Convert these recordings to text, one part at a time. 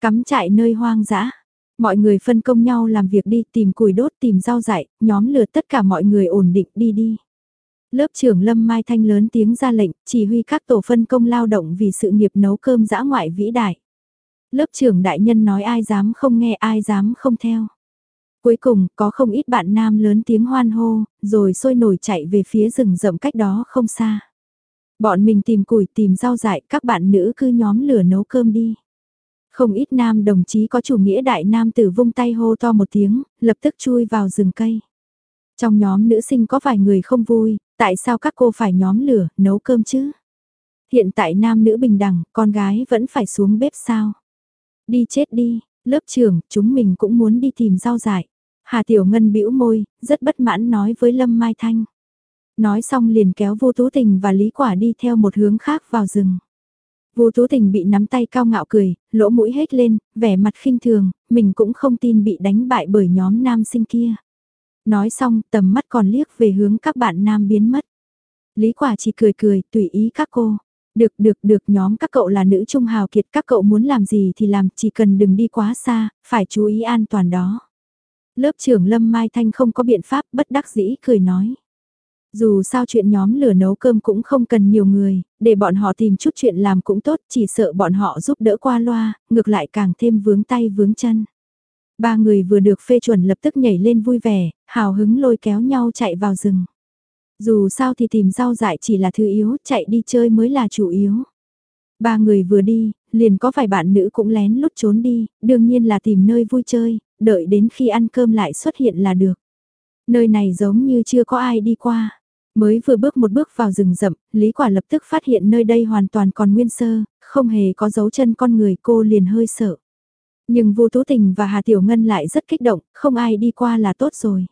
Cắm trại nơi hoang dã. Mọi người phân công nhau làm việc đi tìm củi đốt tìm rau dại, nhóm lửa tất cả mọi người ổn định đi đi. Lớp trưởng Lâm Mai Thanh lớn tiếng ra lệnh, chỉ huy các tổ phân công lao động vì sự nghiệp nấu cơm dã ngoại vĩ đại. Lớp trưởng đại nhân nói ai dám không nghe ai dám không theo. Cuối cùng, có không ít bạn nam lớn tiếng hoan hô, rồi sôi nổi chạy về phía rừng rậm cách đó không xa. Bọn mình tìm củi tìm rau dại, các bạn nữ cứ nhóm lửa nấu cơm đi. Không ít nam đồng chí có chủ nghĩa đại nam tử vung tay hô to một tiếng, lập tức chui vào rừng cây. Trong nhóm nữ sinh có vài người không vui, tại sao các cô phải nhóm lửa, nấu cơm chứ? Hiện tại nam nữ bình đẳng, con gái vẫn phải xuống bếp sao? Đi chết đi, lớp trưởng, chúng mình cũng muốn đi tìm rau dại. Hà Tiểu Ngân bĩu môi, rất bất mãn nói với Lâm Mai Thanh. Nói xong liền kéo vô tú tình và Lý Quả đi theo một hướng khác vào rừng. Vô tú tình bị nắm tay cao ngạo cười, lỗ mũi hết lên, vẻ mặt khinh thường, mình cũng không tin bị đánh bại bởi nhóm nam sinh kia. Nói xong tầm mắt còn liếc về hướng các bạn nam biến mất. Lý quả chỉ cười cười, tùy ý các cô. Được được được nhóm các cậu là nữ trung hào kiệt các cậu muốn làm gì thì làm chỉ cần đừng đi quá xa, phải chú ý an toàn đó. Lớp trưởng Lâm Mai Thanh không có biện pháp bất đắc dĩ cười nói. Dù sao chuyện nhóm lửa nấu cơm cũng không cần nhiều người, để bọn họ tìm chút chuyện làm cũng tốt, chỉ sợ bọn họ giúp đỡ qua loa, ngược lại càng thêm vướng tay vướng chân. Ba người vừa được phê chuẩn lập tức nhảy lên vui vẻ, hào hứng lôi kéo nhau chạy vào rừng. Dù sao thì tìm rau dại chỉ là thứ yếu, chạy đi chơi mới là chủ yếu. Ba người vừa đi, liền có vài bạn nữ cũng lén lút trốn đi, đương nhiên là tìm nơi vui chơi, đợi đến khi ăn cơm lại xuất hiện là được. Nơi này giống như chưa có ai đi qua. Mới vừa bước một bước vào rừng rậm, Lý Quả lập tức phát hiện nơi đây hoàn toàn còn nguyên sơ, không hề có dấu chân con người cô liền hơi sợ. Nhưng Vu Tú Tình và Hà Tiểu Ngân lại rất kích động, không ai đi qua là tốt rồi.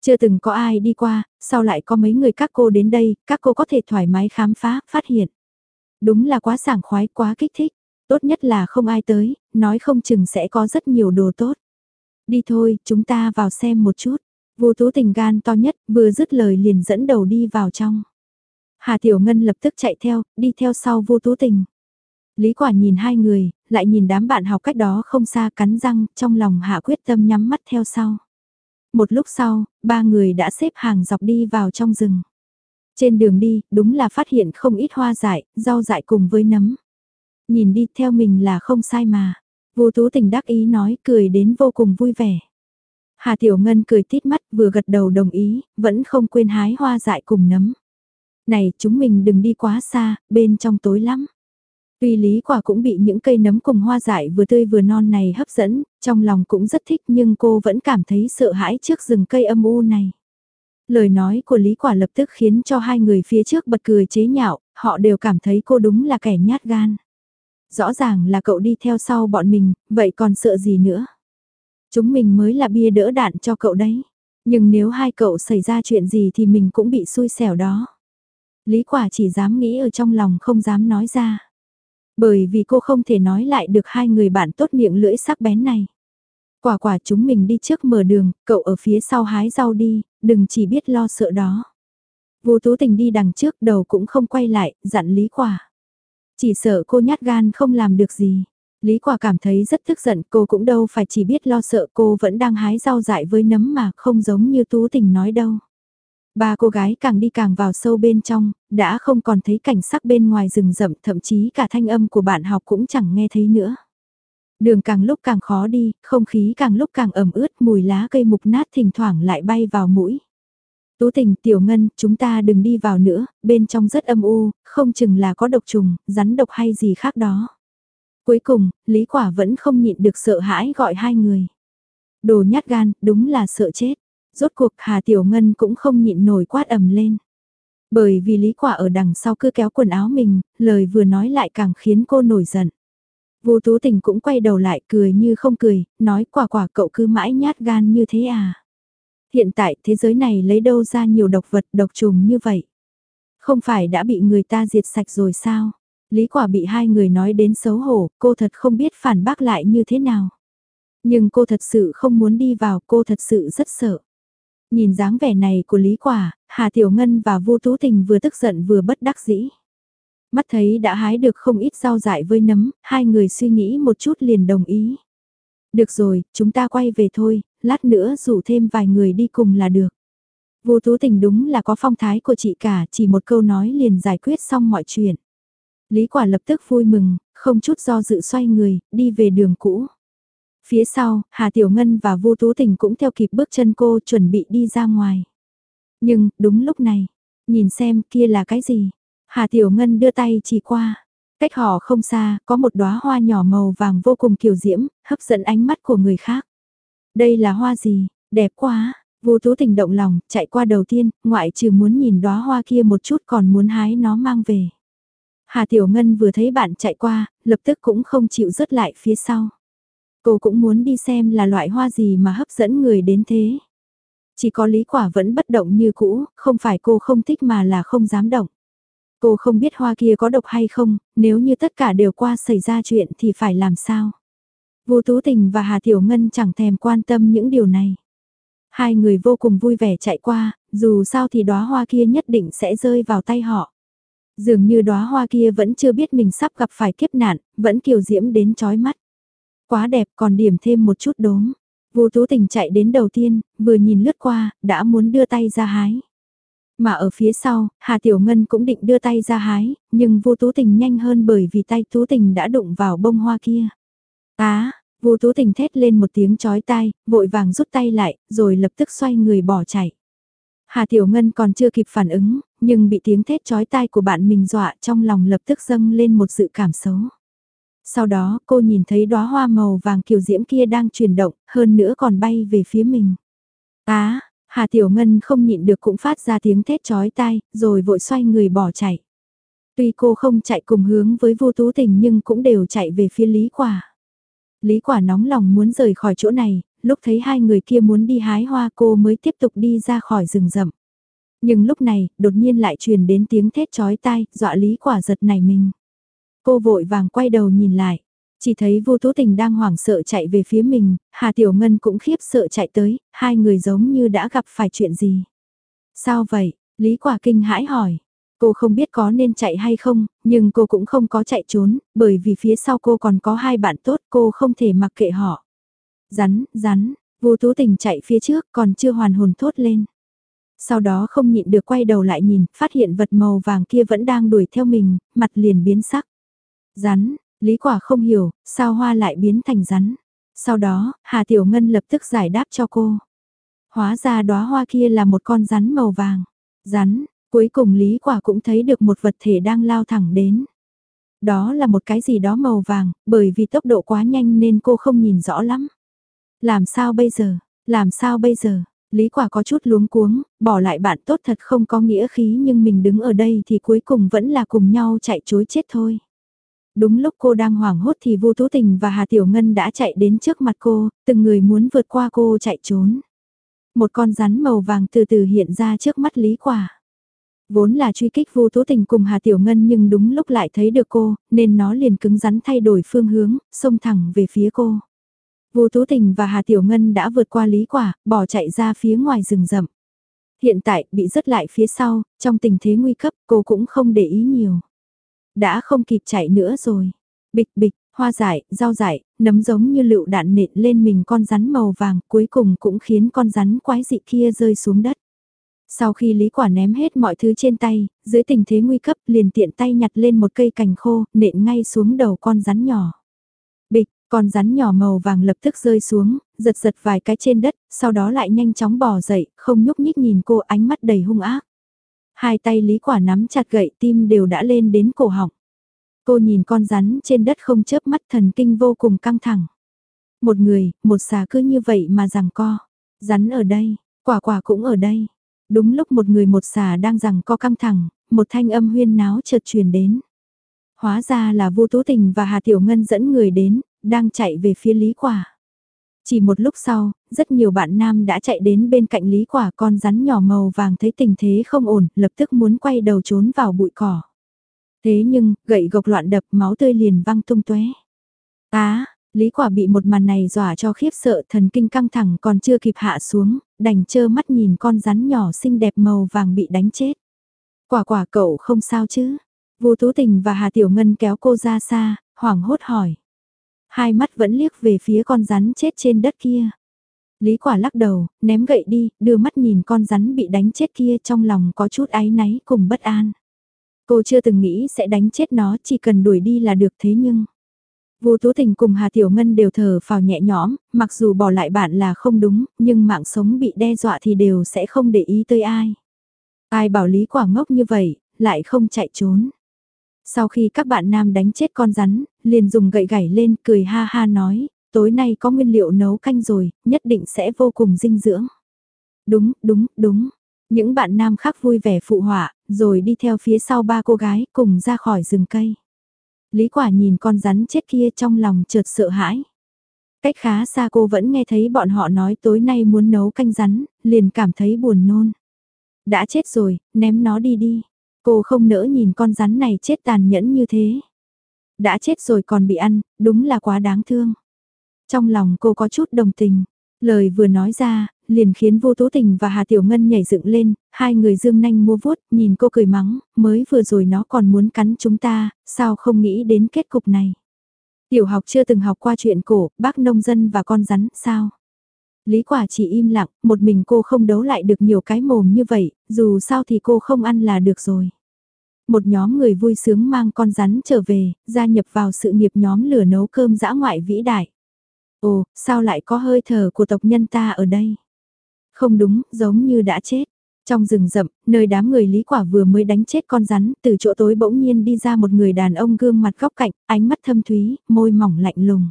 Chưa từng có ai đi qua, sau lại có mấy người các cô đến đây, các cô có thể thoải mái khám phá, phát hiện. Đúng là quá sảng khoái, quá kích thích. Tốt nhất là không ai tới, nói không chừng sẽ có rất nhiều đồ tốt. Đi thôi, chúng ta vào xem một chút. Vô tú tình gan to nhất, vừa dứt lời liền dẫn đầu đi vào trong. Hà Tiểu Ngân lập tức chạy theo, đi theo sau vô tú tình. Lý quả nhìn hai người, lại nhìn đám bạn học cách đó không xa cắn răng, trong lòng hạ quyết tâm nhắm mắt theo sau. Một lúc sau, ba người đã xếp hàng dọc đi vào trong rừng. Trên đường đi, đúng là phát hiện không ít hoa dại, rau dại cùng với nấm. Nhìn đi theo mình là không sai mà. Vô tú tình đắc ý nói cười đến vô cùng vui vẻ. Hà Tiểu Ngân cười tít mắt vừa gật đầu đồng ý, vẫn không quên hái hoa dại cùng nấm. Này chúng mình đừng đi quá xa, bên trong tối lắm. Tuy lý quả cũng bị những cây nấm cùng hoa dại vừa tươi vừa non này hấp dẫn, trong lòng cũng rất thích nhưng cô vẫn cảm thấy sợ hãi trước rừng cây âm u này. Lời nói của Lý Quả lập tức khiến cho hai người phía trước bật cười chế nhạo, họ đều cảm thấy cô đúng là kẻ nhát gan. Rõ ràng là cậu đi theo sau bọn mình, vậy còn sợ gì nữa? Chúng mình mới là bia đỡ đạn cho cậu đấy. Nhưng nếu hai cậu xảy ra chuyện gì thì mình cũng bị xui xẻo đó. Lý quả chỉ dám nghĩ ở trong lòng không dám nói ra. Bởi vì cô không thể nói lại được hai người bạn tốt miệng lưỡi sắc bén này. Quả quả chúng mình đi trước mở đường, cậu ở phía sau hái rau đi, đừng chỉ biết lo sợ đó. Vô tú tình đi đằng trước đầu cũng không quay lại, dặn lý quả. Chỉ sợ cô nhát gan không làm được gì. Lý quả cảm thấy rất tức giận cô cũng đâu phải chỉ biết lo sợ cô vẫn đang hái rau dại với nấm mà không giống như tú tình nói đâu. Ba cô gái càng đi càng vào sâu bên trong, đã không còn thấy cảnh sắc bên ngoài rừng rậm thậm chí cả thanh âm của bạn học cũng chẳng nghe thấy nữa. Đường càng lúc càng khó đi, không khí càng lúc càng ẩm ướt mùi lá cây mục nát thỉnh thoảng lại bay vào mũi. Tú tình tiểu ngân, chúng ta đừng đi vào nữa, bên trong rất âm u, không chừng là có độc trùng, rắn độc hay gì khác đó. Cuối cùng, Lý Quả vẫn không nhịn được sợ hãi gọi hai người. Đồ nhát gan, đúng là sợ chết. Rốt cuộc Hà Tiểu Ngân cũng không nhịn nổi quát ầm lên. Bởi vì Lý Quả ở đằng sau cứ kéo quần áo mình, lời vừa nói lại càng khiến cô nổi giận. Vô Tú Tình cũng quay đầu lại cười như không cười, nói quả quả cậu cứ mãi nhát gan như thế à. Hiện tại thế giới này lấy đâu ra nhiều độc vật độc trùng như vậy? Không phải đã bị người ta diệt sạch rồi sao? Lý quả bị hai người nói đến xấu hổ, cô thật không biết phản bác lại như thế nào. Nhưng cô thật sự không muốn đi vào, cô thật sự rất sợ. Nhìn dáng vẻ này của Lý Quả, Hà Tiểu Ngân và Vu Tú Tình vừa tức giận vừa bất đắc dĩ. Mắt thấy đã hái được không ít rau dại với nấm, hai người suy nghĩ một chút liền đồng ý. Được rồi, chúng ta quay về thôi, lát nữa rủ thêm vài người đi cùng là được. Vô Tú Tình đúng là có phong thái của chị cả, chỉ một câu nói liền giải quyết xong mọi chuyện. Lý Quả lập tức vui mừng, không chút do dự xoay người, đi về đường cũ. Phía sau, Hà Tiểu Ngân và Vô Tú Tình cũng theo kịp bước chân cô chuẩn bị đi ra ngoài. Nhưng, đúng lúc này, nhìn xem kia là cái gì? Hà Tiểu Ngân đưa tay chỉ qua. Cách họ không xa, có một đóa hoa nhỏ màu vàng vô cùng kiều diễm, hấp dẫn ánh mắt của người khác. Đây là hoa gì? Đẹp quá, Vô Tú Tình động lòng, chạy qua đầu tiên, ngoại trừ muốn nhìn đóa hoa kia một chút còn muốn hái nó mang về. Hà Tiểu Ngân vừa thấy bạn chạy qua, lập tức cũng không chịu rớt lại phía sau. Cô cũng muốn đi xem là loại hoa gì mà hấp dẫn người đến thế. Chỉ có lý quả vẫn bất động như cũ, không phải cô không thích mà là không dám động. Cô không biết hoa kia có độc hay không, nếu như tất cả đều qua xảy ra chuyện thì phải làm sao. Vô Tú Tình và Hà Tiểu Ngân chẳng thèm quan tâm những điều này. Hai người vô cùng vui vẻ chạy qua, dù sao thì đóa hoa kia nhất định sẽ rơi vào tay họ. Dường như đóa hoa kia vẫn chưa biết mình sắp gặp phải kiếp nạn, vẫn kiều diễm đến chói mắt. Quá đẹp còn điểm thêm một chút đốm. Vô Tú Tình chạy đến đầu tiên, vừa nhìn lướt qua, đã muốn đưa tay ra hái. Mà ở phía sau, Hà Tiểu Ngân cũng định đưa tay ra hái, nhưng vô Tú Tình nhanh hơn bởi vì tay Tú Tình đã đụng vào bông hoa kia. Á, vô Tú Tình thét lên một tiếng chói tai, vội vàng rút tay lại, rồi lập tức xoay người bỏ chạy. Hà Tiểu Ngân còn chưa kịp phản ứng, nhưng bị tiếng thét chói tai của bạn mình dọa trong lòng lập tức dâng lên một sự cảm xấu. Sau đó cô nhìn thấy đóa hoa màu vàng kiều diễm kia đang chuyển động, hơn nữa còn bay về phía mình. Á, Hà Tiểu Ngân không nhịn được cũng phát ra tiếng thét chói tai, rồi vội xoay người bỏ chạy. Tuy cô không chạy cùng hướng với vô tú tình nhưng cũng đều chạy về phía Lý Quả. Lý Quả nóng lòng muốn rời khỏi chỗ này, lúc thấy hai người kia muốn đi hái hoa cô mới tiếp tục đi ra khỏi rừng rậm. Nhưng lúc này, đột nhiên lại truyền đến tiếng thét chói tai, dọa Lý Quả giật nảy mình. Cô vội vàng quay đầu nhìn lại. Chỉ thấy vô tú tình đang hoảng sợ chạy về phía mình, Hà Tiểu Ngân cũng khiếp sợ chạy tới, hai người giống như đã gặp phải chuyện gì. Sao vậy? Lý Quả Kinh hãi hỏi. Cô không biết có nên chạy hay không, nhưng cô cũng không có chạy trốn, bởi vì phía sau cô còn có hai bạn tốt cô không thể mặc kệ họ. Rắn, rắn, vô tú tình chạy phía trước còn chưa hoàn hồn thốt lên. Sau đó không nhịn được quay đầu lại nhìn, phát hiện vật màu vàng kia vẫn đang đuổi theo mình, mặt liền biến sắc. Rắn, Lý Quả không hiểu, sao hoa lại biến thành rắn. Sau đó, Hà Tiểu Ngân lập tức giải đáp cho cô. Hóa ra đóa hoa kia là một con rắn màu vàng. Rắn, cuối cùng Lý Quả cũng thấy được một vật thể đang lao thẳng đến. Đó là một cái gì đó màu vàng, bởi vì tốc độ quá nhanh nên cô không nhìn rõ lắm. Làm sao bây giờ, làm sao bây giờ, Lý Quả có chút luống cuống, bỏ lại bạn tốt thật không có nghĩa khí nhưng mình đứng ở đây thì cuối cùng vẫn là cùng nhau chạy chối chết thôi. Đúng lúc cô đang hoảng hốt thì Vu Tú Tình và Hà Tiểu Ngân đã chạy đến trước mặt cô, từng người muốn vượt qua cô chạy trốn. Một con rắn màu vàng từ từ hiện ra trước mắt Lý Quả. Vốn là truy kích Vu Tú Tình cùng Hà Tiểu Ngân nhưng đúng lúc lại thấy được cô, nên nó liền cứng rắn thay đổi phương hướng, xông thẳng về phía cô. Vô Tú Tình và Hà Tiểu Ngân đã vượt qua Lý Quả, bỏ chạy ra phía ngoài rừng rậm. Hiện tại, bị rớt lại phía sau, trong tình thế nguy cấp, cô cũng không để ý nhiều đã không kịp chạy nữa rồi. Bịch bịch, hoa dại, rau dại, nấm giống như lựu đạn nện lên mình con rắn màu vàng cuối cùng cũng khiến con rắn quái dị kia rơi xuống đất. Sau khi Lý Quả ném hết mọi thứ trên tay, dưới tình thế nguy cấp liền tiện tay nhặt lên một cây cành khô, nện ngay xuống đầu con rắn nhỏ. Con rắn nhỏ màu vàng lập tức rơi xuống, giật giật vài cái trên đất, sau đó lại nhanh chóng bò dậy, không nhúc nhích nhìn cô ánh mắt đầy hung ác. Hai tay Lý Quả nắm chặt gậy tim đều đã lên đến cổ họng. Cô nhìn con rắn trên đất không chớp mắt thần kinh vô cùng căng thẳng. Một người, một xà cứ như vậy mà rằng co. Rắn ở đây, quả quả cũng ở đây. Đúng lúc một người một xà đang rằng co căng thẳng, một thanh âm huyên náo chợt truyền đến. Hóa ra là Vu Tú Tình và Hà Tiểu Ngân dẫn người đến, đang chạy về phía Lý Quả. Chỉ một lúc sau, rất nhiều bạn nam đã chạy đến bên cạnh Lý Quả con rắn nhỏ màu vàng thấy tình thế không ổn, lập tức muốn quay đầu trốn vào bụi cỏ. Thế nhưng, gậy gộc loạn đập máu tươi liền văng tung tóe. Á, Lý Quả bị một màn này dọa cho khiếp sợ thần kinh căng thẳng còn chưa kịp hạ xuống, đành chơ mắt nhìn con rắn nhỏ xinh đẹp màu vàng bị đánh chết. Quả quả cậu không sao chứ? Vô Tú Tình và Hà Tiểu Ngân kéo cô ra xa, hoảng hốt hỏi. Hai mắt vẫn liếc về phía con rắn chết trên đất kia. Lý quả lắc đầu, ném gậy đi, đưa mắt nhìn con rắn bị đánh chết kia trong lòng có chút áy náy cùng bất an. Cô chưa từng nghĩ sẽ đánh chết nó chỉ cần đuổi đi là được thế nhưng... Vô Tú Tình cùng Hà Tiểu Ngân đều thở phào nhẹ nhõm, mặc dù bỏ lại bạn là không đúng, nhưng mạng sống bị đe dọa thì đều sẽ không để ý tới ai. Ai bảo Lý Quả ngốc như vậy, lại không chạy trốn. Sau khi các bạn nam đánh chết con rắn, liền dùng gậy gảy lên cười ha ha nói, tối nay có nguyên liệu nấu canh rồi, nhất định sẽ vô cùng dinh dưỡng. Đúng, đúng, đúng. Những bạn nam khác vui vẻ phụ họa, rồi đi theo phía sau ba cô gái cùng ra khỏi rừng cây. Lý quả nhìn con rắn chết kia trong lòng chợt sợ hãi. Cách khá xa cô vẫn nghe thấy bọn họ nói tối nay muốn nấu canh rắn, liền cảm thấy buồn nôn. Đã chết rồi, ném nó đi đi. Cô không nỡ nhìn con rắn này chết tàn nhẫn như thế. Đã chết rồi còn bị ăn, đúng là quá đáng thương. Trong lòng cô có chút đồng tình. Lời vừa nói ra, liền khiến vô tố tình và Hà Tiểu Ngân nhảy dựng lên, hai người dương nanh mua vuốt, nhìn cô cười mắng, mới vừa rồi nó còn muốn cắn chúng ta, sao không nghĩ đến kết cục này. Tiểu học chưa từng học qua chuyện cổ, bác nông dân và con rắn, sao? Lý quả chỉ im lặng, một mình cô không đấu lại được nhiều cái mồm như vậy, dù sao thì cô không ăn là được rồi. Một nhóm người vui sướng mang con rắn trở về, gia nhập vào sự nghiệp nhóm lửa nấu cơm dã ngoại vĩ đại. Ồ, sao lại có hơi thở của tộc nhân ta ở đây? Không đúng, giống như đã chết. Trong rừng rậm, nơi đám người lý quả vừa mới đánh chết con rắn, từ chỗ tối bỗng nhiên đi ra một người đàn ông gương mặt góc cạnh, ánh mắt thâm thúy, môi mỏng lạnh lùng.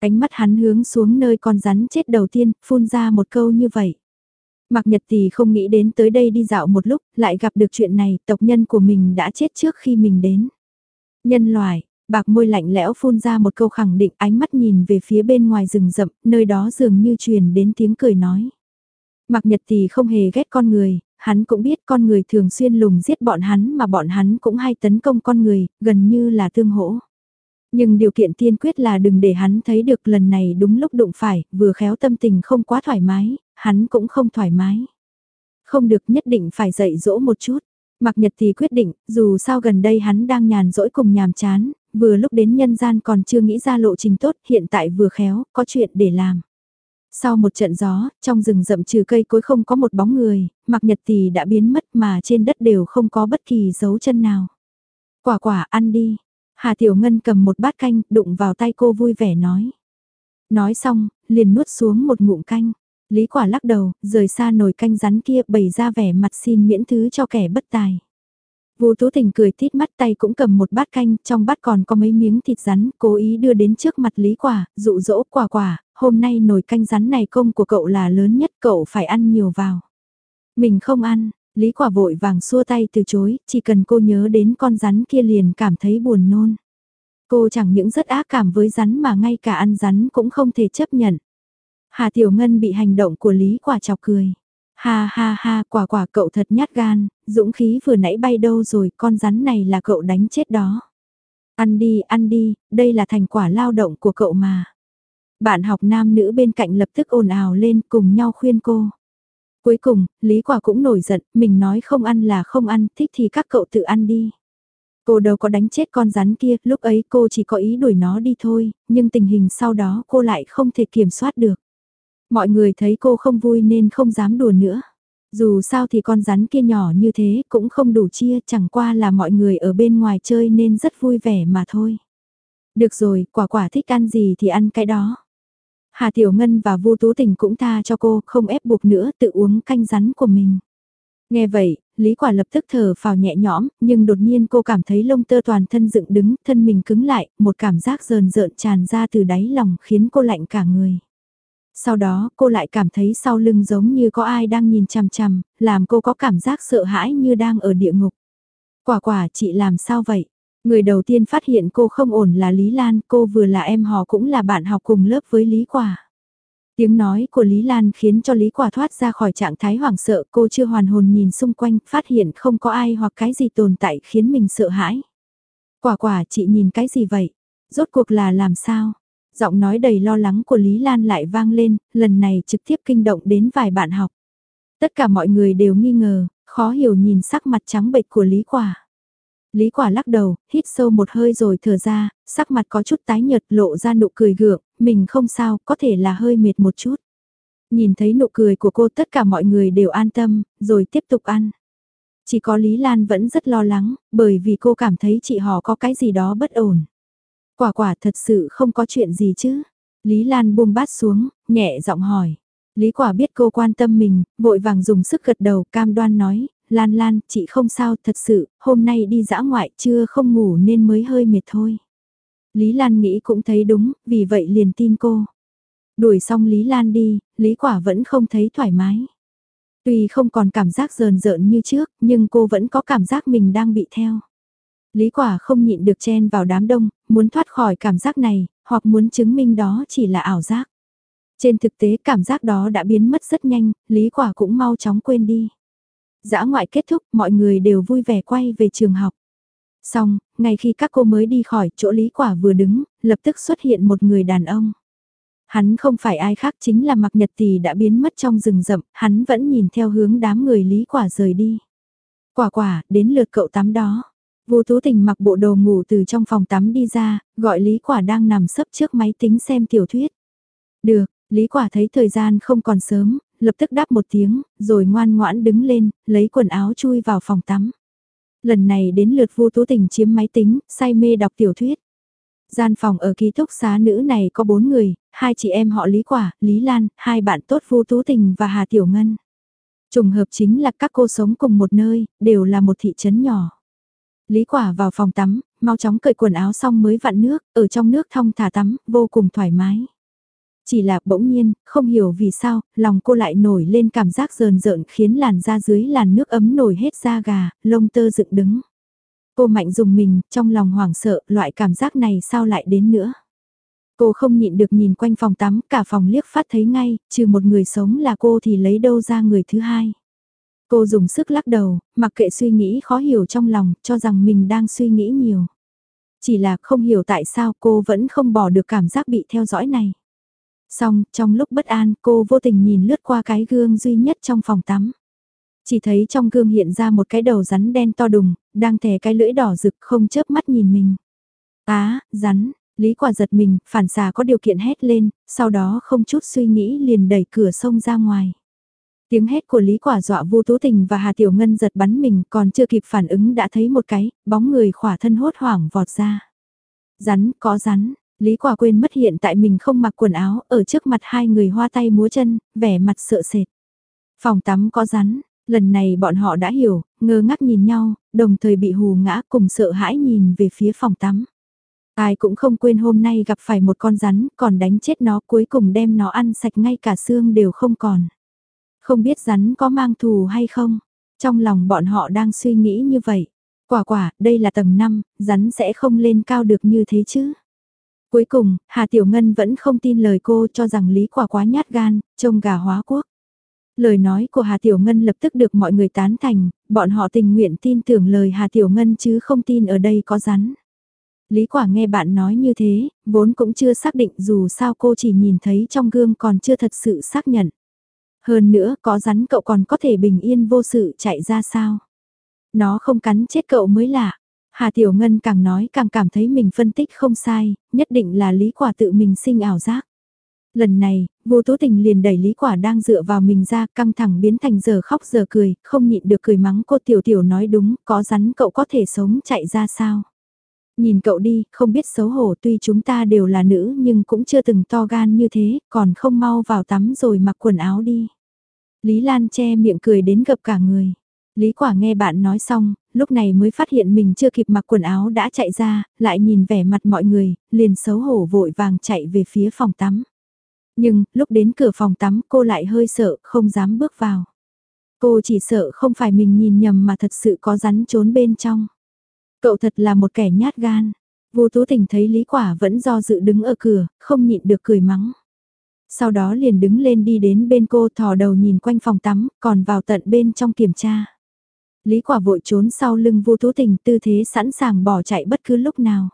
Ánh mắt hắn hướng xuống nơi con rắn chết đầu tiên, phun ra một câu như vậy. Mạc Nhật thì không nghĩ đến tới đây đi dạo một lúc, lại gặp được chuyện này, tộc nhân của mình đã chết trước khi mình đến. Nhân loại, bạc môi lạnh lẽo phun ra một câu khẳng định ánh mắt nhìn về phía bên ngoài rừng rậm, nơi đó dường như truyền đến tiếng cười nói. Mạc Nhật thì không hề ghét con người, hắn cũng biết con người thường xuyên lùng giết bọn hắn mà bọn hắn cũng hay tấn công con người, gần như là tương hỗ. Nhưng điều kiện tiên quyết là đừng để hắn thấy được lần này đúng lúc đụng phải, vừa khéo tâm tình không quá thoải mái, hắn cũng không thoải mái. Không được nhất định phải dạy dỗ một chút. Mặc nhật thì quyết định, dù sao gần đây hắn đang nhàn rỗi cùng nhàm chán, vừa lúc đến nhân gian còn chưa nghĩ ra lộ trình tốt, hiện tại vừa khéo, có chuyện để làm. Sau một trận gió, trong rừng rậm trừ cây cối không có một bóng người, mặc nhật thì đã biến mất mà trên đất đều không có bất kỳ dấu chân nào. Quả quả ăn đi. Hà Tiểu Ngân cầm một bát canh, đụng vào tay cô vui vẻ nói. Nói xong, liền nuốt xuống một ngụm canh. Lý quả lắc đầu, rời xa nồi canh rắn kia bày ra vẻ mặt xin miễn thứ cho kẻ bất tài. Vô Tú Tình cười tít mắt tay cũng cầm một bát canh, trong bát còn có mấy miếng thịt rắn, cố ý đưa đến trước mặt Lý Quả, dụ dỗ quả quả, hôm nay nồi canh rắn này công của cậu là lớn nhất, cậu phải ăn nhiều vào. Mình không ăn, Lý Quả vội vàng xua tay từ chối, chỉ cần cô nhớ đến con rắn kia liền cảm thấy buồn nôn. Cô chẳng những rất ác cảm với rắn mà ngay cả ăn rắn cũng không thể chấp nhận. Hà Tiểu Ngân bị hành động của Lý Quả chọc cười. Ha ha ha, quả quả cậu thật nhát gan, dũng khí vừa nãy bay đâu rồi, con rắn này là cậu đánh chết đó. Ăn đi, ăn đi, đây là thành quả lao động của cậu mà. Bạn học nam nữ bên cạnh lập tức ồn ào lên cùng nhau khuyên cô. Cuối cùng, Lý Quả cũng nổi giận, mình nói không ăn là không ăn, thích thì các cậu tự ăn đi. Cô đâu có đánh chết con rắn kia, lúc ấy cô chỉ có ý đuổi nó đi thôi, nhưng tình hình sau đó cô lại không thể kiểm soát được. Mọi người thấy cô không vui nên không dám đùa nữa. Dù sao thì con rắn kia nhỏ như thế cũng không đủ chia chẳng qua là mọi người ở bên ngoài chơi nên rất vui vẻ mà thôi. Được rồi, quả quả thích ăn gì thì ăn cái đó. Hà Tiểu Ngân và Vu Tú Tình cũng tha cho cô, không ép buộc nữa, tự uống canh rắn của mình. Nghe vậy, Lý Quả lập tức thở phào nhẹ nhõm, nhưng đột nhiên cô cảm thấy lông tơ toàn thân dựng đứng, thân mình cứng lại, một cảm giác rờn rợn tràn ra từ đáy lòng khiến cô lạnh cả người. Sau đó cô lại cảm thấy sau lưng giống như có ai đang nhìn chằm chằm, làm cô có cảm giác sợ hãi như đang ở địa ngục. Quả quả chị làm sao vậy? Người đầu tiên phát hiện cô không ổn là Lý Lan, cô vừa là em họ cũng là bạn học cùng lớp với Lý Quả. Tiếng nói của Lý Lan khiến cho Lý Quả thoát ra khỏi trạng thái hoảng sợ, cô chưa hoàn hồn nhìn xung quanh, phát hiện không có ai hoặc cái gì tồn tại khiến mình sợ hãi. Quả quả chị nhìn cái gì vậy? Rốt cuộc là làm sao? Giọng nói đầy lo lắng của Lý Lan lại vang lên, lần này trực tiếp kinh động đến vài bạn học. Tất cả mọi người đều nghi ngờ, khó hiểu nhìn sắc mặt trắng bệch của Lý Quả. Lý quả lắc đầu, hít sâu một hơi rồi thở ra, sắc mặt có chút tái nhợt lộ ra nụ cười gượng, mình không sao, có thể là hơi mệt một chút. Nhìn thấy nụ cười của cô tất cả mọi người đều an tâm, rồi tiếp tục ăn. Chỉ có Lý Lan vẫn rất lo lắng, bởi vì cô cảm thấy chị họ có cái gì đó bất ổn. Quả quả thật sự không có chuyện gì chứ. Lý Lan buông bát xuống, nhẹ giọng hỏi. Lý quả biết cô quan tâm mình, vội vàng dùng sức gật đầu cam đoan nói, Lan Lan, chị không sao thật sự, hôm nay đi dã ngoại chưa không ngủ nên mới hơi mệt thôi. Lý Lan nghĩ cũng thấy đúng, vì vậy liền tin cô. Đuổi xong Lý Lan đi, Lý Quả vẫn không thấy thoải mái. Tuy không còn cảm giác rờn rợn như trước, nhưng cô vẫn có cảm giác mình đang bị theo. Lý Quả không nhịn được chen vào đám đông, muốn thoát khỏi cảm giác này, hoặc muốn chứng minh đó chỉ là ảo giác. Trên thực tế cảm giác đó đã biến mất rất nhanh, Lý Quả cũng mau chóng quên đi. Giã ngoại kết thúc, mọi người đều vui vẻ quay về trường học. Xong, ngay khi các cô mới đi khỏi chỗ Lý Quả vừa đứng, lập tức xuất hiện một người đàn ông. Hắn không phải ai khác chính là mặc nhật tỷ đã biến mất trong rừng rậm, hắn vẫn nhìn theo hướng đám người Lý Quả rời đi. Quả quả, đến lượt cậu tắm đó. Vô Tú Tình mặc bộ đồ ngủ từ trong phòng tắm đi ra, gọi Lý Quả đang nằm sấp trước máy tính xem tiểu thuyết. Được, Lý Quả thấy thời gian không còn sớm, lập tức đáp một tiếng, rồi ngoan ngoãn đứng lên, lấy quần áo chui vào phòng tắm. Lần này đến lượt Vô Tú Tình chiếm máy tính, say mê đọc tiểu thuyết. Gian phòng ở ký túc xá nữ này có bốn người, hai chị em họ Lý Quả, Lý Lan, hai bạn tốt Vô Tú Tình và Hà Tiểu Ngân. Trùng hợp chính là các cô sống cùng một nơi, đều là một thị trấn nhỏ. Lý Quả vào phòng tắm, mau chóng cởi quần áo xong mới vặn nước, ở trong nước thong thả tắm, vô cùng thoải mái. Chỉ là bỗng nhiên, không hiểu vì sao, lòng cô lại nổi lên cảm giác rờn rợn khiến làn da dưới làn nước ấm nổi hết da gà, lông tơ dựng đứng. Cô mạnh dùng mình, trong lòng hoảng sợ, loại cảm giác này sao lại đến nữa. Cô không nhịn được nhìn quanh phòng tắm, cả phòng liếc phát thấy ngay, trừ một người sống là cô thì lấy đâu ra người thứ hai. Cô dùng sức lắc đầu, mặc kệ suy nghĩ khó hiểu trong lòng, cho rằng mình đang suy nghĩ nhiều. Chỉ là không hiểu tại sao cô vẫn không bỏ được cảm giác bị theo dõi này. Xong, trong lúc bất an, cô vô tình nhìn lướt qua cái gương duy nhất trong phòng tắm. Chỉ thấy trong gương hiện ra một cái đầu rắn đen to đùng, đang thè cái lưỡi đỏ rực không chớp mắt nhìn mình. Á, rắn, Lý quả giật mình, phản xà có điều kiện hét lên, sau đó không chút suy nghĩ liền đẩy cửa sông ra ngoài. Tiếng hét của Lý Quả dọa Vu Tú Tình và Hà Tiểu Ngân giật bắn mình còn chưa kịp phản ứng đã thấy một cái, bóng người khỏa thân hốt hoảng vọt ra. Rắn, có rắn, Lý Quả quên mất hiện tại mình không mặc quần áo, ở trước mặt hai người hoa tay múa chân, vẻ mặt sợ sệt. Phòng tắm có rắn, lần này bọn họ đã hiểu, ngơ ngác nhìn nhau, đồng thời bị hù ngã cùng sợ hãi nhìn về phía phòng tắm. Ai cũng không quên hôm nay gặp phải một con rắn, còn đánh chết nó cuối cùng đem nó ăn sạch ngay cả xương đều không còn. Không biết rắn có mang thù hay không? Trong lòng bọn họ đang suy nghĩ như vậy. Quả quả, đây là tầng 5, rắn sẽ không lên cao được như thế chứ? Cuối cùng, Hà Tiểu Ngân vẫn không tin lời cô cho rằng Lý Quả quá nhát gan, trông gà hóa quốc. Lời nói của Hà Tiểu Ngân lập tức được mọi người tán thành, bọn họ tình nguyện tin tưởng lời Hà Tiểu Ngân chứ không tin ở đây có rắn. Lý Quả nghe bạn nói như thế, vốn cũng chưa xác định dù sao cô chỉ nhìn thấy trong gương còn chưa thật sự xác nhận. Hơn nữa có rắn cậu còn có thể bình yên vô sự chạy ra sao. Nó không cắn chết cậu mới lạ. Hà Tiểu Ngân càng nói càng cảm thấy mình phân tích không sai, nhất định là lý quả tự mình sinh ảo giác. Lần này, vô tố tình liền đẩy lý quả đang dựa vào mình ra căng thẳng biến thành giờ khóc giờ cười, không nhịn được cười mắng cô Tiểu Tiểu nói đúng, có rắn cậu có thể sống chạy ra sao. Nhìn cậu đi, không biết xấu hổ tuy chúng ta đều là nữ nhưng cũng chưa từng to gan như thế, còn không mau vào tắm rồi mặc quần áo đi. Lý Lan che miệng cười đến gập cả người. Lý Quả nghe bạn nói xong, lúc này mới phát hiện mình chưa kịp mặc quần áo đã chạy ra, lại nhìn vẻ mặt mọi người, liền xấu hổ vội vàng chạy về phía phòng tắm. Nhưng, lúc đến cửa phòng tắm cô lại hơi sợ, không dám bước vào. Cô chỉ sợ không phải mình nhìn nhầm mà thật sự có rắn trốn bên trong. Cậu thật là một kẻ nhát gan. Vô Tú Tình thấy Lý Quả vẫn do dự đứng ở cửa, không nhịn được cười mắng. Sau đó liền đứng lên đi đến bên cô thò đầu nhìn quanh phòng tắm, còn vào tận bên trong kiểm tra. Lý quả vội trốn sau lưng vô tú tình tư thế sẵn sàng bỏ chạy bất cứ lúc nào.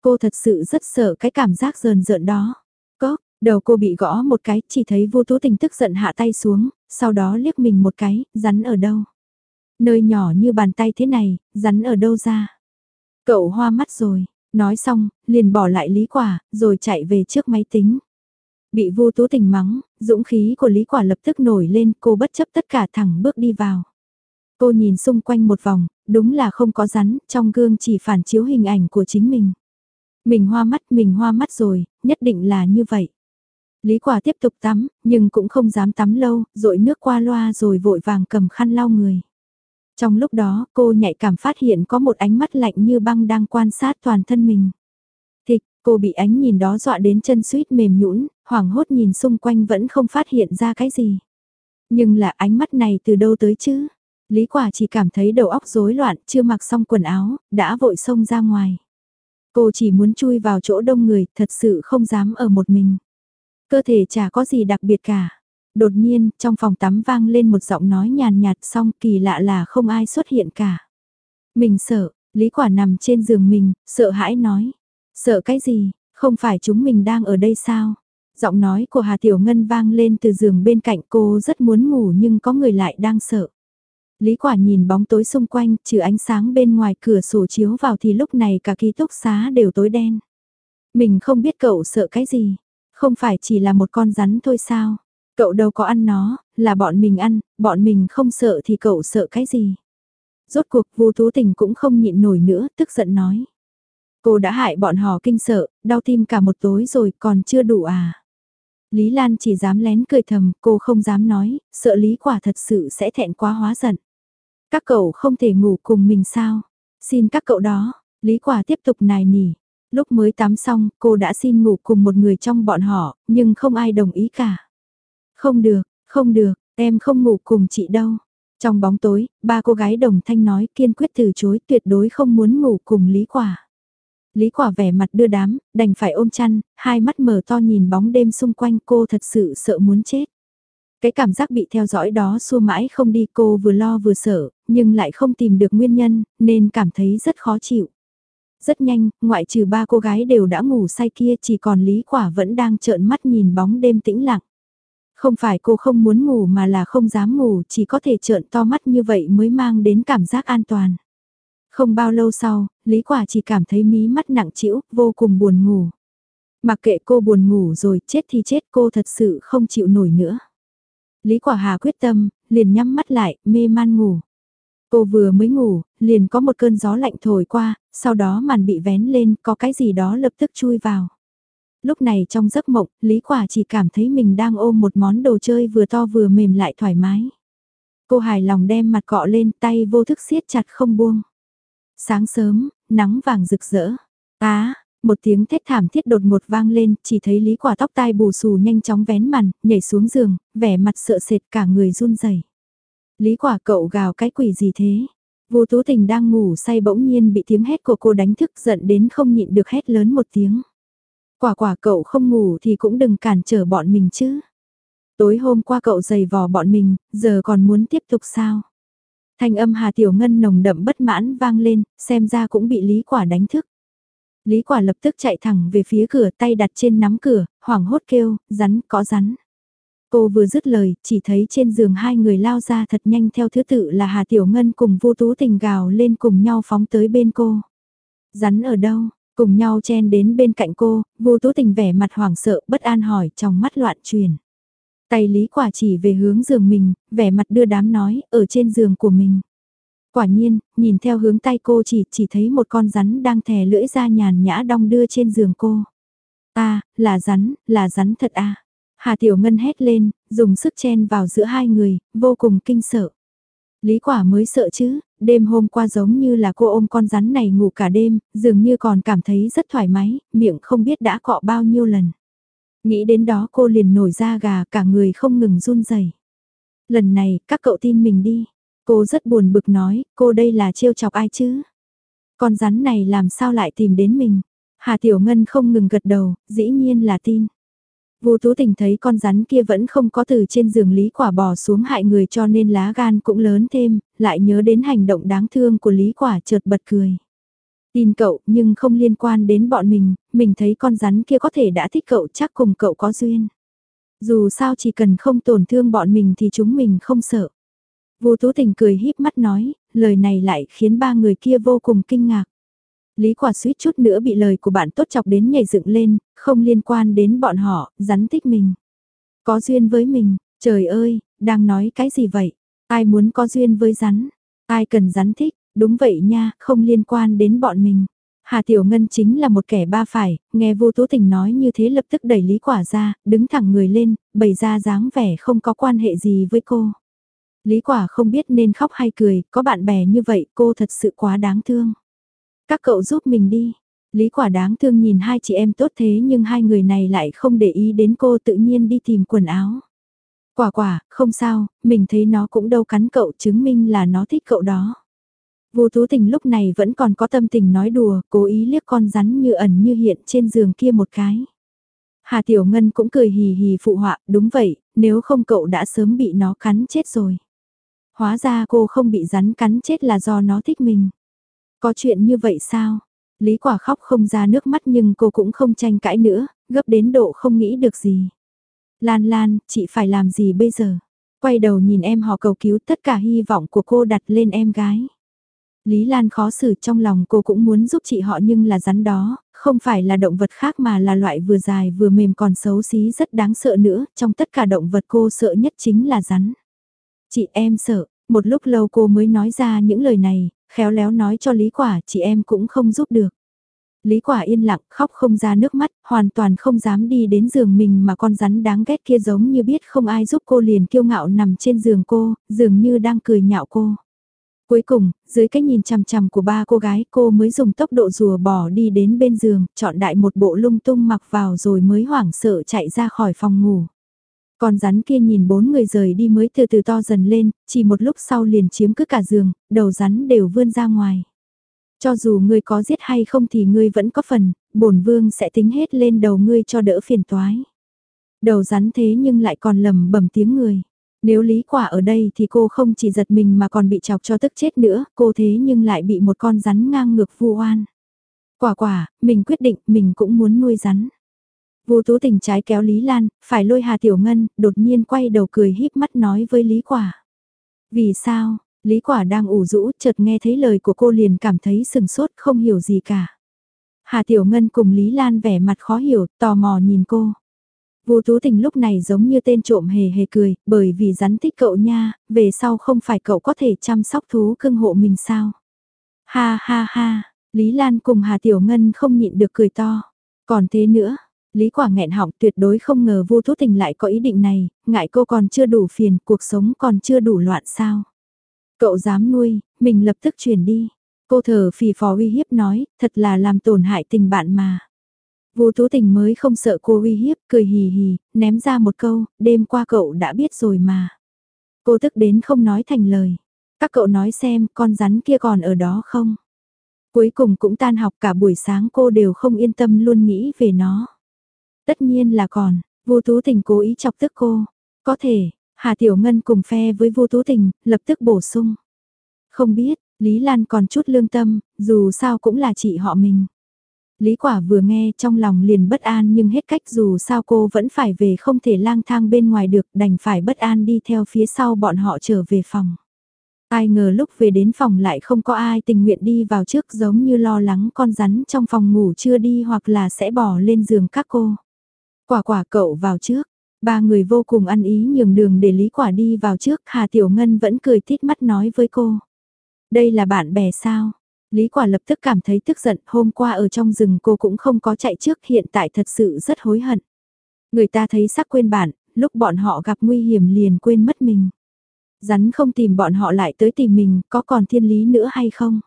Cô thật sự rất sợ cái cảm giác rờn rợn đó. Có, đầu cô bị gõ một cái, chỉ thấy vô tú tình tức giận hạ tay xuống, sau đó liếc mình một cái, rắn ở đâu. Nơi nhỏ như bàn tay thế này, rắn ở đâu ra. Cậu hoa mắt rồi, nói xong, liền bỏ lại Lý Quả, rồi chạy về trước máy tính. Bị vô tú tình mắng, dũng khí của Lý Quả lập tức nổi lên, cô bất chấp tất cả thẳng bước đi vào. Cô nhìn xung quanh một vòng, đúng là không có rắn, trong gương chỉ phản chiếu hình ảnh của chính mình. Mình hoa mắt, mình hoa mắt rồi, nhất định là như vậy. Lý Quả tiếp tục tắm, nhưng cũng không dám tắm lâu, rội nước qua loa rồi vội vàng cầm khăn lau người. Trong lúc đó, cô nhạy cảm phát hiện có một ánh mắt lạnh như băng đang quan sát toàn thân mình. Cô bị ánh nhìn đó dọa đến chân suýt mềm nhũn, hoảng hốt nhìn xung quanh vẫn không phát hiện ra cái gì. Nhưng là ánh mắt này từ đâu tới chứ? Lý quả chỉ cảm thấy đầu óc rối loạn, chưa mặc xong quần áo, đã vội xông ra ngoài. Cô chỉ muốn chui vào chỗ đông người, thật sự không dám ở một mình. Cơ thể chả có gì đặc biệt cả. Đột nhiên, trong phòng tắm vang lên một giọng nói nhàn nhạt xong kỳ lạ là không ai xuất hiện cả. Mình sợ, Lý Quả nằm trên giường mình, sợ hãi nói. Sợ cái gì, không phải chúng mình đang ở đây sao? Giọng nói của Hà Tiểu Ngân vang lên từ giường bên cạnh cô rất muốn ngủ nhưng có người lại đang sợ. Lý quả nhìn bóng tối xung quanh, trừ ánh sáng bên ngoài cửa sổ chiếu vào thì lúc này cả ký túc xá đều tối đen. Mình không biết cậu sợ cái gì, không phải chỉ là một con rắn thôi sao? Cậu đâu có ăn nó, là bọn mình ăn, bọn mình không sợ thì cậu sợ cái gì? Rốt cuộc vô tú tình cũng không nhịn nổi nữa, tức giận nói. Cô đã hại bọn họ kinh sợ, đau tim cả một tối rồi còn chưa đủ à? Lý Lan chỉ dám lén cười thầm, cô không dám nói, sợ Lý quả thật sự sẽ thẹn quá hóa giận. Các cậu không thể ngủ cùng mình sao? Xin các cậu đó, Lý quả tiếp tục nài nỉ. Lúc mới tắm xong, cô đã xin ngủ cùng một người trong bọn họ, nhưng không ai đồng ý cả. Không được, không được, em không ngủ cùng chị đâu. Trong bóng tối, ba cô gái đồng thanh nói kiên quyết từ chối tuyệt đối không muốn ngủ cùng Lý Quả. Lý Quả vẻ mặt đưa đám, đành phải ôm chăn, hai mắt mở to nhìn bóng đêm xung quanh cô thật sự sợ muốn chết. Cái cảm giác bị theo dõi đó xua mãi không đi cô vừa lo vừa sợ, nhưng lại không tìm được nguyên nhân, nên cảm thấy rất khó chịu. Rất nhanh, ngoại trừ ba cô gái đều đã ngủ say kia chỉ còn Lý Quả vẫn đang trợn mắt nhìn bóng đêm tĩnh lặng. Không phải cô không muốn ngủ mà là không dám ngủ, chỉ có thể trợn to mắt như vậy mới mang đến cảm giác an toàn. Không bao lâu sau, Lý Quả chỉ cảm thấy mí mắt nặng trĩu, vô cùng buồn ngủ. Mặc kệ cô buồn ngủ rồi, chết thì chết cô thật sự không chịu nổi nữa. Lý Quả Hà quyết tâm, liền nhắm mắt lại, mê man ngủ. Cô vừa mới ngủ, liền có một cơn gió lạnh thổi qua, sau đó màn bị vén lên, có cái gì đó lập tức chui vào. Lúc này trong giấc mộng, Lý Quả chỉ cảm thấy mình đang ôm một món đồ chơi vừa to vừa mềm lại thoải mái. Cô hài lòng đem mặt cọ lên tay vô thức siết chặt không buông. Sáng sớm, nắng vàng rực rỡ. Á, một tiếng thét thảm thiết đột ngột vang lên, chỉ thấy Lý Quả tóc tai bù xù nhanh chóng vén màn, nhảy xuống giường, vẻ mặt sợ sệt cả người run rẩy. Lý Quả cậu gào cái quỷ gì thế? Vô Tú Tình đang ngủ say bỗng nhiên bị tiếng hét của cô đánh thức giận đến không nhịn được hét lớn một tiếng. Quả quả cậu không ngủ thì cũng đừng cản trở bọn mình chứ. Tối hôm qua cậu giày vò bọn mình, giờ còn muốn tiếp tục sao? Thanh âm Hà Tiểu Ngân nồng đậm bất mãn vang lên, xem ra cũng bị Lý Quả đánh thức. Lý Quả lập tức chạy thẳng về phía cửa tay đặt trên nắm cửa, hoảng hốt kêu, rắn, có rắn. Cô vừa dứt lời, chỉ thấy trên giường hai người lao ra thật nhanh theo thứ tự là Hà Tiểu Ngân cùng vô tú tình gào lên cùng nhau phóng tới bên cô. Rắn ở đâu? Cùng nhau chen đến bên cạnh cô, vô tú tình vẻ mặt hoảng sợ bất an hỏi trong mắt loạn truyền. Tay Lý Quả chỉ về hướng giường mình, vẻ mặt đưa đám nói, ở trên giường của mình. Quả nhiên, nhìn theo hướng tay cô chỉ chỉ thấy một con rắn đang thè lưỡi ra nhàn nhã đong đưa trên giường cô. À, là rắn, là rắn thật à. Hà Tiểu Ngân hét lên, dùng sức chen vào giữa hai người, vô cùng kinh sợ. Lý quả mới sợ chứ, đêm hôm qua giống như là cô ôm con rắn này ngủ cả đêm, dường như còn cảm thấy rất thoải mái, miệng không biết đã cọ bao nhiêu lần. Nghĩ đến đó cô liền nổi da gà cả người không ngừng run rẩy. Lần này, các cậu tin mình đi. Cô rất buồn bực nói, cô đây là trêu chọc ai chứ? Con rắn này làm sao lại tìm đến mình? Hà Tiểu Ngân không ngừng gật đầu, dĩ nhiên là tin. Vô Tú Tình thấy con rắn kia vẫn không có từ trên giường Lý Quả bò xuống hại người cho nên lá gan cũng lớn thêm, lại nhớ đến hành động đáng thương của Lý Quả chợt bật cười. Tin cậu nhưng không liên quan đến bọn mình, mình thấy con rắn kia có thể đã thích cậu chắc cùng cậu có duyên. Dù sao chỉ cần không tổn thương bọn mình thì chúng mình không sợ. Vô Tú Tình cười híp mắt nói, lời này lại khiến ba người kia vô cùng kinh ngạc. Lý quả suýt chút nữa bị lời của bạn tốt chọc đến nhảy dựng lên, không liên quan đến bọn họ, rắn thích mình. Có duyên với mình, trời ơi, đang nói cái gì vậy? Ai muốn có duyên với rắn? Ai cần rắn thích? Đúng vậy nha, không liên quan đến bọn mình. Hà Tiểu Ngân chính là một kẻ ba phải, nghe vô tố tình nói như thế lập tức đẩy Lý Quả ra, đứng thẳng người lên, bày ra dáng vẻ không có quan hệ gì với cô. Lý Quả không biết nên khóc hay cười, có bạn bè như vậy cô thật sự quá đáng thương. Các cậu giúp mình đi. Lý Quả đáng thương nhìn hai chị em tốt thế nhưng hai người này lại không để ý đến cô tự nhiên đi tìm quần áo. Quả quả, không sao, mình thấy nó cũng đâu cắn cậu chứng minh là nó thích cậu đó. Vô Tú Tình lúc này vẫn còn có tâm tình nói đùa, cố ý liếc con rắn như ẩn như hiện trên giường kia một cái. Hà Tiểu Ngân cũng cười hì hì phụ họa, đúng vậy, nếu không cậu đã sớm bị nó cắn chết rồi. Hóa ra cô không bị rắn cắn chết là do nó thích mình. Có chuyện như vậy sao? Lý quả khóc không ra nước mắt nhưng cô cũng không tranh cãi nữa, gấp đến độ không nghĩ được gì. Lan Lan, chị phải làm gì bây giờ? Quay đầu nhìn em họ cầu cứu tất cả hy vọng của cô đặt lên em gái. Lý Lan khó xử trong lòng cô cũng muốn giúp chị họ nhưng là rắn đó, không phải là động vật khác mà là loại vừa dài vừa mềm còn xấu xí rất đáng sợ nữa, trong tất cả động vật cô sợ nhất chính là rắn. Chị em sợ, một lúc lâu cô mới nói ra những lời này, khéo léo nói cho Lý Quả chị em cũng không giúp được. Lý Quả yên lặng khóc không ra nước mắt, hoàn toàn không dám đi đến giường mình mà con rắn đáng ghét kia giống như biết không ai giúp cô liền kiêu ngạo nằm trên giường cô, dường như đang cười nhạo cô. Cuối cùng, dưới cái nhìn chằm chằm của ba cô gái cô mới dùng tốc độ rùa bỏ đi đến bên giường, chọn đại một bộ lung tung mặc vào rồi mới hoảng sợ chạy ra khỏi phòng ngủ. Con rắn kia nhìn bốn người rời đi mới từ từ to dần lên, chỉ một lúc sau liền chiếm cứ cả giường, đầu rắn đều vươn ra ngoài. Cho dù ngươi có giết hay không thì ngươi vẫn có phần, bổn vương sẽ tính hết lên đầu ngươi cho đỡ phiền toái. Đầu rắn thế nhưng lại còn lầm bầm tiếng người. Nếu lý quả ở đây thì cô không chỉ giật mình mà còn bị chọc cho tức chết nữa, cô thế nhưng lại bị một con rắn ngang ngược vu oan. Quả quả, mình quyết định mình cũng muốn nuôi rắn. Vô tú tình trái kéo Lý Lan, phải lôi Hà Tiểu Ngân, đột nhiên quay đầu cười híp mắt nói với Lý Quả. Vì sao, Lý Quả đang ủ rũ, chợt nghe thấy lời của cô liền cảm thấy sừng sốt không hiểu gì cả. Hà Tiểu Ngân cùng Lý Lan vẻ mặt khó hiểu, tò mò nhìn cô. Vô Tú Tình lúc này giống như tên trộm hề hề cười, bởi vì rắn thích cậu nha, về sau không phải cậu có thể chăm sóc thú cưng hộ mình sao. Ha ha ha, Lý Lan cùng Hà Tiểu Ngân không nhịn được cười to. Còn thế nữa, Lý Quả nghẹn họng tuyệt đối không ngờ Vô Tú Tình lại có ý định này, ngại cô còn chưa đủ phiền, cuộc sống còn chưa đủ loạn sao. Cậu dám nuôi, mình lập tức chuyển đi. Cô thở phì phò uy hiếp nói, thật là làm tổn hại tình bạn mà. Vô Tú Tình mới không sợ cô uy hiếp, cười hì hì, ném ra một câu, đêm qua cậu đã biết rồi mà. Cô tức đến không nói thành lời. Các cậu nói xem con rắn kia còn ở đó không? Cuối cùng cũng tan học cả buổi sáng cô đều không yên tâm luôn nghĩ về nó. Tất nhiên là còn, vô tú tình cố ý chọc tức cô. Có thể, Hà Tiểu Ngân cùng phe với vô tú tình, lập tức bổ sung. Không biết, Lý Lan còn chút lương tâm, dù sao cũng là chị họ mình. Lý quả vừa nghe trong lòng liền bất an nhưng hết cách dù sao cô vẫn phải về không thể lang thang bên ngoài được đành phải bất an đi theo phía sau bọn họ trở về phòng. Ai ngờ lúc về đến phòng lại không có ai tình nguyện đi vào trước giống như lo lắng con rắn trong phòng ngủ chưa đi hoặc là sẽ bỏ lên giường các cô. Quả quả cậu vào trước, ba người vô cùng ăn ý nhường đường để Lý quả đi vào trước Hà Tiểu Ngân vẫn cười tít mắt nói với cô. Đây là bạn bè sao? Lý quả lập tức cảm thấy tức giận, hôm qua ở trong rừng cô cũng không có chạy trước, hiện tại thật sự rất hối hận. Người ta thấy sắc quên bản, lúc bọn họ gặp nguy hiểm liền quên mất mình. Rắn không tìm bọn họ lại tới tìm mình, có còn thiên lý nữa hay không?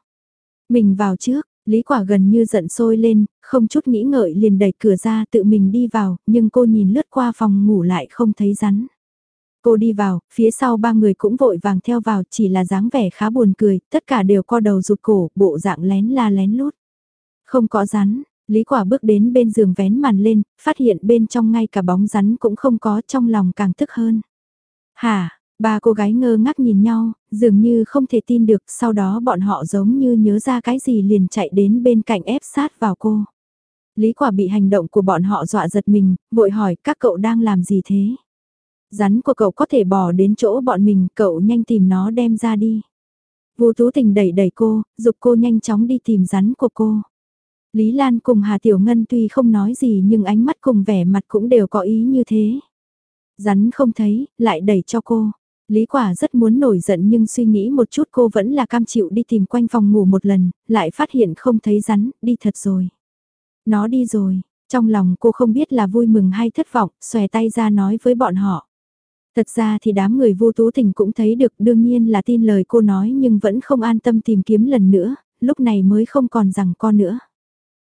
Mình vào trước, Lý quả gần như giận sôi lên, không chút nghĩ ngợi liền đẩy cửa ra tự mình đi vào, nhưng cô nhìn lướt qua phòng ngủ lại không thấy rắn. Cô đi vào, phía sau ba người cũng vội vàng theo vào chỉ là dáng vẻ khá buồn cười, tất cả đều co đầu rụt cổ, bộ dạng lén la lén lút. Không có rắn, Lý Quả bước đến bên giường vén màn lên, phát hiện bên trong ngay cả bóng rắn cũng không có trong lòng càng tức hơn. Hả, ba cô gái ngơ ngác nhìn nhau, dường như không thể tin được, sau đó bọn họ giống như nhớ ra cái gì liền chạy đến bên cạnh ép sát vào cô. Lý Quả bị hành động của bọn họ dọa giật mình, vội hỏi các cậu đang làm gì thế? Rắn của cậu có thể bỏ đến chỗ bọn mình, cậu nhanh tìm nó đem ra đi. Vô Tú Tình đẩy đẩy cô, dục cô nhanh chóng đi tìm rắn của cô. Lý Lan cùng Hà Tiểu Ngân tuy không nói gì nhưng ánh mắt cùng vẻ mặt cũng đều có ý như thế. Rắn không thấy, lại đẩy cho cô. Lý quả rất muốn nổi giận nhưng suy nghĩ một chút cô vẫn là cam chịu đi tìm quanh phòng ngủ một lần, lại phát hiện không thấy rắn, đi thật rồi. Nó đi rồi, trong lòng cô không biết là vui mừng hay thất vọng, xòe tay ra nói với bọn họ. Thật ra thì đám người vô tú tình cũng thấy được đương nhiên là tin lời cô nói nhưng vẫn không an tâm tìm kiếm lần nữa, lúc này mới không còn rằng con nữa.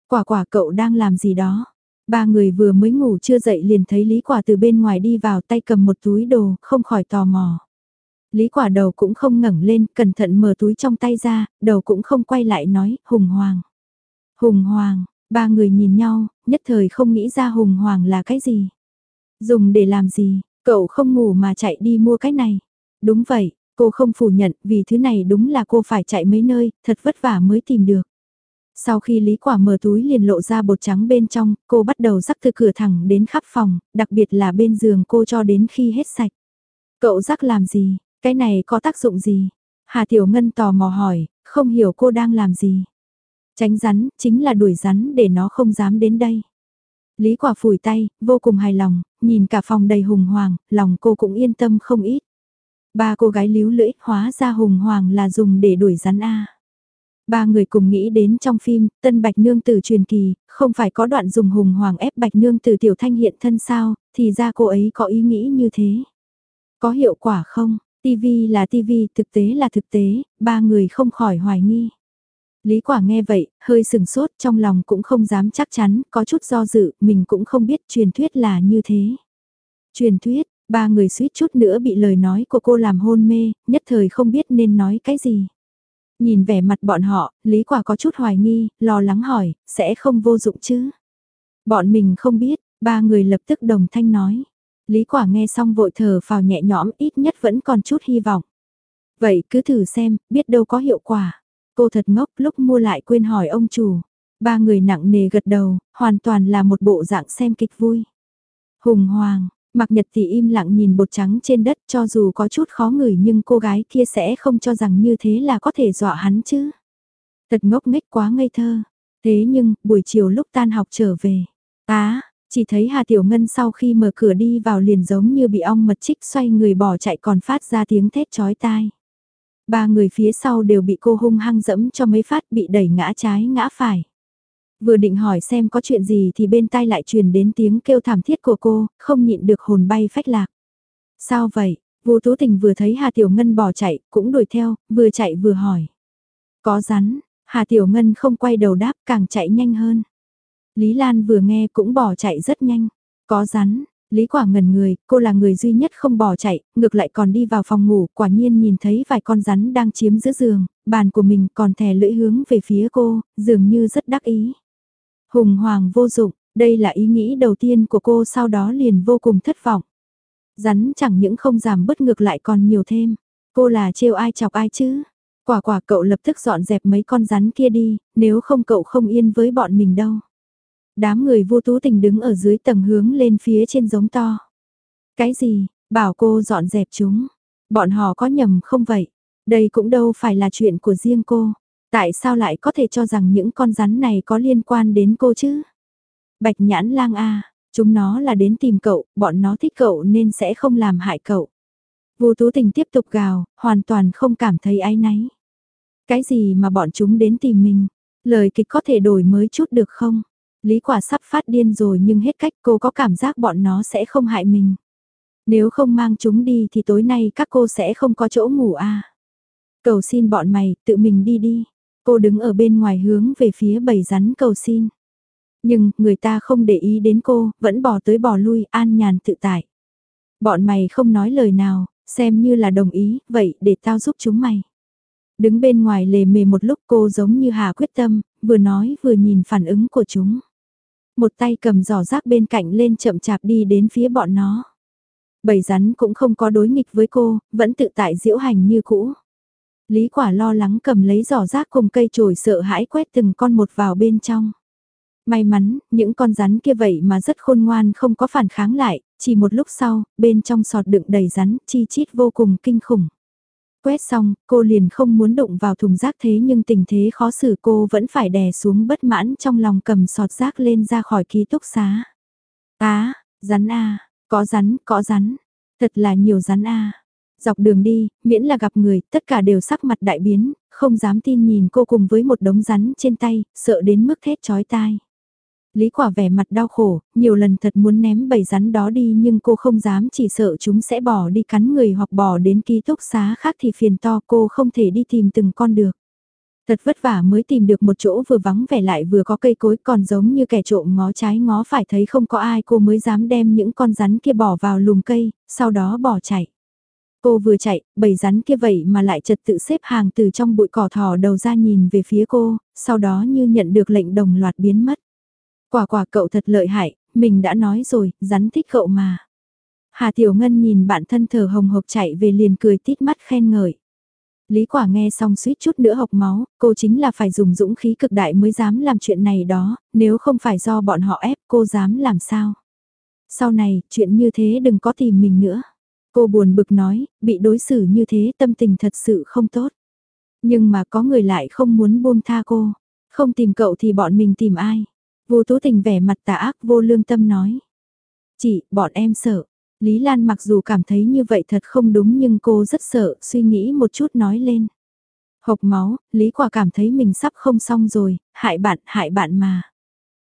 Quả quả cậu đang làm gì đó? Ba người vừa mới ngủ chưa dậy liền thấy Lý Quả từ bên ngoài đi vào tay cầm một túi đồ, không khỏi tò mò. Lý Quả đầu cũng không ngẩng lên, cẩn thận mở túi trong tay ra, đầu cũng không quay lại nói, Hùng Hoàng. Hùng Hoàng, ba người nhìn nhau, nhất thời không nghĩ ra Hùng Hoàng là cái gì. Dùng để làm gì, cậu không ngủ mà chạy đi mua cái này. Đúng vậy, cô không phủ nhận vì thứ này đúng là cô phải chạy mấy nơi, thật vất vả mới tìm được. Sau khi Lý Quả mở túi liền lộ ra bột trắng bên trong, cô bắt đầu rắc từ cửa thẳng đến khắp phòng, đặc biệt là bên giường cô cho đến khi hết sạch. Cậu rắc làm gì? Cái này có tác dụng gì? Hà Tiểu Ngân tò mò hỏi, không hiểu cô đang làm gì. Tránh rắn, chính là đuổi rắn để nó không dám đến đây. Lý Quả phủi tay, vô cùng hài lòng, nhìn cả phòng đầy hùng hoàng, lòng cô cũng yên tâm không ít. Ba cô gái líu lưỡi, hóa ra hùng hoàng là dùng để đuổi rắn A. Ba người cùng nghĩ đến trong phim, Tân Bạch Nương Tử truyền kỳ, không phải có đoạn dùng hùng hoàng ép Bạch Nương Tử tiểu thanh hiện thân sao, thì ra cô ấy có ý nghĩ như thế. Có hiệu quả không? TV là TV, thực tế là thực tế, ba người không khỏi hoài nghi. Lý quả nghe vậy, hơi sừng sốt trong lòng cũng không dám chắc chắn, có chút do dự, mình cũng không biết truyền thuyết là như thế. Truyền thuyết, ba người suýt chút nữa bị lời nói của cô làm hôn mê, nhất thời không biết nên nói cái gì. Nhìn vẻ mặt bọn họ, Lý Quả có chút hoài nghi, lo lắng hỏi, sẽ không vô dụng chứ? Bọn mình không biết, ba người lập tức đồng thanh nói. Lý Quả nghe xong vội thở vào nhẹ nhõm ít nhất vẫn còn chút hy vọng. Vậy cứ thử xem, biết đâu có hiệu quả. Cô thật ngốc lúc mua lại quên hỏi ông chủ. Ba người nặng nề gật đầu, hoàn toàn là một bộ dạng xem kịch vui. Hùng Hoàng, Mặc nhật thì im lặng nhìn bột trắng trên đất cho dù có chút khó ngửi nhưng cô gái kia sẽ không cho rằng như thế là có thể dọa hắn chứ. Thật ngốc nghếch quá ngây thơ. Thế nhưng, buổi chiều lúc tan học trở về. Á, chỉ thấy Hà Tiểu Ngân sau khi mở cửa đi vào liền giống như bị ong mật chích xoay người bỏ chạy còn phát ra tiếng thét chói tai. Ba người phía sau đều bị cô hung hăng dẫm cho mấy phát bị đẩy ngã trái ngã phải. Vừa định hỏi xem có chuyện gì thì bên tai lại truyền đến tiếng kêu thảm thiết của cô, không nhịn được hồn bay phách lạc. Sao vậy? Vô Tú Tình vừa thấy Hà Tiểu Ngân bỏ chạy, cũng đuổi theo, vừa chạy vừa hỏi. Có rắn, Hà Tiểu Ngân không quay đầu đáp càng chạy nhanh hơn. Lý Lan vừa nghe cũng bỏ chạy rất nhanh. Có rắn, Lý Quả ngần người, cô là người duy nhất không bỏ chạy, ngược lại còn đi vào phòng ngủ, quả nhiên nhìn thấy vài con rắn đang chiếm giữa giường, bàn của mình còn thè lưỡi hướng về phía cô, dường như rất đắc ý. Hùng hoàng vô dụng, đây là ý nghĩ đầu tiên của cô sau đó liền vô cùng thất vọng. Rắn chẳng những không giảm bất ngược lại còn nhiều thêm. Cô là trêu ai chọc ai chứ? Quả quả cậu lập tức dọn dẹp mấy con rắn kia đi, nếu không cậu không yên với bọn mình đâu. Đám người vô tú tình đứng ở dưới tầng hướng lên phía trên giống to. Cái gì, bảo cô dọn dẹp chúng. Bọn họ có nhầm không vậy? Đây cũng đâu phải là chuyện của riêng cô. Tại sao lại có thể cho rằng những con rắn này có liên quan đến cô chứ? Bạch nhãn lang a, chúng nó là đến tìm cậu, bọn nó thích cậu nên sẽ không làm hại cậu. Vô Tú Tình tiếp tục gào, hoàn toàn không cảm thấy áy náy. Cái gì mà bọn chúng đến tìm mình? Lời kịch có thể đổi mới chút được không? Lý quả sắp phát điên rồi nhưng hết cách cô có cảm giác bọn nó sẽ không hại mình. Nếu không mang chúng đi thì tối nay các cô sẽ không có chỗ ngủ à Cầu xin bọn mày, tự mình đi đi. Cô đứng ở bên ngoài hướng về phía bầy rắn cầu xin. Nhưng, người ta không để ý đến cô, vẫn bỏ tới bỏ lui, an nhàn tự tại. Bọn mày không nói lời nào, xem như là đồng ý, vậy để tao giúp chúng mày. Đứng bên ngoài lề mề một lúc cô giống như hà quyết tâm, vừa nói vừa nhìn phản ứng của chúng. Một tay cầm giỏ rác bên cạnh lên chậm chạp đi đến phía bọn nó. Bầy rắn cũng không có đối nghịch với cô, vẫn tự tại diễu hành như cũ. Lý quả lo lắng cầm lấy giỏ rác cùng cây chổi sợ hãi quét từng con một vào bên trong. May mắn, những con rắn kia vậy mà rất khôn ngoan không có phản kháng lại, chỉ một lúc sau, bên trong sọt đựng đầy rắn, chi chít vô cùng kinh khủng. Quét xong, cô liền không muốn đụng vào thùng rác thế nhưng tình thế khó xử cô vẫn phải đè xuống bất mãn trong lòng cầm sọt rác lên ra khỏi ký túc xá. Á, rắn a, có rắn, có rắn, thật là nhiều rắn a. Dọc đường đi, miễn là gặp người, tất cả đều sắc mặt đại biến, không dám tin nhìn cô cùng với một đống rắn trên tay, sợ đến mức thét chói tai. Lý quả vẻ mặt đau khổ, nhiều lần thật muốn ném bầy rắn đó đi nhưng cô không dám chỉ sợ chúng sẽ bỏ đi cắn người hoặc bỏ đến ký túc xá khác thì phiền to cô không thể đi tìm từng con được. Thật vất vả mới tìm được một chỗ vừa vắng vẻ lại vừa có cây cối còn giống như kẻ trộm ngó trái ngó phải thấy không có ai cô mới dám đem những con rắn kia bỏ vào lùm cây, sau đó bỏ chạy. Cô vừa chạy, bầy rắn kia vậy mà lại trật tự xếp hàng từ trong bụi cỏ thỏ đầu ra nhìn về phía cô, sau đó như nhận được lệnh đồng loạt biến mất. Quả quả cậu thật lợi hại, mình đã nói rồi, rắn thích cậu mà. Hà Tiểu Ngân nhìn bạn thân thở hồng hộc chạy về liền cười tít mắt khen ngợi. Lý quả nghe xong suýt chút nữa hộc máu, cô chính là phải dùng dũng khí cực đại mới dám làm chuyện này đó, nếu không phải do bọn họ ép cô dám làm sao. Sau này, chuyện như thế đừng có tìm mình nữa. Cô buồn bực nói, bị đối xử như thế tâm tình thật sự không tốt. Nhưng mà có người lại không muốn buông tha cô. Không tìm cậu thì bọn mình tìm ai. Vô Tú Tình vẻ mặt tà ác vô lương tâm nói. Chị, bọn em sợ. Lý Lan mặc dù cảm thấy như vậy thật không đúng nhưng cô rất sợ, suy nghĩ một chút nói lên. Hộc máu, Lý Quả cảm thấy mình sắp không xong rồi, hại bạn, hại bạn mà.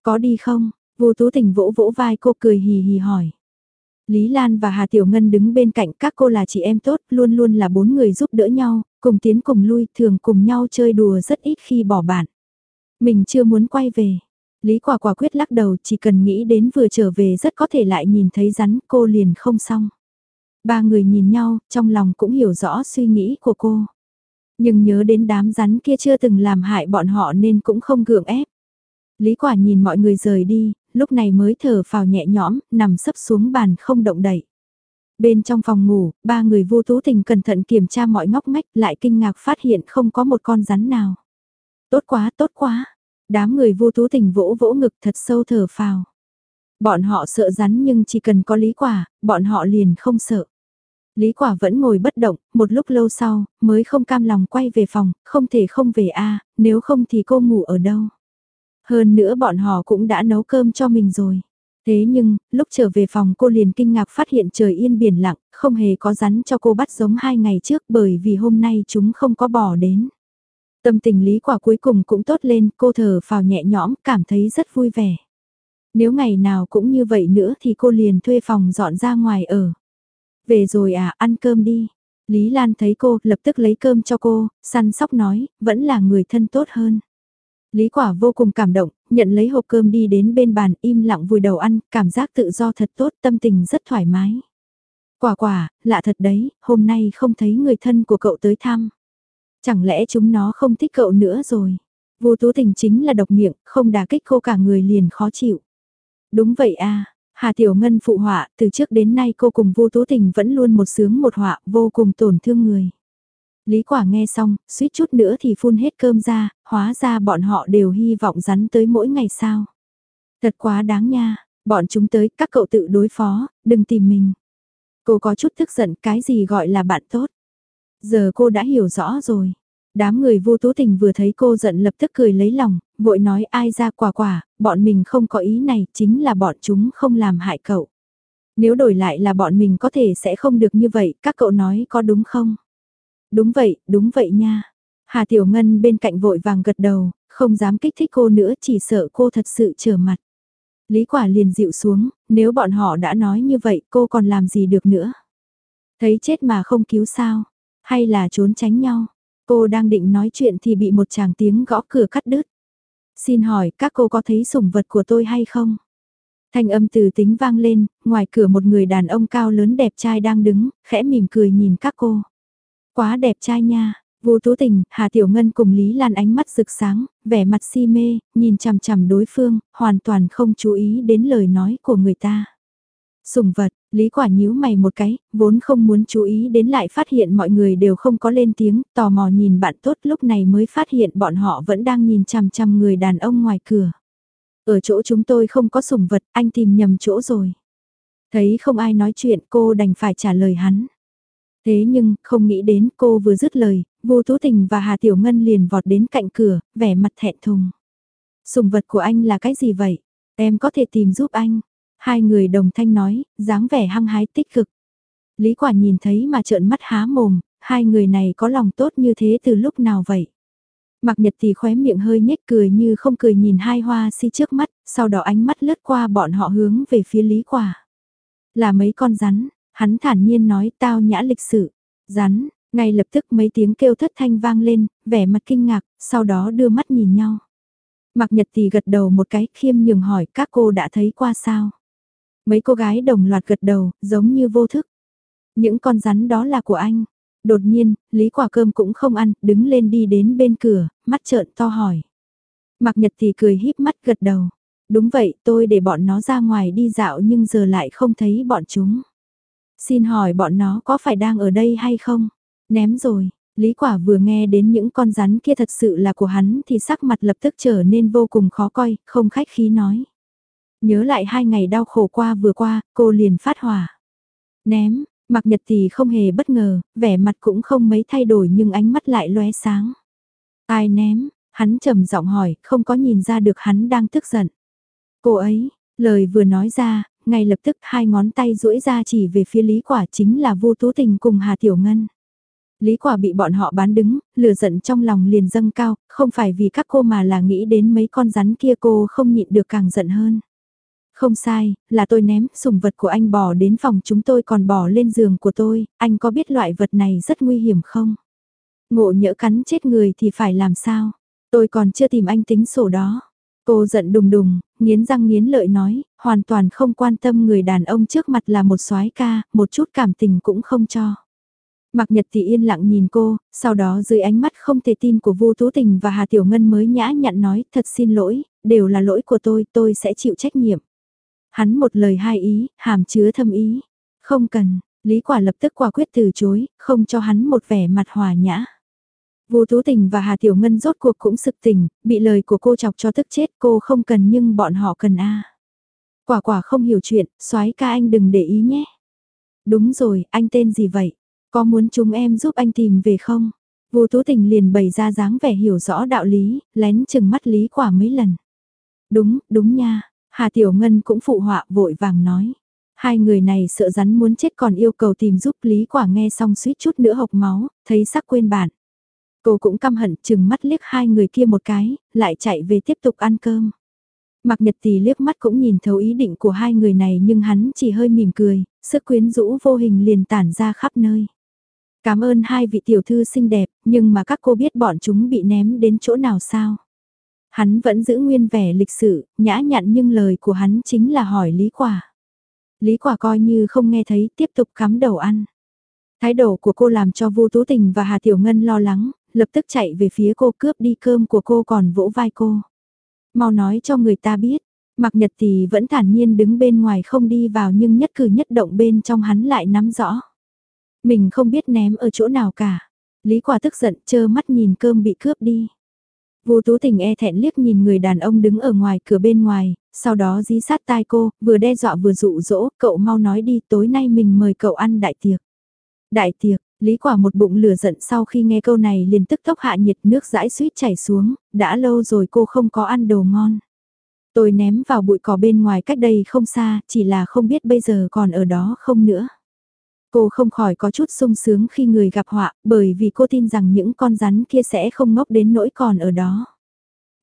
Có đi không? Vô Tú Tình vỗ vỗ vai cô cười hì hì hỏi. Lý Lan và Hà Tiểu Ngân đứng bên cạnh các cô là chị em tốt, luôn luôn là bốn người giúp đỡ nhau, cùng tiến cùng lui, thường cùng nhau chơi đùa rất ít khi bỏ bạn. Mình chưa muốn quay về. Lý quả quả quyết lắc đầu chỉ cần nghĩ đến vừa trở về rất có thể lại nhìn thấy rắn cô liền không xong. Ba người nhìn nhau, trong lòng cũng hiểu rõ suy nghĩ của cô. Nhưng nhớ đến đám rắn kia chưa từng làm hại bọn họ nên cũng không gượng ép. Lý quả nhìn mọi người rời đi, lúc này mới thở phào nhẹ nhõm, nằm sấp xuống bàn không động đậy. Bên trong phòng ngủ, ba người vô tú tình cẩn thận kiểm tra mọi ngóc ngách lại kinh ngạc phát hiện không có một con rắn nào. Tốt quá, tốt quá, Đám người vô tú tình vỗ vỗ ngực thật sâu thở phào. Bọn họ sợ rắn nhưng chỉ cần có lý quả, bọn họ liền không sợ. Lý quả vẫn ngồi bất động, một lúc lâu sau, mới không cam lòng quay về phòng, không thể không về a nếu không thì cô ngủ ở đâu. Hơn nữa bọn họ cũng đã nấu cơm cho mình rồi. Thế nhưng, lúc trở về phòng cô liền kinh ngạc phát hiện trời yên biển lặng, không hề có rắn cho cô bắt giống hai ngày trước bởi vì hôm nay chúng không có bỏ đến. Tâm tình lý quả cuối cùng cũng tốt lên, cô thở phào nhẹ nhõm, cảm thấy rất vui vẻ. Nếu ngày nào cũng như vậy nữa thì cô liền thuê phòng dọn ra ngoài ở. Về rồi à, ăn cơm đi. Lý Lan thấy cô, lập tức lấy cơm cho cô, săn sóc nói, vẫn là người thân tốt hơn. Lý quả vô cùng cảm động, nhận lấy hộp cơm đi đến bên bàn im lặng vùi đầu ăn, cảm giác tự do thật tốt, tâm tình rất thoải mái. Quả quả, lạ thật đấy, hôm nay không thấy người thân của cậu tới thăm. Chẳng lẽ chúng nó không thích cậu nữa rồi? Vô tú tình chính là độc miệng, không đả kích cô cả người liền khó chịu. Đúng vậy à, Hà Tiểu Ngân phụ họa, từ trước đến nay cô cùng vô tú tình vẫn luôn một sướng một họa, vô cùng tổn thương người. Lý quả nghe xong, suýt chút nữa thì phun hết cơm ra, hóa ra bọn họ đều hy vọng rắn tới mỗi ngày sao. Thật quá đáng nha, bọn chúng tới, các cậu tự đối phó, đừng tìm mình. Cô có chút tức giận cái gì gọi là bạn tốt. Giờ cô đã hiểu rõ rồi. Đám người vô tố tình vừa thấy cô giận lập tức cười lấy lòng, vội nói ai ra quả quả, bọn mình không có ý này, chính là bọn chúng không làm hại cậu. Nếu đổi lại là bọn mình có thể sẽ không được như vậy, các cậu nói có đúng không? Đúng vậy, đúng vậy nha. Hà Tiểu Ngân bên cạnh vội vàng gật đầu, không dám kích thích cô nữa chỉ sợ cô thật sự trở mặt. Lý quả liền dịu xuống, nếu bọn họ đã nói như vậy cô còn làm gì được nữa. Thấy chết mà không cứu sao, hay là trốn tránh nhau. Cô đang định nói chuyện thì bị một chàng tiếng gõ cửa cắt đứt. Xin hỏi các cô có thấy sủng vật của tôi hay không? Thanh âm từ tính vang lên, ngoài cửa một người đàn ông cao lớn đẹp trai đang đứng, khẽ mỉm cười nhìn các cô. Quá đẹp trai nha, Vô Tú Tình, Hà Tiểu Ngân cùng Lý Lan ánh mắt rực sáng, vẻ mặt si mê, nhìn chằm chằm đối phương, hoàn toàn không chú ý đến lời nói của người ta. Sùng vật, Lý Quả nhíu mày một cái, vốn không muốn chú ý đến lại phát hiện mọi người đều không có lên tiếng, tò mò nhìn bạn tốt lúc này mới phát hiện bọn họ vẫn đang nhìn chằm chằm người đàn ông ngoài cửa. Ở chỗ chúng tôi không có sùng vật, anh tìm nhầm chỗ rồi. Thấy không ai nói chuyện cô đành phải trả lời hắn. Thế nhưng, không nghĩ đến cô vừa dứt lời, vô tú tình và Hà Tiểu Ngân liền vọt đến cạnh cửa, vẻ mặt thẹn thùng. Sùng vật của anh là cái gì vậy? Em có thể tìm giúp anh. Hai người đồng thanh nói, dáng vẻ hăng hái tích cực. Lý quả nhìn thấy mà trợn mắt há mồm, hai người này có lòng tốt như thế từ lúc nào vậy? Mặc nhật thì khóe miệng hơi nhếch cười như không cười nhìn hai hoa si trước mắt, sau đó ánh mắt lướt qua bọn họ hướng về phía lý quả. Là mấy con rắn, hắn thản nhiên nói tao nhã lịch sự. Rắn, ngay lập tức mấy tiếng kêu thất thanh vang lên, vẻ mặt kinh ngạc, sau đó đưa mắt nhìn nhau. Mặc nhật thì gật đầu một cái khiêm nhường hỏi các cô đã thấy qua sao. Mấy cô gái đồng loạt gật đầu, giống như vô thức. Những con rắn đó là của anh. Đột nhiên, Lý quả cơm cũng không ăn, đứng lên đi đến bên cửa, mắt trợn to hỏi. Mặc nhật thì cười híp mắt gật đầu. Đúng vậy, tôi để bọn nó ra ngoài đi dạo nhưng giờ lại không thấy bọn chúng. Xin hỏi bọn nó có phải đang ở đây hay không? Ném rồi, Lý Quả vừa nghe đến những con rắn kia thật sự là của hắn thì sắc mặt lập tức trở nên vô cùng khó coi, không khách khí nói. Nhớ lại hai ngày đau khổ qua vừa qua, cô liền phát hỏa. Ném, mặc nhật thì không hề bất ngờ, vẻ mặt cũng không mấy thay đổi nhưng ánh mắt lại lóe sáng. Ai ném, hắn trầm giọng hỏi, không có nhìn ra được hắn đang tức giận. Cô ấy, lời vừa nói ra, ngay lập tức hai ngón tay duỗi ra chỉ về phía Lý Quả chính là vô tú tình cùng Hà Tiểu Ngân. Lý Quả bị bọn họ bán đứng, lửa giận trong lòng liền dâng cao, không phải vì các cô mà là nghĩ đến mấy con rắn kia cô không nhịn được càng giận hơn. Không sai, là tôi ném, sùng vật của anh bỏ đến phòng chúng tôi còn bỏ lên giường của tôi, anh có biết loại vật này rất nguy hiểm không? Ngộ nhỡ cắn chết người thì phải làm sao? Tôi còn chưa tìm anh tính sổ đó. Cô giận đùng đùng, nghiến răng nghiến lợi nói, hoàn toàn không quan tâm người đàn ông trước mặt là một soái ca, một chút cảm tình cũng không cho. Mạc Nhật thì yên lặng nhìn cô, sau đó dưới ánh mắt không thể tin của Vu Tú Tình và Hà Tiểu Ngân mới nhã nhặn nói, thật xin lỗi, đều là lỗi của tôi, tôi sẽ chịu trách nhiệm. Hắn một lời hai ý, hàm chứa thâm ý. Không cần, Lý Quả lập tức quả quyết từ chối, không cho hắn một vẻ mặt hòa nhã. Vô Tú Tình và Hà Tiểu Ngân rốt cuộc cũng sực tỉnh, bị lời của cô chọc cho tức chết cô không cần nhưng bọn họ cần a. Quả quả không hiểu chuyện, soái ca anh đừng để ý nhé. Đúng rồi, anh tên gì vậy? Có muốn chúng em giúp anh tìm về không? Vô Tú Tình liền bày ra dáng vẻ hiểu rõ đạo lý, lén chừng mắt Lý Quả mấy lần. Đúng, đúng nha, Hà Tiểu Ngân cũng phụ họa vội vàng nói. Hai người này sợ rắn muốn chết còn yêu cầu tìm giúp Lý Quả nghe xong suýt chút nữa hộc máu, thấy sắc quên bạn. Cô cũng căm hận chừng mắt liếc hai người kia một cái, lại chạy về tiếp tục ăn cơm. Mạc Nhật Tì liếc mắt cũng nhìn thấu ý định của hai người này nhưng hắn chỉ hơi mỉm cười, sức quyến rũ vô hình liền tản ra khắp nơi. Cảm ơn hai vị tiểu thư xinh đẹp, nhưng mà các cô biết bọn chúng bị ném đến chỗ nào sao? Hắn vẫn giữ nguyên vẻ lịch sự, nhã nhặn nhưng lời của hắn chính là hỏi Lý Quả. Lý Quả coi như không nghe thấy tiếp tục cắm đầu ăn. Thái độ của cô làm cho Vu Tú Tình và Hà Tiểu Ngân lo lắng, lập tức chạy về phía cô cướp đi cơm của cô còn vỗ vai cô. Mau nói cho người ta biết, Mặc Nhật thì vẫn thản nhiên đứng bên ngoài không đi vào nhưng nhất cử nhất động bên trong hắn lại nắm rõ. Mình không biết ném ở chỗ nào cả. Lý Quả tức giận chơ mắt nhìn cơm bị cướp đi. Vô Tú Tình e thẹn liếc nhìn người đàn ông đứng ở ngoài cửa bên ngoài, sau đó dí sát tai cô, vừa đe dọa vừa dụ dỗ, cậu mau nói đi tối nay mình mời cậu ăn đại tiệc. Đại tiệc, Lý Quả một bụng lửa giận sau khi nghe câu này liền tức tốc hạ nhiệt nước dãi suýt chảy xuống, đã lâu rồi cô không có ăn đồ ngon. Tôi ném vào bụi cỏ bên ngoài cách đây không xa, chỉ là không biết bây giờ còn ở đó không nữa. Cô không khỏi có chút sung sướng khi người gặp họa, bởi vì cô tin rằng những con rắn kia sẽ không ngốc đến nỗi còn ở đó.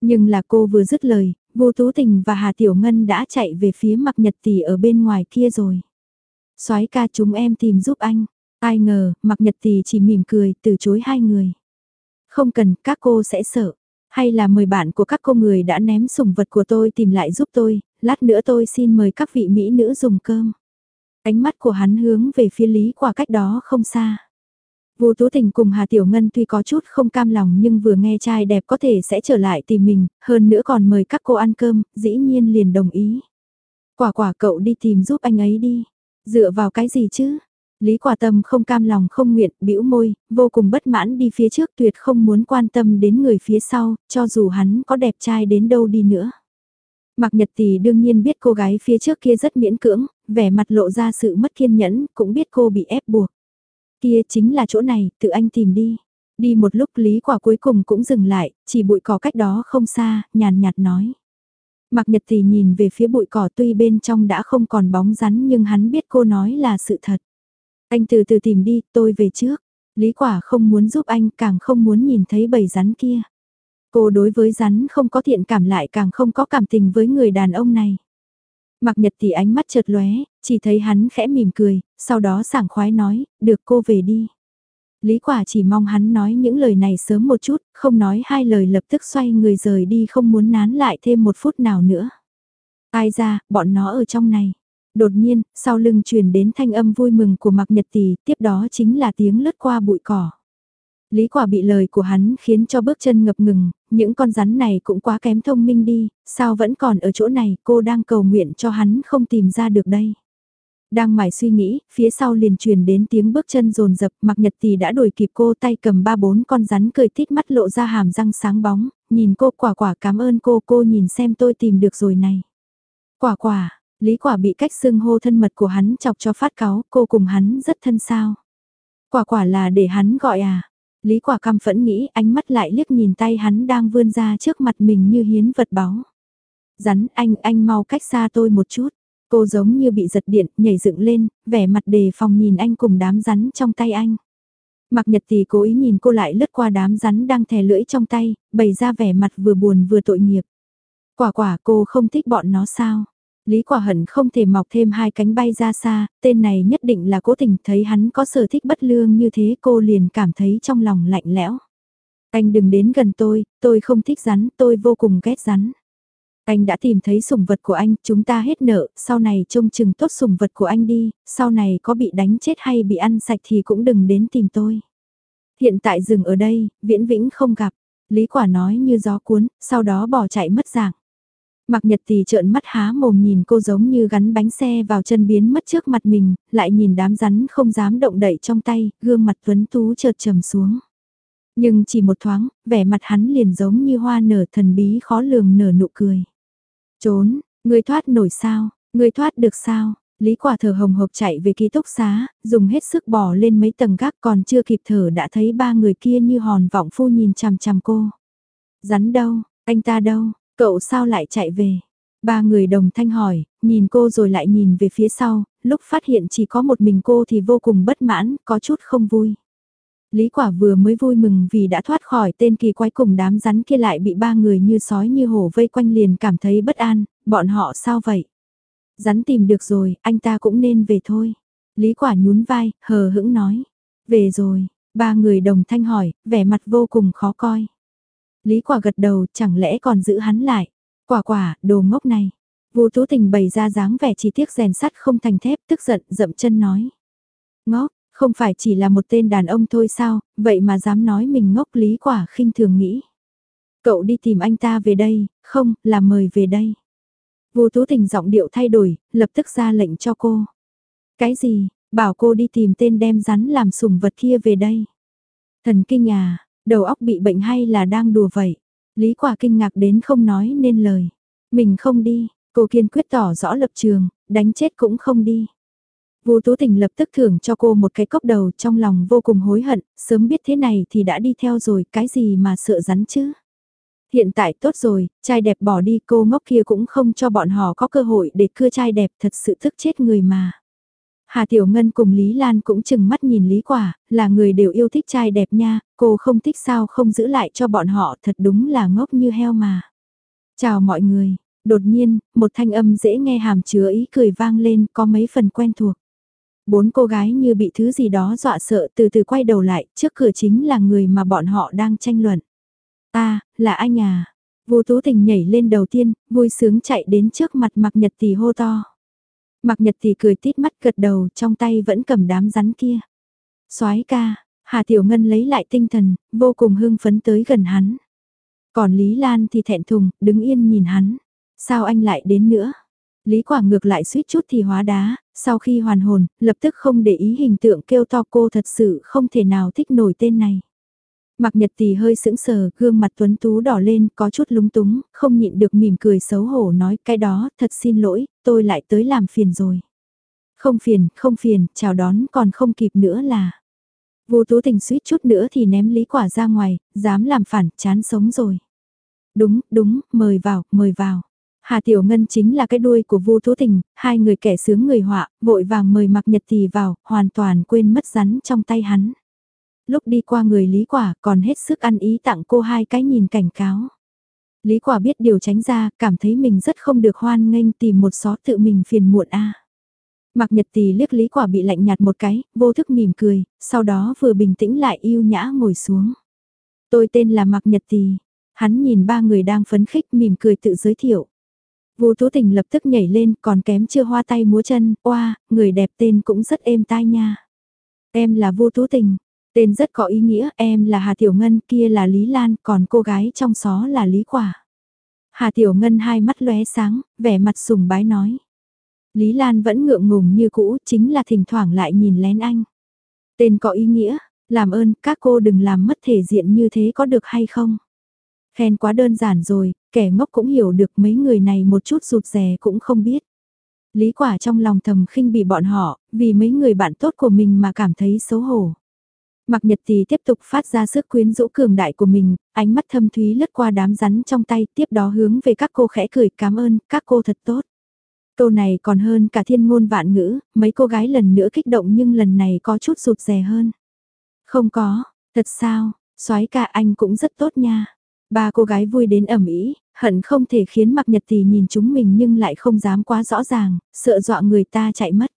Nhưng là cô vừa dứt lời, vô tú tình và Hà Tiểu Ngân đã chạy về phía mặt nhật tỷ ở bên ngoài kia rồi. soái ca chúng em tìm giúp anh. Ai ngờ, mặc nhật tỷ chỉ mỉm cười, từ chối hai người. Không cần, các cô sẽ sợ. Hay là mời bạn của các cô người đã ném sủng vật của tôi tìm lại giúp tôi, lát nữa tôi xin mời các vị mỹ nữ dùng cơm. Ánh mắt của hắn hướng về phía lý quả cách đó không xa. Vô Tú Tình cùng Hà Tiểu Ngân tuy có chút không cam lòng nhưng vừa nghe trai đẹp có thể sẽ trở lại tìm mình, hơn nữa còn mời các cô ăn cơm, dĩ nhiên liền đồng ý. Quả quả cậu đi tìm giúp anh ấy đi. Dựa vào cái gì chứ? Lý Quả Tâm không cam lòng không nguyện, bĩu môi, vô cùng bất mãn đi phía trước tuyệt không muốn quan tâm đến người phía sau, cho dù hắn có đẹp trai đến đâu đi nữa. Mạc Nhật Tì đương nhiên biết cô gái phía trước kia rất miễn cưỡng, vẻ mặt lộ ra sự mất kiên nhẫn, cũng biết cô bị ép buộc. Kia chính là chỗ này, tự anh tìm đi. Đi một lúc Lý Quả cuối cùng cũng dừng lại, chỉ bụi cỏ cách đó không xa, nhàn nhạt nói. Mạc Nhật Tì nhìn về phía bụi cỏ tuy bên trong đã không còn bóng rắn nhưng hắn biết cô nói là sự thật. Anh từ từ tìm đi, tôi về trước. Lý quả không muốn giúp anh càng không muốn nhìn thấy bầy rắn kia. Cô đối với rắn không có thiện cảm lại càng không có cảm tình với người đàn ông này. mặc Nhật thì ánh mắt chợt lóe, chỉ thấy hắn khẽ mỉm cười, sau đó sảng khoái nói, được cô về đi. Lý quả chỉ mong hắn nói những lời này sớm một chút, không nói hai lời lập tức xoay người rời đi không muốn nán lại thêm một phút nào nữa. Ai ra, bọn nó ở trong này. Đột nhiên, sau lưng truyền đến thanh âm vui mừng của Mạc Nhật Tỷ, tiếp đó chính là tiếng lướt qua bụi cỏ. Lý quả bị lời của hắn khiến cho bước chân ngập ngừng, những con rắn này cũng quá kém thông minh đi, sao vẫn còn ở chỗ này, cô đang cầu nguyện cho hắn không tìm ra được đây. Đang mải suy nghĩ, phía sau liền truyền đến tiếng bước chân rồn rập, mặc nhật thì đã đuổi kịp cô tay cầm ba bốn con rắn cười tít mắt lộ ra hàm răng sáng bóng, nhìn cô quả quả cảm ơn cô, cô nhìn xem tôi tìm được rồi này. Quả quả, lý quả bị cách xưng hô thân mật của hắn chọc cho phát cáo, cô cùng hắn rất thân sao. Quả quả là để hắn gọi à. Lý quả căm phẫn nghĩ ánh mắt lại liếc nhìn tay hắn đang vươn ra trước mặt mình như hiến vật báu. Rắn anh, anh mau cách xa tôi một chút. Cô giống như bị giật điện, nhảy dựng lên, vẻ mặt đề phòng nhìn anh cùng đám rắn trong tay anh. Mặc nhật thì cố ý nhìn cô lại lướt qua đám rắn đang thè lưỡi trong tay, bày ra vẻ mặt vừa buồn vừa tội nghiệp. Quả quả cô không thích bọn nó sao? Lý quả hận không thể mọc thêm hai cánh bay ra xa, tên này nhất định là cố tình thấy hắn có sở thích bất lương như thế cô liền cảm thấy trong lòng lạnh lẽo. Anh đừng đến gần tôi, tôi không thích rắn, tôi vô cùng ghét rắn. Anh đã tìm thấy sủng vật của anh, chúng ta hết nợ, sau này trông chừng tốt sủng vật của anh đi, sau này có bị đánh chết hay bị ăn sạch thì cũng đừng đến tìm tôi. Hiện tại dừng ở đây, viễn vĩnh không gặp. Lý quả nói như gió cuốn, sau đó bỏ chạy mất dạng. Mặc nhật thì trợn mắt há mồm nhìn cô giống như gắn bánh xe vào chân biến mất trước mặt mình, lại nhìn đám rắn không dám động đậy trong tay, gương mặt tuấn tú chợt trầm xuống. Nhưng chỉ một thoáng, vẻ mặt hắn liền giống như hoa nở thần bí khó lường nở nụ cười. Trốn, người thoát nổi sao, người thoát được sao? Lý quả thở hồng hộc chạy về ký túc xá, dùng hết sức bỏ lên mấy tầng gác còn chưa kịp thở đã thấy ba người kia như hòn vọng phu nhìn chằm chằm cô. Rắn đâu, anh ta đâu, cậu sao lại chạy về? Ba người đồng thanh hỏi, nhìn cô rồi lại nhìn về phía sau, lúc phát hiện chỉ có một mình cô thì vô cùng bất mãn, có chút không vui. Lý quả vừa mới vui mừng vì đã thoát khỏi tên kỳ quái cùng đám rắn kia lại bị ba người như sói như hổ vây quanh liền cảm thấy bất an, bọn họ sao vậy? Rắn tìm được rồi, anh ta cũng nên về thôi. Lý quả nhún vai, hờ hững nói. Về rồi, ba người đồng thanh hỏi, vẻ mặt vô cùng khó coi. Lý quả gật đầu, chẳng lẽ còn giữ hắn lại? Quả quả, đồ ngốc này. Vô tú tình bày ra dáng vẻ chỉ tiếc rèn sắt không thành thép, tức giận, dậm chân nói. Ngốc, không phải chỉ là một tên đàn ông thôi sao, vậy mà dám nói mình ngốc lý quả khinh thường nghĩ. Cậu đi tìm anh ta về đây, không, là mời về đây. Vô Tú Tình giọng điệu thay đổi, lập tức ra lệnh cho cô. Cái gì, bảo cô đi tìm tên đem rắn làm sùng vật kia về đây. Thần kinh à, đầu óc bị bệnh hay là đang đùa vậy? Lý quả kinh ngạc đến không nói nên lời. Mình không đi, cô kiên quyết tỏ rõ lập trường, đánh chết cũng không đi. Vô Tú Tình lập tức thưởng cho cô một cái cốc đầu trong lòng vô cùng hối hận, sớm biết thế này thì đã đi theo rồi, cái gì mà sợ rắn chứ. Hiện tại tốt rồi, trai đẹp bỏ đi cô ngốc kia cũng không cho bọn họ có cơ hội để cưa trai đẹp thật sự thức chết người mà. Hà Tiểu Ngân cùng Lý Lan cũng chừng mắt nhìn Lý Quả, là người đều yêu thích trai đẹp nha, cô không thích sao không giữ lại cho bọn họ thật đúng là ngốc như heo mà. Chào mọi người, đột nhiên, một thanh âm dễ nghe hàm chứa ý cười vang lên có mấy phần quen thuộc. Bốn cô gái như bị thứ gì đó dọa sợ từ từ quay đầu lại, trước cửa chính là người mà bọn họ đang tranh luận. À, là anh à. Vô Tú Tình nhảy lên đầu tiên, vui sướng chạy đến trước mặt mặc Nhật Tỷ hô to. Mạc Nhật thì cười tít mắt gật đầu, trong tay vẫn cầm đám rắn kia. Soái ca, Hà Tiểu Ngân lấy lại tinh thần, vô cùng hưng phấn tới gần hắn. Còn Lý Lan thì thẹn thùng, đứng yên nhìn hắn. Sao anh lại đến nữa? Lý Quả ngược lại suýt chút thì hóa đá, sau khi hoàn hồn, lập tức không để ý hình tượng kêu to cô thật sự không thể nào thích nổi tên này. Mặc nhật tỷ hơi sững sờ, gương mặt tuấn tú đỏ lên, có chút lúng túng, không nhịn được mỉm cười xấu hổ nói cái đó, thật xin lỗi, tôi lại tới làm phiền rồi. Không phiền, không phiền, chào đón còn không kịp nữa là. Vô Tú Tình suýt chút nữa thì ném Lý Quả ra ngoài, dám làm phản, chán sống rồi. Đúng, đúng, mời vào, mời vào. Hà Tiểu Ngân chính là cái đuôi của Vu Tú Tình, hai người kẻ sướng người họa, vội vàng mời Mạc Nhật Tỷ vào, hoàn toàn quên mất rắn trong tay hắn. Lúc đi qua người Lý Quả còn hết sức ăn ý tặng cô hai cái nhìn cảnh cáo. Lý Quả biết điều tránh ra, cảm thấy mình rất không được hoan nghênh tìm một xó tự mình phiền muộn a. Mạc Nhật tì liếc Lý Quả bị lạnh nhạt một cái, vô thức mỉm cười, sau đó vừa bình tĩnh lại yêu nhã ngồi xuống. Tôi tên là Mạc Nhật tì Hắn nhìn ba người đang phấn khích mỉm cười tự giới thiệu. Vô Tú Tình lập tức nhảy lên, còn kém chưa hoa tay múa chân, oa, người đẹp tên cũng rất êm tai nha. Em là Vô Tú Tình, tên rất có ý nghĩa, em là Hà Tiểu Ngân, kia là Lý Lan, còn cô gái trong xó là Lý Quả. Hà Tiểu Ngân hai mắt lóe sáng, vẻ mặt sùng bái nói. Lý Lan vẫn ngượng ngùng như cũ, chính là thỉnh thoảng lại nhìn lén anh. Tên có ý nghĩa, làm ơn các cô đừng làm mất thể diện như thế có được hay không? Khen quá đơn giản rồi, kẻ ngốc cũng hiểu được mấy người này một chút rụt rè cũng không biết. Lý quả trong lòng thầm khinh bị bọn họ, vì mấy người bạn tốt của mình mà cảm thấy xấu hổ. Mặc nhật thì tiếp tục phát ra sức quyến rũ cường đại của mình, ánh mắt thâm thúy lướt qua đám rắn trong tay, tiếp đó hướng về các cô khẽ cười cảm ơn, các cô thật tốt. Câu này còn hơn cả thiên ngôn vạn ngữ, mấy cô gái lần nữa kích động nhưng lần này có chút rụt rè hơn. Không có, thật sao, soái ca anh cũng rất tốt nha. Ba cô gái vui đến ẩm ý, hận không thể khiến Mạc Nhật Tì nhìn chúng mình nhưng lại không dám quá rõ ràng, sợ dọa người ta chạy mất.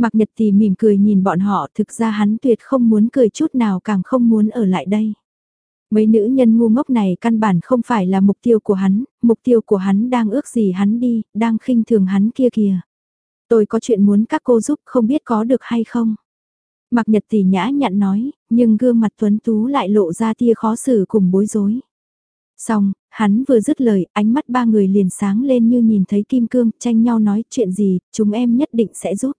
Mạc Nhật Tỷ mỉm cười nhìn bọn họ thực ra hắn tuyệt không muốn cười chút nào càng không muốn ở lại đây. Mấy nữ nhân ngu ngốc này căn bản không phải là mục tiêu của hắn, mục tiêu của hắn đang ước gì hắn đi, đang khinh thường hắn kia kìa. Tôi có chuyện muốn các cô giúp không biết có được hay không. Mạc Nhật Tỷ nhã nhặn nói, nhưng gương mặt tuấn tú lại lộ ra tia khó xử cùng bối rối. Xong, hắn vừa dứt lời, ánh mắt ba người liền sáng lên như nhìn thấy kim cương, tranh nhau nói chuyện gì, chúng em nhất định sẽ giúp.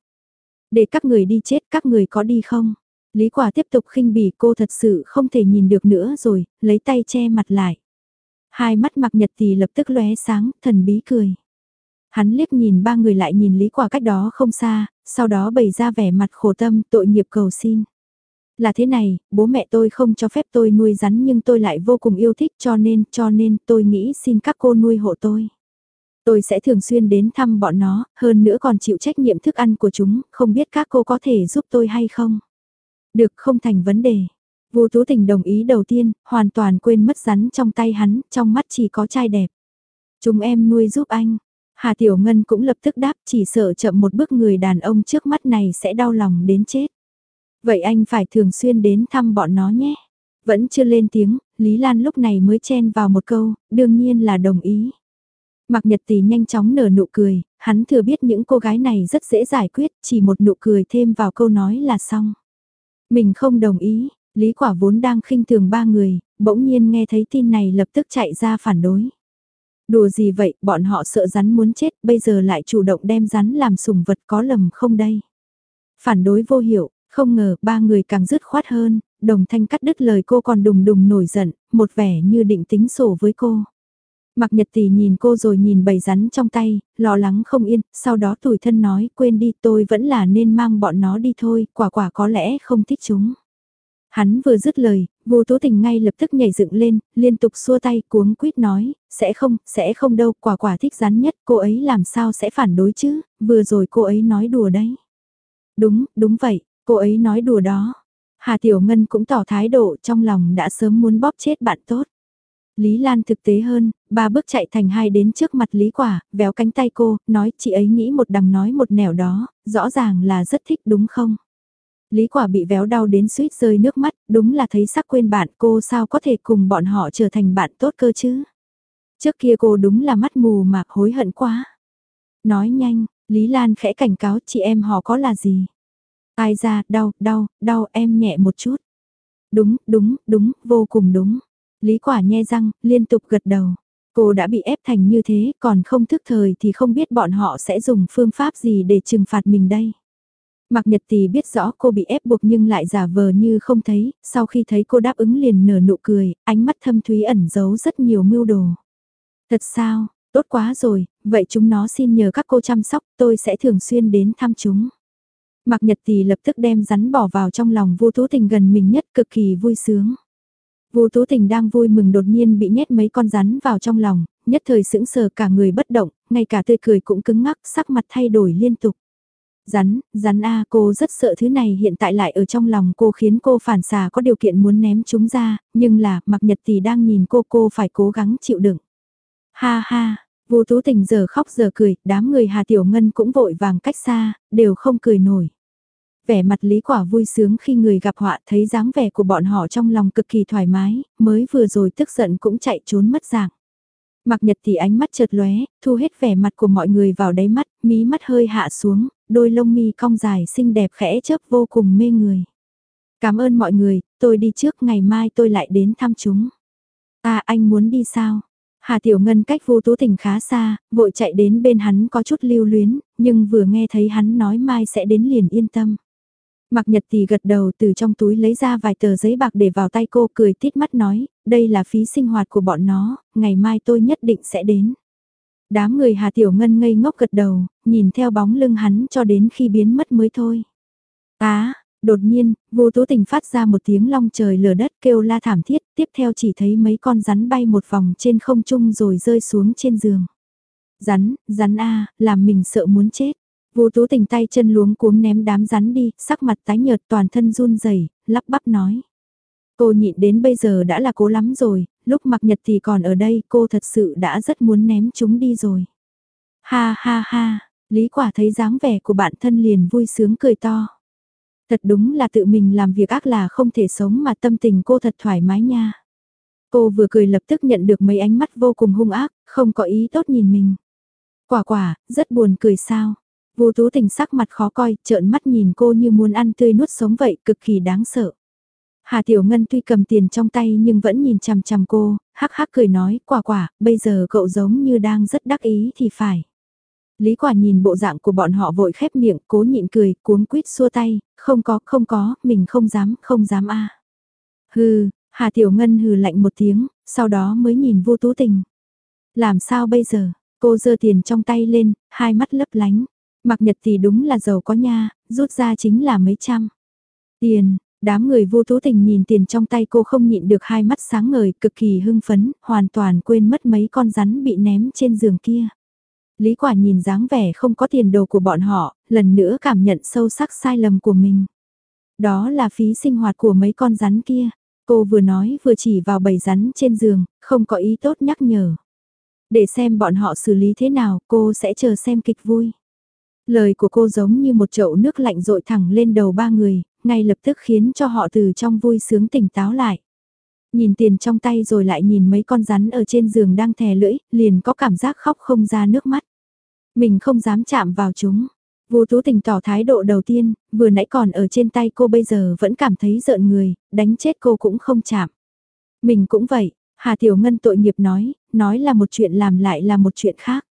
Để các người đi chết, các người có đi không? Lý quả tiếp tục khinh bỉ cô thật sự không thể nhìn được nữa rồi, lấy tay che mặt lại. Hai mắt mặc nhật thì lập tức lóe sáng, thần bí cười. Hắn liếc nhìn ba người lại nhìn Lý quả cách đó không xa, sau đó bày ra vẻ mặt khổ tâm tội nghiệp cầu xin là thế này, bố mẹ tôi không cho phép tôi nuôi rắn nhưng tôi lại vô cùng yêu thích cho nên, cho nên tôi nghĩ xin các cô nuôi hộ tôi. Tôi sẽ thường xuyên đến thăm bọn nó, hơn nữa còn chịu trách nhiệm thức ăn của chúng, không biết các cô có thể giúp tôi hay không. Được không thành vấn đề. Vô Tú Tình đồng ý đầu tiên, hoàn toàn quên mất rắn trong tay hắn, trong mắt chỉ có trai đẹp. Chúng em nuôi giúp anh. Hà Tiểu Ngân cũng lập tức đáp chỉ sợ chậm một bước người đàn ông trước mắt này sẽ đau lòng đến chết. Vậy anh phải thường xuyên đến thăm bọn nó nhé. Vẫn chưa lên tiếng, Lý Lan lúc này mới chen vào một câu, đương nhiên là đồng ý. Mạc Nhật Tỷ nhanh chóng nở nụ cười, hắn thừa biết những cô gái này rất dễ giải quyết, chỉ một nụ cười thêm vào câu nói là xong. Mình không đồng ý, Lý Quả vốn đang khinh thường ba người, bỗng nhiên nghe thấy tin này lập tức chạy ra phản đối. Đùa gì vậy, bọn họ sợ rắn muốn chết, bây giờ lại chủ động đem rắn làm sùng vật có lầm không đây? Phản đối vô hiệu, không ngờ ba người càng dứt khoát hơn, đồng thanh cắt đứt lời cô còn đùng đùng nổi giận, một vẻ như định tính sổ với cô. Mặc nhật tỷ nhìn cô rồi nhìn bầy rắn trong tay, lo lắng không yên, sau đó tủi thân nói quên đi tôi vẫn là nên mang bọn nó đi thôi, quả quả có lẽ không thích chúng. Hắn vừa dứt lời, vô tố tình ngay lập tức nhảy dựng lên, liên tục xua tay cuống quýt nói, sẽ không, sẽ không đâu, quả quả thích rắn nhất, cô ấy làm sao sẽ phản đối chứ, vừa rồi cô ấy nói đùa đấy. Đúng, đúng vậy, Cô ấy nói đùa đó. Hà Tiểu Ngân cũng tỏ thái độ trong lòng đã sớm muốn bóp chết bạn tốt. Lý Lan thực tế hơn, ba bước chạy thành hai đến trước mặt Lý Quả, véo cánh tay cô, nói chị ấy nghĩ một đằng nói một nẻo đó, rõ ràng là rất thích đúng không? Lý Quả bị véo đau đến suýt rơi nước mắt, đúng là thấy sắc quên bạn cô sao có thể cùng bọn họ trở thành bạn tốt cơ chứ? Trước kia cô đúng là mắt mù mà hối hận quá. Nói nhanh, Lý Lan khẽ cảnh cáo chị em họ có là gì? Ai ra, đau, đau, đau em nhẹ một chút. Đúng, đúng, đúng, vô cùng đúng. Lý quả nhe răng, liên tục gật đầu. Cô đã bị ép thành như thế, còn không thức thời thì không biết bọn họ sẽ dùng phương pháp gì để trừng phạt mình đây. Mạc Nhật Tì biết rõ cô bị ép buộc nhưng lại giả vờ như không thấy, sau khi thấy cô đáp ứng liền nở nụ cười, ánh mắt thâm thúy ẩn giấu rất nhiều mưu đồ. Thật sao, tốt quá rồi, vậy chúng nó xin nhờ các cô chăm sóc, tôi sẽ thường xuyên đến thăm chúng. Mạc Nhật Tì lập tức đem rắn bỏ vào trong lòng vô thú Tình gần mình nhất cực kỳ vui sướng. Vô Tú Tình đang vui mừng đột nhiên bị nhét mấy con rắn vào trong lòng, nhất thời sững sờ cả người bất động, ngay cả tươi cười cũng cứng ngắc, sắc mặt thay đổi liên tục. Rắn, rắn a cô rất sợ thứ này hiện tại lại ở trong lòng cô khiến cô phản xạ có điều kiện muốn ném chúng ra, nhưng là, mặc nhật thì đang nhìn cô cô phải cố gắng chịu đựng. Ha ha, vô tú tình giờ khóc giờ cười, đám người Hà Tiểu Ngân cũng vội vàng cách xa, đều không cười nổi. Vẻ mặt Lý Quả vui sướng khi người gặp họa thấy dáng vẻ của bọn họ trong lòng cực kỳ thoải mái, mới vừa rồi tức giận cũng chạy trốn mất dạng. Mặc nhật thì ánh mắt chợt lóe, thu hết vẻ mặt của mọi người vào đáy mắt, mí mắt hơi hạ xuống, đôi lông mi cong dài xinh đẹp khẽ chớp vô cùng mê người. Cảm ơn mọi người, tôi đi trước ngày mai tôi lại đến thăm chúng. À anh muốn đi sao? Hà Tiểu Ngân cách vô tú tình khá xa, vội chạy đến bên hắn có chút lưu luyến, nhưng vừa nghe thấy hắn nói mai sẽ đến liền yên tâm. Mặc nhật thì gật đầu từ trong túi lấy ra vài tờ giấy bạc để vào tay cô cười tít mắt nói, đây là phí sinh hoạt của bọn nó, ngày mai tôi nhất định sẽ đến. Đám người Hà Tiểu Ngân ngây ngốc gật đầu, nhìn theo bóng lưng hắn cho đến khi biến mất mới thôi. Á, đột nhiên, vô tố tình phát ra một tiếng long trời lở đất kêu la thảm thiết, tiếp theo chỉ thấy mấy con rắn bay một vòng trên không trung rồi rơi xuống trên giường. Rắn, rắn A, làm mình sợ muốn chết. Vô tú tình tay chân luống cuống ném đám rắn đi, sắc mặt tái nhợt toàn thân run rẩy lắp bắp nói. Cô nhịn đến bây giờ đã là cố lắm rồi, lúc mặc nhật thì còn ở đây cô thật sự đã rất muốn ném chúng đi rồi. Ha ha ha, Lý Quả thấy dáng vẻ của bạn thân liền vui sướng cười to. Thật đúng là tự mình làm việc ác là không thể sống mà tâm tình cô thật thoải mái nha. Cô vừa cười lập tức nhận được mấy ánh mắt vô cùng hung ác, không có ý tốt nhìn mình. Quả quả, rất buồn cười sao. Vô tú tình sắc mặt khó coi, trợn mắt nhìn cô như muốn ăn tươi nuốt sống vậy, cực kỳ đáng sợ. Hà Tiểu Ngân tuy cầm tiền trong tay nhưng vẫn nhìn chằm chằm cô, hắc hắc cười nói, quả quả, bây giờ cậu giống như đang rất đắc ý thì phải. Lý quả nhìn bộ dạng của bọn họ vội khép miệng, cố nhịn cười, cuống quýt xua tay, không có, không có, mình không dám, không dám a. Hừ, Hà Tiểu Ngân hừ lạnh một tiếng, sau đó mới nhìn vô tú tình. Làm sao bây giờ, cô giơ tiền trong tay lên, hai mắt lấp lánh. Mặc nhật thì đúng là giàu có nha, rút ra chính là mấy trăm. Tiền, đám người vô tố tình nhìn tiền trong tay cô không nhịn được hai mắt sáng ngời, cực kỳ hưng phấn, hoàn toàn quên mất mấy con rắn bị ném trên giường kia. Lý quả nhìn dáng vẻ không có tiền đồ của bọn họ, lần nữa cảm nhận sâu sắc sai lầm của mình. Đó là phí sinh hoạt của mấy con rắn kia. Cô vừa nói vừa chỉ vào bầy rắn trên giường, không có ý tốt nhắc nhở. Để xem bọn họ xử lý thế nào, cô sẽ chờ xem kịch vui. Lời của cô giống như một chậu nước lạnh rội thẳng lên đầu ba người, ngay lập tức khiến cho họ từ trong vui sướng tỉnh táo lại. Nhìn tiền trong tay rồi lại nhìn mấy con rắn ở trên giường đang thè lưỡi, liền có cảm giác khóc không ra nước mắt. Mình không dám chạm vào chúng. Vô Tú Tình tỏ thái độ đầu tiên, vừa nãy còn ở trên tay cô bây giờ vẫn cảm thấy giận người, đánh chết cô cũng không chạm. Mình cũng vậy, Hà Tiểu Ngân tội nghiệp nói, nói là một chuyện làm lại là một chuyện khác.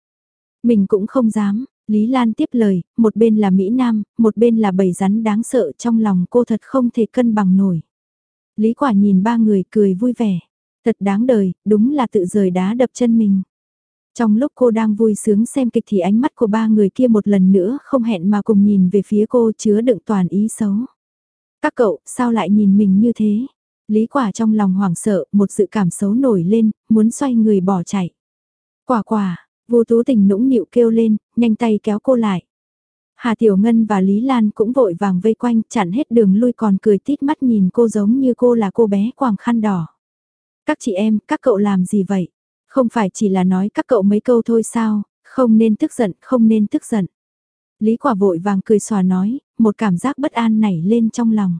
Mình cũng không dám, Lý Lan tiếp lời, một bên là Mỹ Nam, một bên là bầy rắn đáng sợ trong lòng cô thật không thể cân bằng nổi. Lý quả nhìn ba người cười vui vẻ. Thật đáng đời, đúng là tự rời đá đập chân mình. Trong lúc cô đang vui sướng xem kịch thì ánh mắt của ba người kia một lần nữa không hẹn mà cùng nhìn về phía cô chứa đựng toàn ý xấu. Các cậu, sao lại nhìn mình như thế? Lý quả trong lòng hoảng sợ, một sự cảm xấu nổi lên, muốn xoay người bỏ chạy. Quả quả, vô tú tình nũng nịu kêu lên, nhanh tay kéo cô lại. Hà Tiểu Ngân và Lý Lan cũng vội vàng vây quanh, chặn hết đường lui còn cười tít mắt nhìn cô giống như cô là cô bé quàng khăn đỏ. Các chị em, các cậu làm gì vậy? Không phải chỉ là nói các cậu mấy câu thôi sao, không nên tức giận, không nên tức giận. Lý quả vội vàng cười xòa nói, một cảm giác bất an nảy lên trong lòng.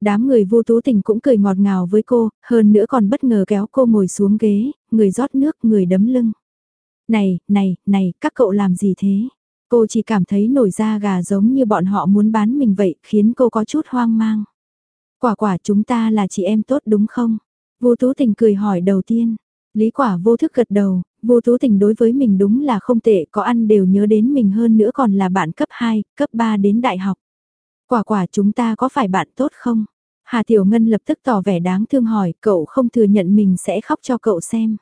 Đám người vô tú tình cũng cười ngọt ngào với cô, hơn nữa còn bất ngờ kéo cô ngồi xuống ghế, người rót nước, người đấm lưng. Này, này, này, các cậu làm gì thế? Cô chỉ cảm thấy nổi da gà giống như bọn họ muốn bán mình vậy, khiến cô có chút hoang mang. Quả quả chúng ta là chị em tốt đúng không? Vô tú tình cười hỏi đầu tiên. Lý quả vô thức gật đầu, vô tú tình đối với mình đúng là không tệ, có ăn đều nhớ đến mình hơn nữa còn là bạn cấp 2, cấp 3 đến đại học. Quả quả chúng ta có phải bạn tốt không? Hà Tiểu Ngân lập tức tỏ vẻ đáng thương hỏi, cậu không thừa nhận mình sẽ khóc cho cậu xem.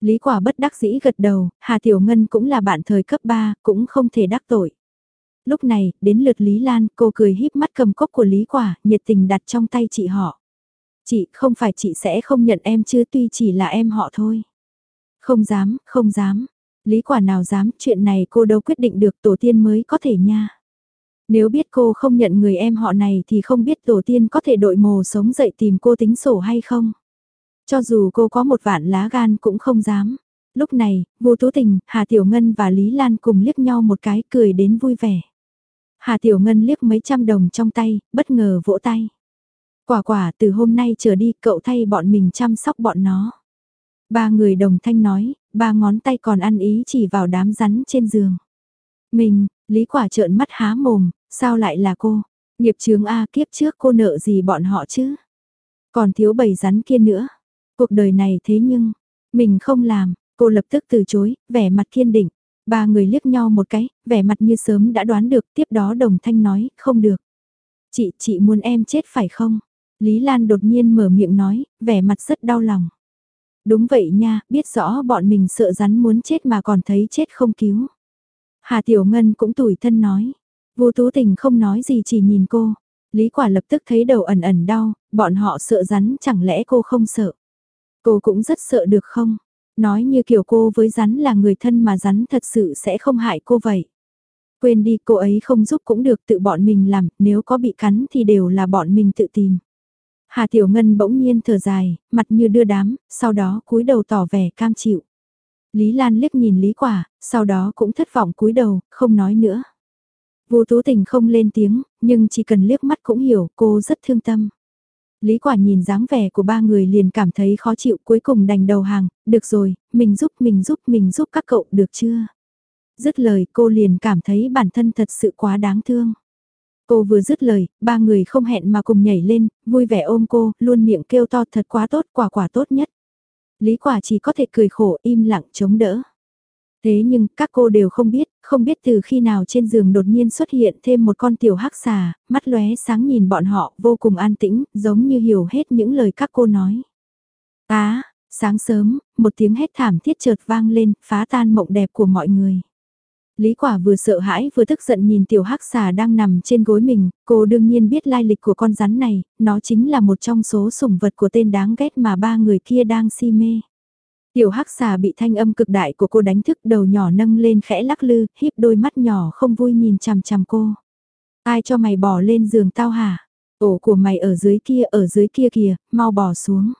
Lý quả bất đắc dĩ gật đầu, Hà Tiểu Ngân cũng là bạn thời cấp 3, cũng không thể đắc tội. Lúc này, đến lượt Lý Lan, cô cười híp mắt cầm cốc của Lý Quả, nhiệt tình đặt trong tay chị họ. Chị, không phải chị sẽ không nhận em chứ tuy chỉ là em họ thôi. Không dám, không dám. Lý Quả nào dám, chuyện này cô đâu quyết định được tổ tiên mới có thể nha. Nếu biết cô không nhận người em họ này thì không biết tổ tiên có thể đội mồ sống dậy tìm cô tính sổ hay không. Cho dù cô có một vạn lá gan cũng không dám. Lúc này, Vu Tú tình, Hà Tiểu Ngân và Lý Lan cùng liếc nhau một cái cười đến vui vẻ. Hà Tiểu Ngân liếc mấy trăm đồng trong tay, bất ngờ vỗ tay. Quả quả từ hôm nay trở đi cậu thay bọn mình chăm sóc bọn nó. Ba người đồng thanh nói, ba ngón tay còn ăn ý chỉ vào đám rắn trên giường. Mình, Lý Quả trợn mắt há mồm, sao lại là cô? Nghiệp chướng A kiếp trước cô nợ gì bọn họ chứ? Còn thiếu bầy rắn kia nữa. Cuộc đời này thế nhưng, mình không làm, cô lập tức từ chối, vẻ mặt kiên định. Ba người liếc nhau một cái, vẻ mặt như sớm đã đoán được, tiếp đó đồng thanh nói, không được. Chị, chị muốn em chết phải không? Lý Lan đột nhiên mở miệng nói, vẻ mặt rất đau lòng. Đúng vậy nha, biết rõ bọn mình sợ rắn muốn chết mà còn thấy chết không cứu. Hà Tiểu Ngân cũng tủi thân nói. Vô Tú Tình không nói gì chỉ nhìn cô. Lý Quả lập tức thấy đầu ẩn ẩn đau, bọn họ sợ rắn chẳng lẽ cô không sợ. Cô cũng rất sợ được không? Nói như kiểu cô với rắn là người thân mà rắn thật sự sẽ không hại cô vậy. Quên đi cô ấy không giúp cũng được tự bọn mình làm, nếu có bị cắn thì đều là bọn mình tự tìm. Hà Tiểu Ngân bỗng nhiên thở dài, mặt như đưa đám, sau đó cúi đầu tỏ vẻ cam chịu. Lý Lan liếc nhìn Lý Quả, sau đó cũng thất vọng cúi đầu, không nói nữa. Vô Tú Tình không lên tiếng, nhưng chỉ cần liếc mắt cũng hiểu cô rất thương tâm. Lý Quả nhìn dáng vẻ của ba người liền cảm thấy khó chịu cuối cùng đành đầu hàng, được rồi, mình giúp mình giúp mình giúp các cậu được chưa? Dứt lời cô liền cảm thấy bản thân thật sự quá đáng thương. Cô vừa dứt lời, ba người không hẹn mà cùng nhảy lên, vui vẻ ôm cô, luôn miệng kêu to thật quá tốt, quả quả tốt nhất. Lý quả chỉ có thể cười khổ im lặng chống đỡ. Thế nhưng các cô đều không biết, không biết từ khi nào trên giường đột nhiên xuất hiện thêm một con tiểu hắc xà, mắt lóe sáng nhìn bọn họ vô cùng an tĩnh, giống như hiểu hết những lời các cô nói. Á, sáng sớm, một tiếng hét thảm thiết chợt vang lên, phá tan mộng đẹp của mọi người. Lý quả vừa sợ hãi vừa tức giận nhìn tiểu hắc xà đang nằm trên gối mình, cô đương nhiên biết lai lịch của con rắn này, nó chính là một trong số sủng vật của tên đáng ghét mà ba người kia đang si mê. Tiểu hắc xà bị thanh âm cực đại của cô đánh thức đầu nhỏ nâng lên khẽ lắc lư, híp đôi mắt nhỏ không vui nhìn chằm chằm cô. Ai cho mày bỏ lên giường tao hả? Ổ của mày ở dưới kia, ở dưới kia kìa, mau bỏ xuống.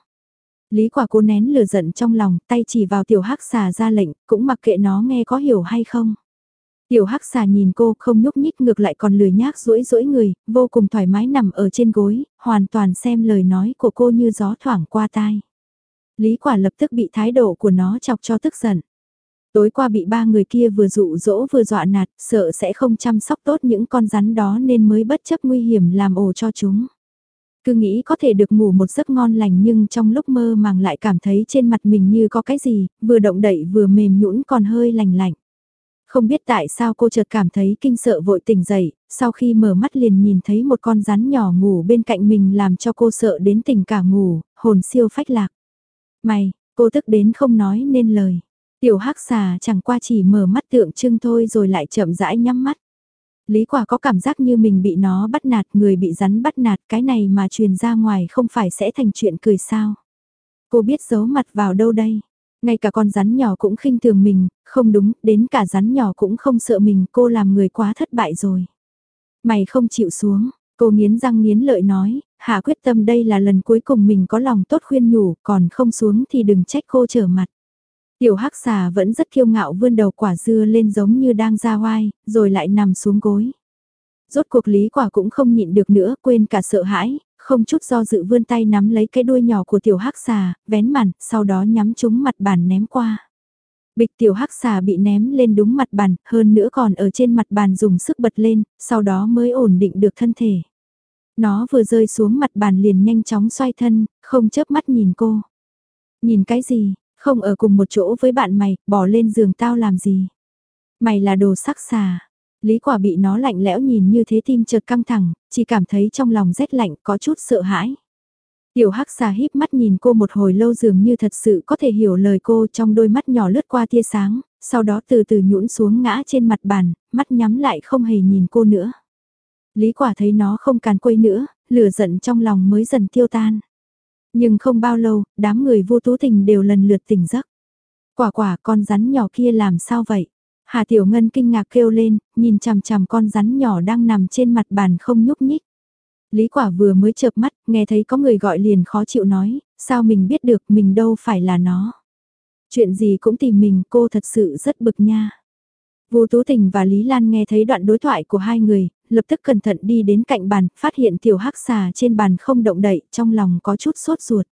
Lý quả cô nén lửa giận trong lòng, tay chỉ vào tiểu hắc xà ra lệnh, cũng mặc kệ nó nghe có hiểu hay không. Tiểu hắc xà nhìn cô không nhúc nhích ngược lại còn lười nhác rũi rũi người, vô cùng thoải mái nằm ở trên gối, hoàn toàn xem lời nói của cô như gió thoảng qua tai. Lý quả lập tức bị thái độ của nó chọc cho tức giận. Tối qua bị ba người kia vừa dụ dỗ vừa dọa nạt, sợ sẽ không chăm sóc tốt những con rắn đó nên mới bất chấp nguy hiểm làm ổ cho chúng. Cứ nghĩ có thể được ngủ một giấc ngon lành nhưng trong lúc mơ màng lại cảm thấy trên mặt mình như có cái gì, vừa động đậy vừa mềm nhũn còn hơi lành lạnh. Không biết tại sao cô chợt cảm thấy kinh sợ vội tỉnh dậy, sau khi mở mắt liền nhìn thấy một con rắn nhỏ ngủ bên cạnh mình làm cho cô sợ đến tỉnh cả ngủ, hồn siêu phách lạc. Mày, cô tức đến không nói nên lời. Tiểu hắc xà chẳng qua chỉ mở mắt tượng trưng thôi rồi lại chậm rãi nhắm mắt. Lý quả có cảm giác như mình bị nó bắt nạt, người bị rắn bắt nạt, cái này mà truyền ra ngoài không phải sẽ thành chuyện cười sao. Cô biết giấu mặt vào đâu đây. Ngay cả con rắn nhỏ cũng khinh thường mình, không đúng, đến cả rắn nhỏ cũng không sợ mình, cô làm người quá thất bại rồi. Mày không chịu xuống, cô nghiến răng nghiến lợi nói, hạ quyết tâm đây là lần cuối cùng mình có lòng tốt khuyên nhủ, còn không xuống thì đừng trách cô trở mặt. Tiểu hắc xà vẫn rất kiêu ngạo vươn đầu quả dưa lên giống như đang ra oai rồi lại nằm xuống gối. Rốt cuộc lý quả cũng không nhịn được nữa, quên cả sợ hãi, không chút do dự vươn tay nắm lấy cái đuôi nhỏ của tiểu hắc xà, vén màn, sau đó nhắm trúng mặt bàn ném qua. Bịch tiểu hắc xà bị ném lên đúng mặt bàn, hơn nữa còn ở trên mặt bàn dùng sức bật lên, sau đó mới ổn định được thân thể. Nó vừa rơi xuống mặt bàn liền nhanh chóng xoay thân, không chớp mắt nhìn cô. Nhìn cái gì, không ở cùng một chỗ với bạn mày, bỏ lên giường tao làm gì. Mày là đồ sắc xà. Lý quả bị nó lạnh lẽo nhìn như thế tim chợt căng thẳng, chỉ cảm thấy trong lòng rét lạnh có chút sợ hãi. Tiểu hắc xà híp mắt nhìn cô một hồi lâu dường như thật sự có thể hiểu lời cô trong đôi mắt nhỏ lướt qua tia sáng, sau đó từ từ nhũn xuống ngã trên mặt bàn, mắt nhắm lại không hề nhìn cô nữa. Lý quả thấy nó không càn quấy nữa, lửa giận trong lòng mới dần tiêu tan. Nhưng không bao lâu, đám người vô tú tình đều lần lượt tỉnh giấc. Quả quả con rắn nhỏ kia làm sao vậy? Hà Tiểu Ngân kinh ngạc kêu lên, nhìn chằm chằm con rắn nhỏ đang nằm trên mặt bàn không nhúc nhích. Lý quả vừa mới chợp mắt, nghe thấy có người gọi liền khó chịu nói, sao mình biết được mình đâu phải là nó. Chuyện gì cũng tìm mình cô thật sự rất bực nha. Vô Tú Tình và Lý Lan nghe thấy đoạn đối thoại của hai người, lập tức cẩn thận đi đến cạnh bàn, phát hiện tiểu hắc xà trên bàn không động đậy, trong lòng có chút sốt ruột.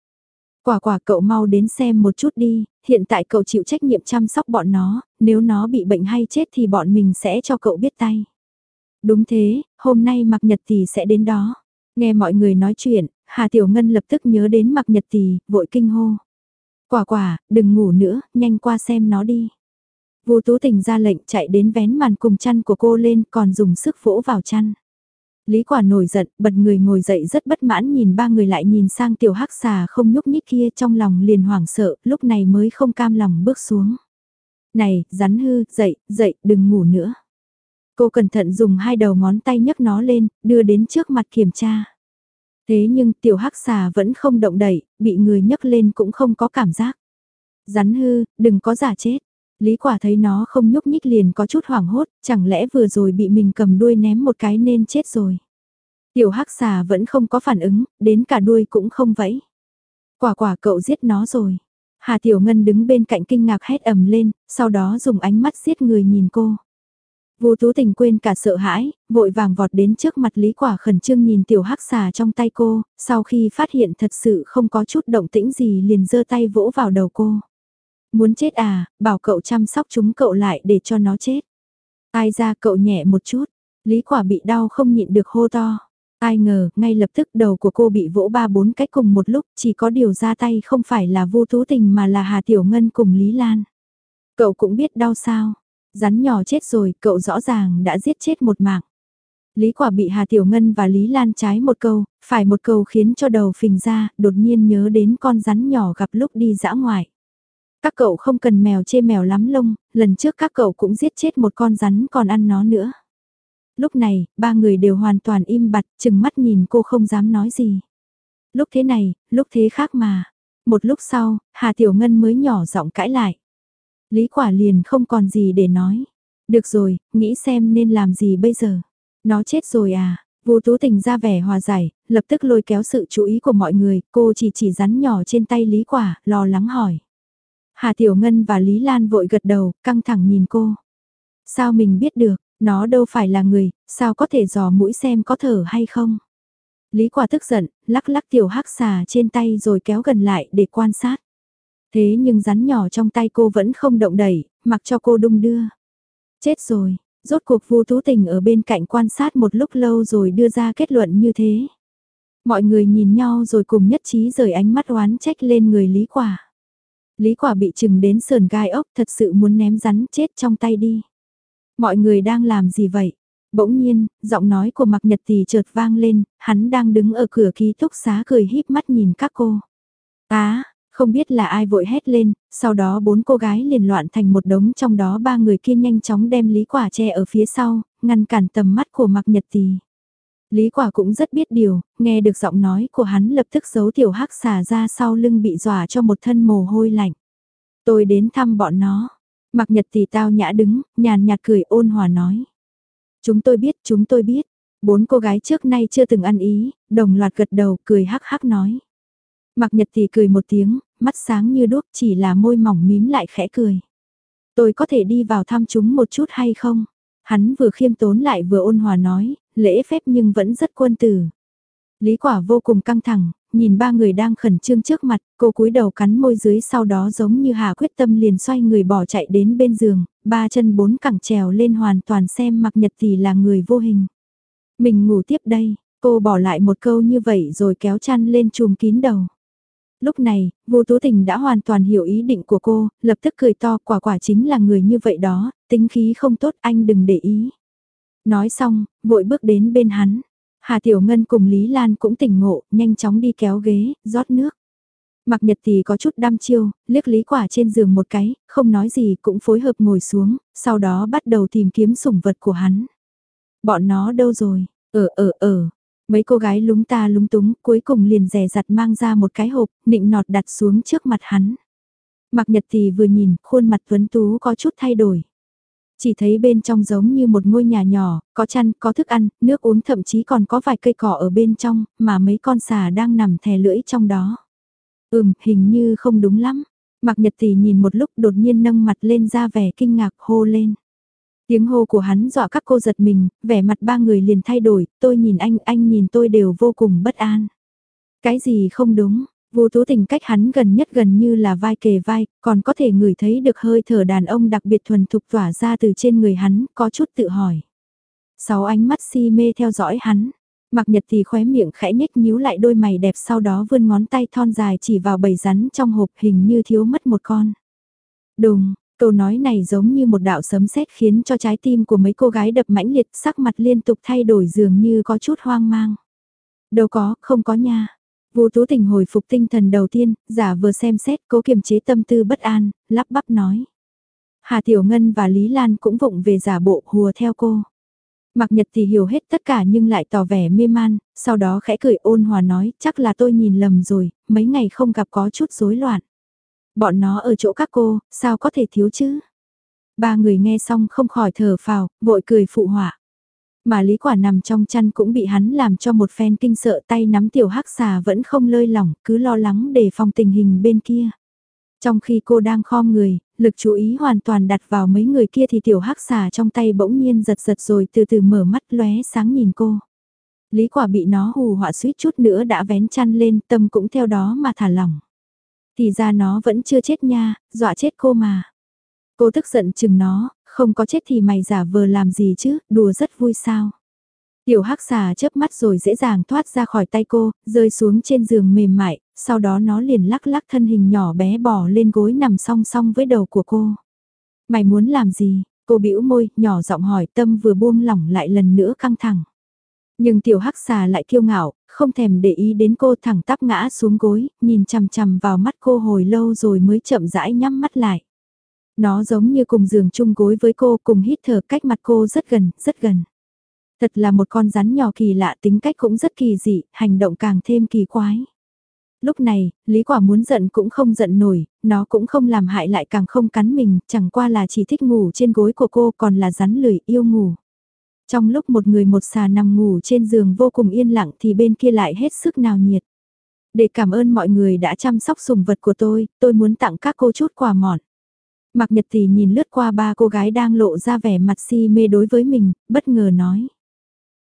Quả quả cậu mau đến xem một chút đi, hiện tại cậu chịu trách nhiệm chăm sóc bọn nó, nếu nó bị bệnh hay chết thì bọn mình sẽ cho cậu biết tay. Đúng thế, hôm nay mặc nhật tì sẽ đến đó. Nghe mọi người nói chuyện, Hà Tiểu Ngân lập tức nhớ đến mặc nhật tì vội kinh hô. Quả quả, đừng ngủ nữa, nhanh qua xem nó đi. Vô Tú Tình ra lệnh chạy đến vén màn cùng chăn của cô lên còn dùng sức vỗ vào chăn. Lý quả nổi giận, bật người ngồi dậy rất bất mãn nhìn ba người lại nhìn sang tiểu hắc xà không nhúc nhích kia trong lòng liền hoảng sợ, lúc này mới không cam lòng bước xuống. Này, rắn hư, dậy, dậy, đừng ngủ nữa. Cô cẩn thận dùng hai đầu ngón tay nhấc nó lên, đưa đến trước mặt kiểm tra. Thế nhưng tiểu hắc xà vẫn không động đậy, bị người nhấc lên cũng không có cảm giác. Rắn hư, đừng có giả chết. Lý quả thấy nó không nhúc nhích liền có chút hoảng hốt, chẳng lẽ vừa rồi bị mình cầm đuôi ném một cái nên chết rồi. Tiểu hắc xà vẫn không có phản ứng, đến cả đuôi cũng không vẫy. Quả quả cậu giết nó rồi. Hà Tiểu Ngân đứng bên cạnh kinh ngạc hét ầm lên, sau đó dùng ánh mắt giết người nhìn cô. Vô Tú Tình quên cả sợ hãi, vội vàng vọt đến trước mặt Lý Quả khẩn trương nhìn tiểu hắc xà trong tay cô, sau khi phát hiện thật sự không có chút động tĩnh gì liền giơ tay vỗ vào đầu cô. Muốn chết à, bảo cậu chăm sóc chúng cậu lại để cho nó chết. Ai ra cậu nhẹ một chút, Lý Quả bị đau không nhịn được hô to. Ai ngờ, ngay lập tức đầu của cô bị vỗ ba bốn cách cùng một lúc, chỉ có điều ra tay không phải là vô tú tình mà là Hà Tiểu Ngân cùng Lý Lan. Cậu cũng biết đau sao, rắn nhỏ chết rồi, cậu rõ ràng đã giết chết một mạng. Lý quả bị Hà Tiểu Ngân và Lý Lan trái một câu, phải một câu khiến cho đầu phình ra, đột nhiên nhớ đến con rắn nhỏ gặp lúc đi dã ngoại. Các cậu không cần mèo chê mèo lắm lông, lần trước các cậu cũng giết chết một con rắn còn ăn nó nữa. Lúc này, ba người đều hoàn toàn im bặt, chừng mắt nhìn cô không dám nói gì. Lúc thế này, lúc thế khác mà. Một lúc sau, Hà Tiểu Ngân mới nhỏ giọng cãi lại. Lý quả liền không còn gì để nói. Được rồi, nghĩ xem nên làm gì bây giờ. Nó chết rồi à, Vô Tú Tình ra vẻ hòa giải, lập tức lôi kéo sự chú ý của mọi người, cô chỉ chỉ rắn nhỏ trên tay Lý Quả, lo lắng hỏi. Hà Tiểu Ngân và Lý Lan vội gật đầu, căng thẳng nhìn cô. Sao mình biết được, nó đâu phải là người, sao có thể dò mũi xem có thở hay không? Lý Quả tức giận, lắc lắc tiểu hắc xà trên tay rồi kéo gần lại để quan sát. Thế nhưng rắn nhỏ trong tay cô vẫn không động đẩy, mặc cho cô đung đưa. Chết rồi, rốt cuộc Vu tú tình ở bên cạnh quan sát một lúc lâu rồi đưa ra kết luận như thế. Mọi người nhìn nhau rồi cùng nhất trí rời ánh mắt oán trách lên người Lý Quả. Lý quả bị chừng đến sườn gai ốc thật sự muốn ném rắn chết trong tay đi. Mọi người đang làm gì vậy? Bỗng nhiên, giọng nói của Mạc Nhật Tì chợt vang lên, hắn đang đứng ở cửa ký túc xá cười híp mắt nhìn các cô. Á, không biết là ai vội hét lên, sau đó bốn cô gái liền loạn thành một đống trong đó ba người kia nhanh chóng đem lý quả che ở phía sau, ngăn cản tầm mắt của Mạc Nhật Tì. Lý quả cũng rất biết điều, nghe được giọng nói của hắn lập tức giấu tiểu hắc xà ra sau lưng bị dọa cho một thân mồ hôi lạnh. Tôi đến thăm bọn nó. Mặc nhật thì tao nhã đứng, nhàn nhạt cười ôn hòa nói. Chúng tôi biết, chúng tôi biết. Bốn cô gái trước nay chưa từng ăn ý, đồng loạt gật đầu cười hắc hắc nói. Mặc nhật thì cười một tiếng, mắt sáng như đuốc chỉ là môi mỏng mím lại khẽ cười. Tôi có thể đi vào thăm chúng một chút hay không? Hắn vừa khiêm tốn lại vừa ôn hòa nói, lễ phép nhưng vẫn rất quân tử. Lý quả vô cùng căng thẳng, nhìn ba người đang khẩn trương trước mặt, cô cúi đầu cắn môi dưới sau đó giống như hà quyết tâm liền xoay người bỏ chạy đến bên giường, ba chân bốn cẳng trèo lên hoàn toàn xem mặc nhật thì là người vô hình. Mình ngủ tiếp đây, cô bỏ lại một câu như vậy rồi kéo chăn lên chùm kín đầu. Lúc này, vô tú tình đã hoàn toàn hiểu ý định của cô, lập tức cười to quả quả chính là người như vậy đó, tính khí không tốt anh đừng để ý. Nói xong, vội bước đến bên hắn. Hà Tiểu Ngân cùng Lý Lan cũng tỉnh ngộ, nhanh chóng đi kéo ghế, rót nước. Mặc nhật thì có chút đăm chiêu, liếc lý quả trên giường một cái, không nói gì cũng phối hợp ngồi xuống, sau đó bắt đầu tìm kiếm sủng vật của hắn. Bọn nó đâu rồi? Ở ở ở. Mấy cô gái lúng ta lúng túng cuối cùng liền rè rặt mang ra một cái hộp, nịnh nọt đặt xuống trước mặt hắn. Mặc nhật thì vừa nhìn, khuôn mặt tuấn tú có chút thay đổi. Chỉ thấy bên trong giống như một ngôi nhà nhỏ, có chăn, có thức ăn, nước uống thậm chí còn có vài cây cỏ ở bên trong, mà mấy con xà đang nằm thè lưỡi trong đó. Ừm, hình như không đúng lắm. Mạc Nhật Tỷ nhìn một lúc đột nhiên nâng mặt lên ra vẻ kinh ngạc hô lên. Tiếng hô của hắn dọa các cô giật mình, vẻ mặt ba người liền thay đổi, tôi nhìn anh, anh nhìn tôi đều vô cùng bất an. Cái gì không đúng, vô tú tình cách hắn gần nhất gần như là vai kề vai, còn có thể ngửi thấy được hơi thở đàn ông đặc biệt thuần thục tỏa ra từ trên người hắn, có chút tự hỏi. Sáu ánh mắt si mê theo dõi hắn, Mặc nhật thì khóe miệng khẽ nhếch nhíu lại đôi mày đẹp sau đó vươn ngón tay thon dài chỉ vào bầy rắn trong hộp hình như thiếu mất một con. Đùng, câu nói này giống như một đạo sấm sét khiến cho trái tim của mấy cô gái đập mãnh liệt sắc mặt liên tục thay đổi dường như có chút hoang mang. Đâu có, không có nha. Vô tú tình hồi phục tinh thần đầu tiên, giả vừa xem xét cố kiềm chế tâm tư bất an, lắp bắp nói. Hà Tiểu Ngân và Lý Lan cũng vụng về giả bộ hùa theo cô. Mặc nhật thì hiểu hết tất cả nhưng lại tỏ vẻ mê man, sau đó khẽ cười ôn hòa nói, chắc là tôi nhìn lầm rồi, mấy ngày không gặp có chút rối loạn. Bọn nó ở chỗ các cô, sao có thể thiếu chứ? Ba người nghe xong không khỏi thở phào, vội cười phụ họa. Mà lý quả nằm trong chăn cũng bị hắn làm cho một phen kinh sợ tay nắm tiểu hắc xà vẫn không lơi lỏng, cứ lo lắng để phòng tình hình bên kia. Trong khi cô đang khom người, lực chú ý hoàn toàn đặt vào mấy người kia thì tiểu hắc xà trong tay bỗng nhiên giật giật rồi từ từ mở mắt lóe sáng nhìn cô. Lý quả bị nó hù họa suýt chút nữa đã vén chăn lên tâm cũng theo đó mà thả lỏng. Thì ra nó vẫn chưa chết nha, dọa chết cô mà. Cô tức giận chừng nó, không có chết thì mày giả vờ làm gì chứ, đùa rất vui sao. Tiểu hắc xà chớp mắt rồi dễ dàng thoát ra khỏi tay cô, rơi xuống trên giường mềm mại, sau đó nó liền lắc lắc thân hình nhỏ bé bò lên gối nằm song song với đầu của cô. Mày muốn làm gì? Cô bĩu môi, nhỏ giọng hỏi tâm vừa buông lỏng lại lần nữa căng thẳng. Nhưng tiểu hắc xà lại kiêu ngạo, không thèm để ý đến cô thẳng tắp ngã xuống gối, nhìn chằm chằm vào mắt cô hồi lâu rồi mới chậm rãi nhắm mắt lại. Nó giống như cùng giường chung gối với cô cùng hít thở cách mặt cô rất gần, rất gần. Thật là một con rắn nhỏ kỳ lạ tính cách cũng rất kỳ dị, hành động càng thêm kỳ quái. Lúc này, Lý Quả muốn giận cũng không giận nổi, nó cũng không làm hại lại càng không cắn mình, chẳng qua là chỉ thích ngủ trên gối của cô còn là rắn lười yêu ngủ. Trong lúc một người một xà nằm ngủ trên giường vô cùng yên lặng thì bên kia lại hết sức nào nhiệt. Để cảm ơn mọi người đã chăm sóc sùng vật của tôi, tôi muốn tặng các cô chút quà mọn. Mặc nhật tỷ nhìn lướt qua ba cô gái đang lộ ra vẻ mặt si mê đối với mình, bất ngờ nói.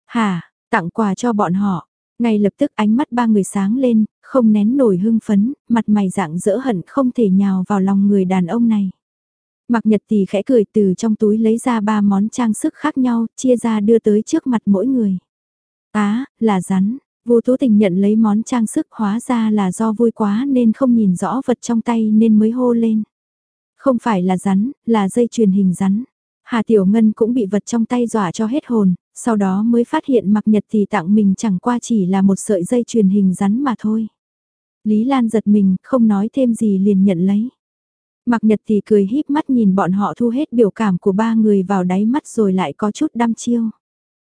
Hà, tặng quà cho bọn họ. Ngay lập tức ánh mắt ba người sáng lên, không nén nổi hưng phấn, mặt mày dạng dỡ hận không thể nhào vào lòng người đàn ông này. Mặc nhật thì khẽ cười từ trong túi lấy ra ba món trang sức khác nhau, chia ra đưa tới trước mặt mỗi người. Á, là rắn, vô tố tình nhận lấy món trang sức hóa ra là do vui quá nên không nhìn rõ vật trong tay nên mới hô lên. Không phải là rắn, là dây truyền hình rắn. Hà Tiểu Ngân cũng bị vật trong tay dọa cho hết hồn, sau đó mới phát hiện mặc nhật thì tặng mình chẳng qua chỉ là một sợi dây truyền hình rắn mà thôi. Lý Lan giật mình, không nói thêm gì liền nhận lấy. Mạc nhật thì cười híp mắt nhìn bọn họ thu hết biểu cảm của ba người vào đáy mắt rồi lại có chút đăm chiêu.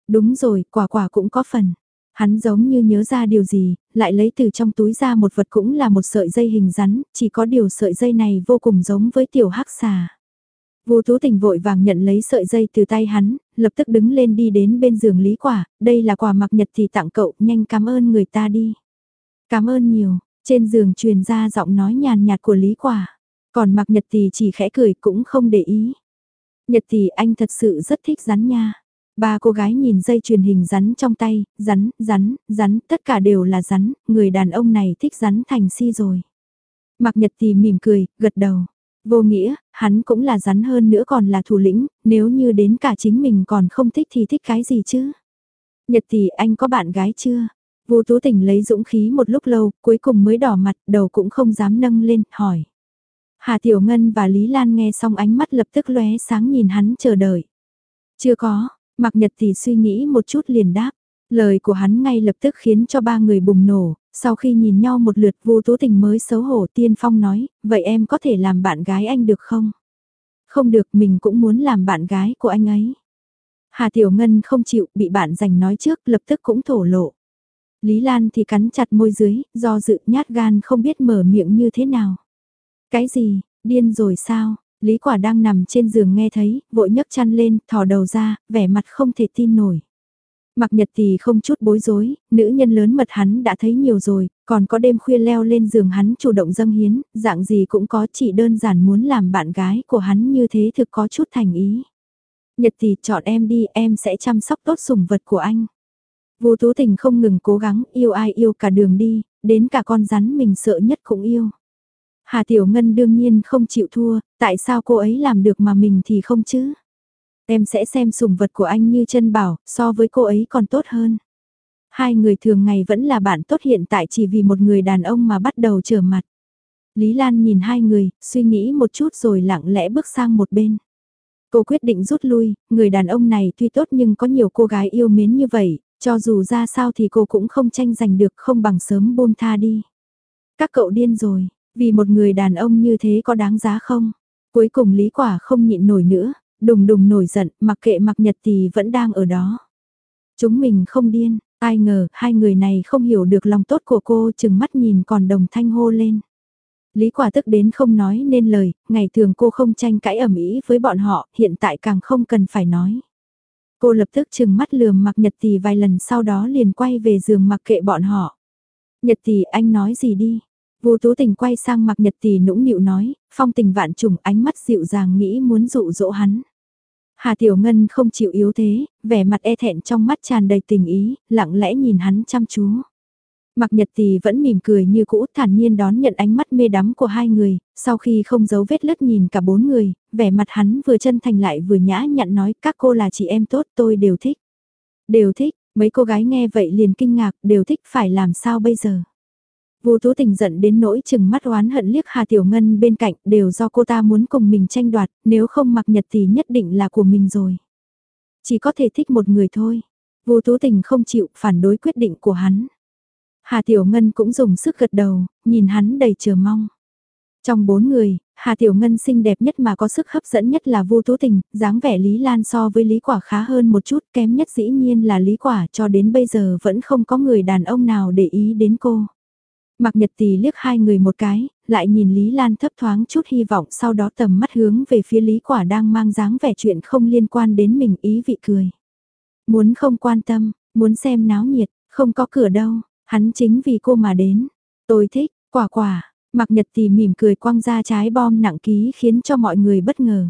Đúng rồi, quả quả cũng có phần. Hắn giống như nhớ ra điều gì, lại lấy từ trong túi ra một vật cũng là một sợi dây hình rắn, chỉ có điều sợi dây này vô cùng giống với tiểu hắc xà. Vô Tú Tình vội vàng nhận lấy sợi dây từ tay hắn, lập tức đứng lên đi đến bên giường Lý Quả, đây là quà mặc nhật thì tặng cậu, nhanh cảm ơn người ta đi. Cảm ơn nhiều, trên giường truyền ra giọng nói nhàn nhạt của Lý Quả, còn mặc nhật thì chỉ khẽ cười cũng không để ý. Nhật thì anh thật sự rất thích rắn nha. Ba cô gái nhìn dây truyền hình rắn trong tay, rắn, rắn, rắn, tất cả đều là rắn, người đàn ông này thích rắn thành si rồi. Mặc nhật thì mỉm cười, gật đầu. Vô nghĩa, hắn cũng là rắn hơn nữa còn là thủ lĩnh, nếu như đến cả chính mình còn không thích thì thích cái gì chứ? Nhật thì anh có bạn gái chưa? Vô Tú Tình lấy dũng khí một lúc lâu, cuối cùng mới đỏ mặt, đầu cũng không dám nâng lên, hỏi. Hà Tiểu Ngân và Lý Lan nghe xong ánh mắt lập tức lóe sáng nhìn hắn chờ đợi. Chưa có, Mặc Nhật thì suy nghĩ một chút liền đáp. Lời của hắn ngay lập tức khiến cho ba người bùng nổ, sau khi nhìn nhau một lượt vô tố Tình mới xấu hổ Tiên Phong nói, vậy em có thể làm bạn gái anh được không? Không được mình cũng muốn làm bạn gái của anh ấy. Hà Tiểu Ngân không chịu bị bạn giành nói trước lập tức cũng thổ lộ. Lý Lan thì cắn chặt môi dưới, do dự nhát gan không biết mở miệng như thế nào. Cái gì, điên rồi sao? Lý Quả đang nằm trên giường nghe thấy, vội nhấc chăn lên, thò đầu ra, vẻ mặt không thể tin nổi. Mặc nhật thì không chút bối rối, nữ nhân lớn mật hắn đã thấy nhiều rồi, còn có đêm khuya leo lên giường hắn chủ động dâng hiến, dạng gì cũng có chỉ đơn giản muốn làm bạn gái của hắn như thế thực có chút thành ý. Nhật thì chọn em đi, em sẽ chăm sóc tốt sủng vật của anh. Vô Tú Tình không ngừng cố gắng yêu ai yêu cả đường đi, đến cả con rắn mình sợ nhất cũng yêu. Hà Tiểu Ngân đương nhiên không chịu thua, tại sao cô ấy làm được mà mình thì không chứ? Em sẽ xem sủng vật của anh như chân bảo, so với cô ấy còn tốt hơn. Hai người thường ngày vẫn là bạn tốt hiện tại chỉ vì một người đàn ông mà bắt đầu trở mặt. Lý Lan nhìn hai người, suy nghĩ một chút rồi lặng lẽ bước sang một bên. Cô quyết định rút lui, người đàn ông này tuy tốt nhưng có nhiều cô gái yêu mến như vậy, cho dù ra sao thì cô cũng không tranh giành được không bằng sớm buông tha đi. Các cậu điên rồi, vì một người đàn ông như thế có đáng giá không? Cuối cùng Lý Quả không nhịn nổi nữa, đùng đùng nổi giận, mặc kệ mặc nhật thì vẫn đang ở đó. Chúng mình không điên, ai ngờ hai người này không hiểu được lòng tốt của cô chừng mắt nhìn còn đồng thanh hô lên. Lý quả tức đến không nói nên lời, ngày thường cô không tranh cãi ẩm ý với bọn họ, hiện tại càng không cần phải nói. Cô lập tức chừng mắt lườm mặc nhật tỷ vài lần sau đó liền quay về giường mặc kệ bọn họ. Nhật tỷ anh nói gì đi. Vô tú tình quay sang mặc nhật tỷ nũng nịu nói, phong tình vạn trùng ánh mắt dịu dàng nghĩ muốn dụ dỗ hắn. Hà Tiểu Ngân không chịu yếu thế, vẻ mặt e thẹn trong mắt tràn đầy tình ý, lặng lẽ nhìn hắn chăm chú. Mặc nhật thì vẫn mỉm cười như cũ thản nhiên đón nhận ánh mắt mê đắm của hai người, sau khi không giấu vết lướt nhìn cả bốn người, vẻ mặt hắn vừa chân thành lại vừa nhã nhặn nói các cô là chị em tốt tôi đều thích. Đều thích, mấy cô gái nghe vậy liền kinh ngạc đều thích phải làm sao bây giờ. Vô Tú Tình giận đến nỗi chừng mắt oán hận liếc Hà Tiểu Ngân bên cạnh đều do cô ta muốn cùng mình tranh đoạt, nếu không mặc nhật thì nhất định là của mình rồi. Chỉ có thể thích một người thôi. Vô Tú Tình không chịu phản đối quyết định của hắn. Hà Tiểu Ngân cũng dùng sức gật đầu, nhìn hắn đầy chờ mong. Trong bốn người, Hà Tiểu Ngân xinh đẹp nhất mà có sức hấp dẫn nhất là Vu Tú Tình, dáng vẻ Lý Lan so với Lý Quả khá hơn một chút, kém nhất dĩ nhiên là Lý Quả cho đến bây giờ vẫn không có người đàn ông nào để ý đến cô. Mạc nhật Tì liếc hai người một cái, lại nhìn Lý Lan thấp thoáng chút hy vọng sau đó tầm mắt hướng về phía Lý Quả đang mang dáng vẻ chuyện không liên quan đến mình ý vị cười. Muốn không quan tâm, muốn xem náo nhiệt, không có cửa đâu, hắn chính vì cô mà đến. Tôi thích, quả quả, Mạc nhật Tì mỉm cười quăng ra trái bom nặng ký khiến cho mọi người bất ngờ.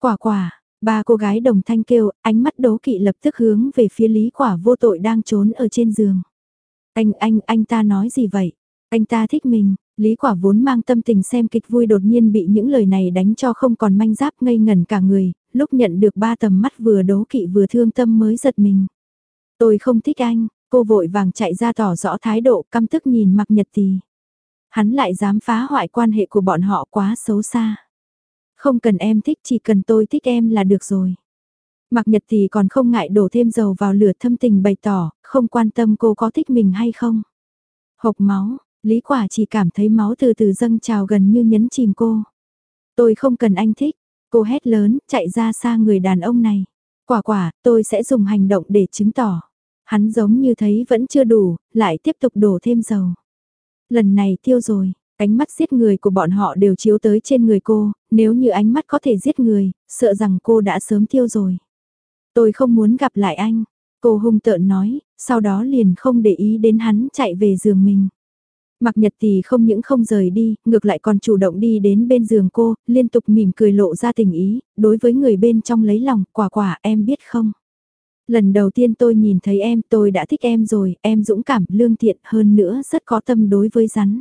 Quả quả, ba cô gái đồng thanh kêu, ánh mắt đố kỵ lập tức hướng về phía Lý Quả vô tội đang trốn ở trên giường. Anh, anh, anh ta nói gì vậy? Anh ta thích mình, Lý Quả vốn mang tâm tình xem kịch vui đột nhiên bị những lời này đánh cho không còn manh giáp ngây ngẩn cả người, lúc nhận được ba tầm mắt vừa đố kỵ vừa thương tâm mới giật mình. Tôi không thích anh, cô vội vàng chạy ra tỏ rõ thái độ căm tức nhìn mặc nhật tì. Hắn lại dám phá hoại quan hệ của bọn họ quá xấu xa. Không cần em thích chỉ cần tôi thích em là được rồi. Mặc nhật thì còn không ngại đổ thêm dầu vào lửa thâm tình bày tỏ, không quan tâm cô có thích mình hay không. Hộc máu, Lý quả chỉ cảm thấy máu từ từ dâng trào gần như nhấn chìm cô. Tôi không cần anh thích, cô hét lớn, chạy ra xa người đàn ông này. Quả quả, tôi sẽ dùng hành động để chứng tỏ. Hắn giống như thấy vẫn chưa đủ, lại tiếp tục đổ thêm dầu. Lần này tiêu rồi, ánh mắt giết người của bọn họ đều chiếu tới trên người cô, nếu như ánh mắt có thể giết người, sợ rằng cô đã sớm tiêu rồi. Tôi không muốn gặp lại anh, cô hung tợn nói, sau đó liền không để ý đến hắn chạy về giường mình. Mặc nhật thì không những không rời đi, ngược lại còn chủ động đi đến bên giường cô, liên tục mỉm cười lộ ra tình ý, đối với người bên trong lấy lòng, quả quả em biết không. Lần đầu tiên tôi nhìn thấy em tôi đã thích em rồi, em dũng cảm, lương thiện hơn nữa rất có tâm đối với rắn.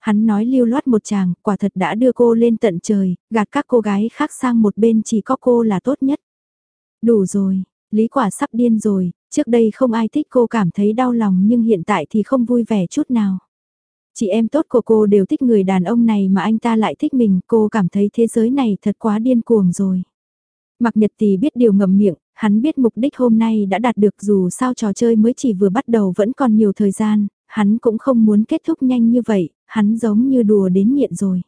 Hắn nói lưu loát một chàng, quả thật đã đưa cô lên tận trời, gạt các cô gái khác sang một bên chỉ có cô là tốt nhất. Đủ rồi, Lý quả sắp điên rồi, trước đây không ai thích cô cảm thấy đau lòng nhưng hiện tại thì không vui vẻ chút nào. Chị em tốt của cô đều thích người đàn ông này mà anh ta lại thích mình, cô cảm thấy thế giới này thật quá điên cuồng rồi. Mặc nhật thì biết điều ngầm miệng, hắn biết mục đích hôm nay đã đạt được dù sao trò chơi mới chỉ vừa bắt đầu vẫn còn nhiều thời gian, hắn cũng không muốn kết thúc nhanh như vậy, hắn giống như đùa đến nghiện rồi.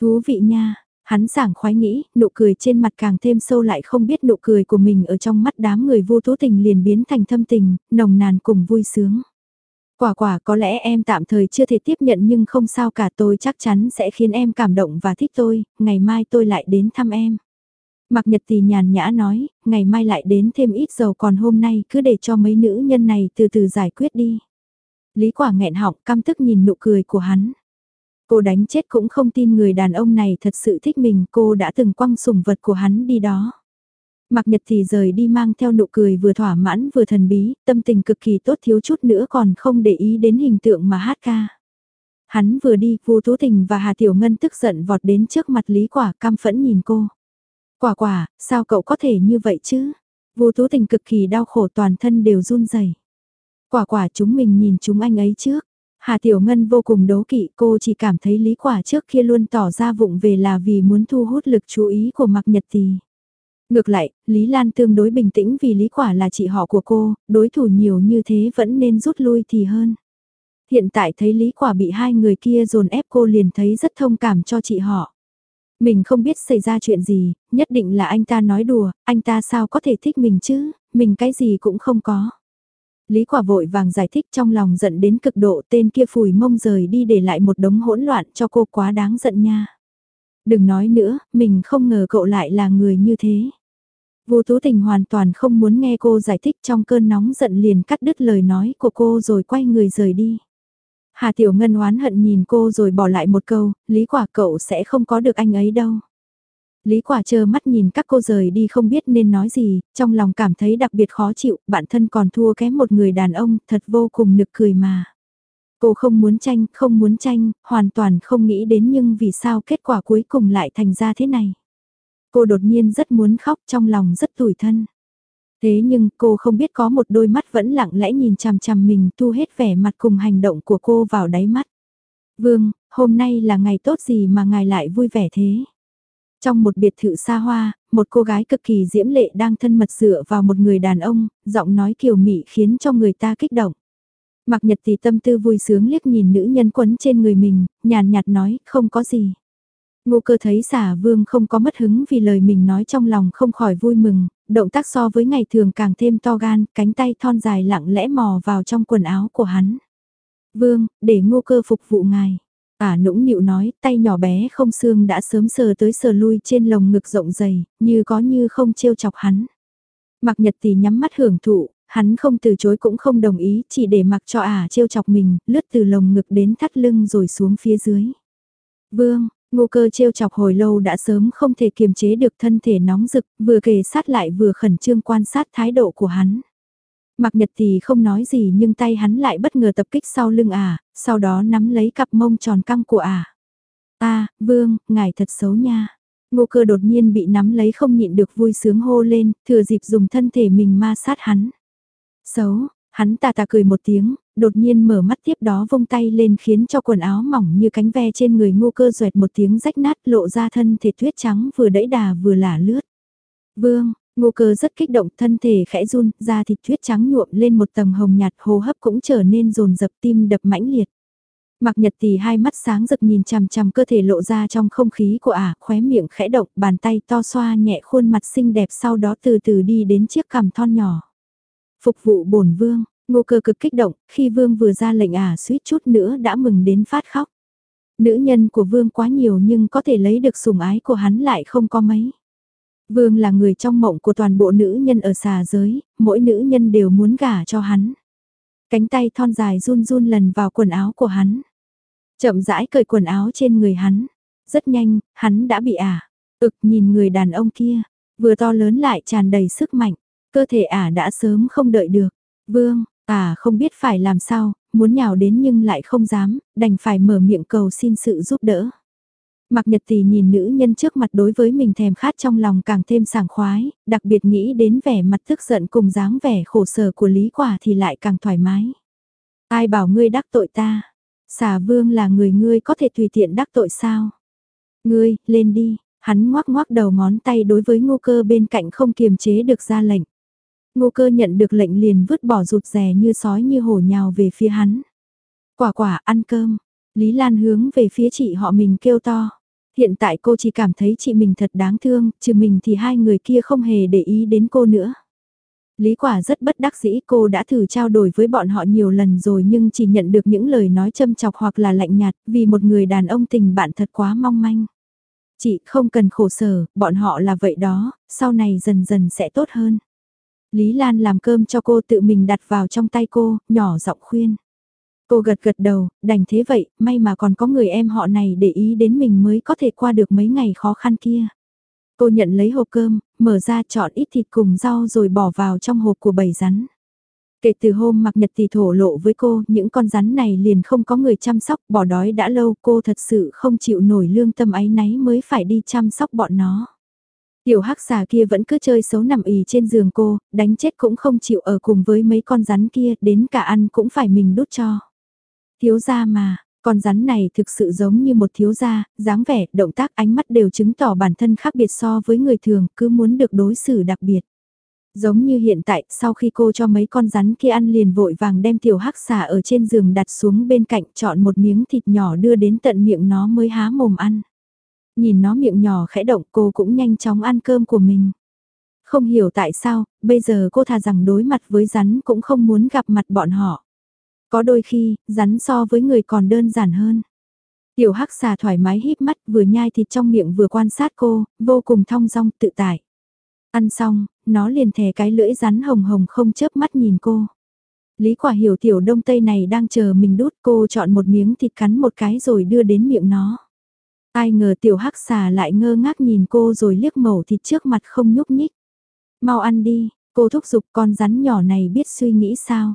Thú vị nha, hắn sảng khoái nghĩ, nụ cười trên mặt càng thêm sâu lại không biết nụ cười của mình ở trong mắt đám người vô tố tình liền biến thành thâm tình, nồng nàn cùng vui sướng. Quả quả có lẽ em tạm thời chưa thể tiếp nhận nhưng không sao cả tôi chắc chắn sẽ khiến em cảm động và thích tôi, ngày mai tôi lại đến thăm em. Mạc Nhật thì nhàn nhã nói, ngày mai lại đến thêm ít dầu còn hôm nay cứ để cho mấy nữ nhân này từ từ giải quyết đi. Lý quả nghẹn họng căm tức nhìn nụ cười của hắn. Cô đánh chết cũng không tin người đàn ông này thật sự thích mình, cô đã từng quăng sủng vật của hắn đi đó. Mạc Nhật thì rời đi mang theo nụ cười vừa thỏa mãn vừa thần bí, tâm tình cực kỳ tốt thiếu chút nữa còn không để ý đến hình tượng mà hát ca. Hắn vừa đi, Vu Tú Tình và Hà Tiểu Ngân tức giận vọt đến trước mặt Lý Quả cam phẫn nhìn cô. Quả quả, sao cậu có thể như vậy chứ? Vu Tú Tình cực kỳ đau khổ toàn thân đều run rẩy. Quả quả chúng mình nhìn chúng anh ấy trước. Hà Tiểu Ngân vô cùng đố kỵ cô chỉ cảm thấy Lý Quả trước kia luôn tỏ ra vụng về là vì muốn thu hút lực chú ý của Mạc Nhật Tì. Ngược lại, Lý Lan tương đối bình tĩnh vì Lý Quả là chị họ của cô, đối thủ nhiều như thế vẫn nên rút lui thì hơn. Hiện tại thấy Lý Quả bị hai người kia dồn ép cô liền thấy rất thông cảm cho chị họ. Mình không biết xảy ra chuyện gì, nhất định là anh ta nói đùa, anh ta sao có thể thích mình chứ, mình cái gì cũng không có. Lý Quả vội vàng giải thích trong lòng giận đến cực độ tên kia phùi mông rời đi để lại một đống hỗn loạn cho cô quá đáng giận nha. Đừng nói nữa, mình không ngờ cậu lại là người như thế. Vô Tú Tình hoàn toàn không muốn nghe cô giải thích trong cơn nóng giận liền cắt đứt lời nói của cô rồi quay người rời đi. Hà Tiểu Ngân oán hận nhìn cô rồi bỏ lại một câu, Lý Quả cậu sẽ không có được anh ấy đâu. Lý Quả chờ mắt nhìn các cô rời đi không biết nên nói gì, trong lòng cảm thấy đặc biệt khó chịu, bản thân còn thua kém một người đàn ông, thật vô cùng nực cười mà. Cô không muốn tranh, không muốn tranh, hoàn toàn không nghĩ đến nhưng vì sao kết quả cuối cùng lại thành ra thế này. Cô đột nhiên rất muốn khóc trong lòng rất tủi thân. Thế nhưng cô không biết có một đôi mắt vẫn lặng lẽ nhìn chằm chằm mình thu hết vẻ mặt cùng hành động của cô vào đáy mắt. Vương, hôm nay là ngày tốt gì mà ngài lại vui vẻ thế? Trong một biệt thự xa hoa, một cô gái cực kỳ diễm lệ đang thân mật dựa vào một người đàn ông, giọng nói kiều mị khiến cho người ta kích động. Mặc nhật thì tâm tư vui sướng liếc nhìn nữ nhân quấn trên người mình, nhàn nhạt nói, không có gì. Ngô cơ thấy giả vương không có mất hứng vì lời mình nói trong lòng không khỏi vui mừng, động tác so với ngày thường càng thêm to gan, cánh tay thon dài lặng lẽ mò vào trong quần áo của hắn. Vương, để ngô cơ phục vụ ngài. Ả nũng nịu nói, tay nhỏ bé không xương đã sớm sờ tới sờ lui trên lồng ngực rộng dày, như có như không trêu chọc hắn. Mặc nhật thì nhắm mắt hưởng thụ, hắn không từ chối cũng không đồng ý, chỉ để mặc cho Ả trêu chọc mình, lướt từ lồng ngực đến thắt lưng rồi xuống phía dưới. Vương, ngô cơ trêu chọc hồi lâu đã sớm không thể kiềm chế được thân thể nóng rực, vừa kề sát lại vừa khẩn trương quan sát thái độ của hắn. Mạc Nhật thì không nói gì nhưng tay hắn lại bất ngờ tập kích sau lưng à, sau đó nắm lấy cặp mông tròn căng của à. Ta, Vương, ngài thật xấu nha. Ngô cơ đột nhiên bị nắm lấy không nhịn được vui sướng hô lên, thừa dịp dùng thân thể mình ma sát hắn. Xấu, hắn ta ta cười một tiếng, đột nhiên mở mắt tiếp đó vung tay lên khiến cho quần áo mỏng như cánh ve trên người ngô cơ duệt một tiếng rách nát lộ ra thân thể tuyết trắng vừa đẫy đà vừa lả lướt. Vương, Ngô cơ rất kích động thân thể khẽ run, da thịt tuyết trắng nhuộm lên một tầng hồng nhạt hô hấp cũng trở nên rồn dập tim đập mãnh liệt. Mặc nhật thì hai mắt sáng rực nhìn chằm chằm cơ thể lộ ra trong không khí của ả, khóe miệng khẽ động, bàn tay to xoa nhẹ khuôn mặt xinh đẹp sau đó từ từ đi đến chiếc cằm thon nhỏ. Phục vụ bổn vương, ngô cơ cực kích động, khi vương vừa ra lệnh à suýt chút nữa đã mừng đến phát khóc. Nữ nhân của vương quá nhiều nhưng có thể lấy được sủng ái của hắn lại không có mấy. Vương là người trong mộng của toàn bộ nữ nhân ở xà giới, mỗi nữ nhân đều muốn gả cho hắn. Cánh tay thon dài run run lần vào quần áo của hắn. Chậm rãi cởi quần áo trên người hắn. Rất nhanh, hắn đã bị ả. Ực nhìn người đàn ông kia, vừa to lớn lại tràn đầy sức mạnh. Cơ thể ả đã sớm không đợi được. Vương, ả không biết phải làm sao, muốn nhào đến nhưng lại không dám, đành phải mở miệng cầu xin sự giúp đỡ. mặc Nhật Tỷ nhìn nữ nhân trước mặt đối với mình thèm khát trong lòng càng thêm sảng khoái, đặc biệt nghĩ đến vẻ mặt tức giận cùng dáng vẻ khổ sở của Lý Quả thì lại càng thoải mái. Ai bảo ngươi đắc tội ta? Xà vương là người ngươi có thể tùy tiện đắc tội sao? Ngươi, lên đi, hắn ngoác ngoác đầu ngón tay đối với ngô cơ bên cạnh không kiềm chế được ra lệnh. Ngô cơ nhận được lệnh liền vứt bỏ rụt rè như sói như hổ nhào về phía hắn. Quả quả, ăn cơm. Lý Lan hướng về phía chị họ mình kêu to. Hiện tại cô chỉ cảm thấy chị mình thật đáng thương, trừ mình thì hai người kia không hề để ý đến cô nữa. Lý quả rất bất đắc dĩ cô đã thử trao đổi với bọn họ nhiều lần rồi nhưng chỉ nhận được những lời nói châm chọc hoặc là lạnh nhạt vì một người đàn ông tình bạn thật quá mong manh. Chị không cần khổ sở, bọn họ là vậy đó, sau này dần dần sẽ tốt hơn. Lý Lan làm cơm cho cô tự mình đặt vào trong tay cô, nhỏ giọng khuyên. Cô gật gật đầu, đành thế vậy, may mà còn có người em họ này để ý đến mình mới có thể qua được mấy ngày khó khăn kia. Cô nhận lấy hộp cơm, mở ra chọn ít thịt cùng rau rồi bỏ vào trong hộp của bầy rắn. Kể từ hôm mặc nhật thì thổ lộ với cô, những con rắn này liền không có người chăm sóc, bỏ đói đã lâu cô thật sự không chịu nổi lương tâm ấy náy mới phải đi chăm sóc bọn nó. Tiểu hắc xà kia vẫn cứ chơi xấu nằm ì trên giường cô, đánh chết cũng không chịu ở cùng với mấy con rắn kia, đến cả ăn cũng phải mình đút cho. Thiếu gia mà, con rắn này thực sự giống như một thiếu gia, dáng vẻ, động tác, ánh mắt đều chứng tỏ bản thân khác biệt so với người thường, cứ muốn được đối xử đặc biệt. Giống như hiện tại, sau khi cô cho mấy con rắn kia ăn liền vội vàng đem tiểu hắc xà ở trên giường đặt xuống bên cạnh chọn một miếng thịt nhỏ đưa đến tận miệng nó mới há mồm ăn. Nhìn nó miệng nhỏ khẽ động cô cũng nhanh chóng ăn cơm của mình. Không hiểu tại sao, bây giờ cô thà rằng đối mặt với rắn cũng không muốn gặp mặt bọn họ. Có đôi khi, rắn so với người còn đơn giản hơn. Tiểu hắc xà thoải mái híp mắt vừa nhai thịt trong miệng vừa quan sát cô, vô cùng thong dong tự tại. Ăn xong, nó liền thè cái lưỡi rắn hồng hồng không chớp mắt nhìn cô. Lý quả hiểu tiểu đông tây này đang chờ mình đút cô chọn một miếng thịt cắn một cái rồi đưa đến miệng nó. Ai ngờ tiểu hắc xà lại ngơ ngác nhìn cô rồi liếc mẩu thịt trước mặt không nhúc nhích. Mau ăn đi, cô thúc giục con rắn nhỏ này biết suy nghĩ sao.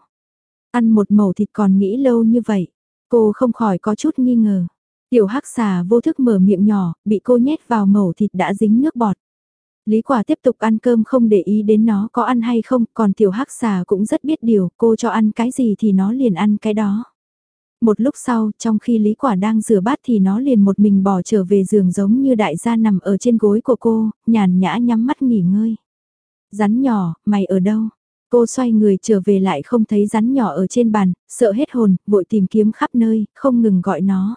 Ăn một mẩu thịt còn nghĩ lâu như vậy. Cô không khỏi có chút nghi ngờ. Tiểu hắc xà vô thức mở miệng nhỏ, bị cô nhét vào mẩu thịt đã dính nước bọt. Lý quả tiếp tục ăn cơm không để ý đến nó có ăn hay không, còn tiểu hắc xà cũng rất biết điều, cô cho ăn cái gì thì nó liền ăn cái đó. Một lúc sau, trong khi Lý Quả đang rửa bát thì nó liền một mình bỏ trở về giường giống như đại gia nằm ở trên gối của cô, nhàn nhã nhắm mắt nghỉ ngơi. Rắn nhỏ, mày ở đâu? Cô xoay người trở về lại không thấy rắn nhỏ ở trên bàn, sợ hết hồn, vội tìm kiếm khắp nơi, không ngừng gọi nó.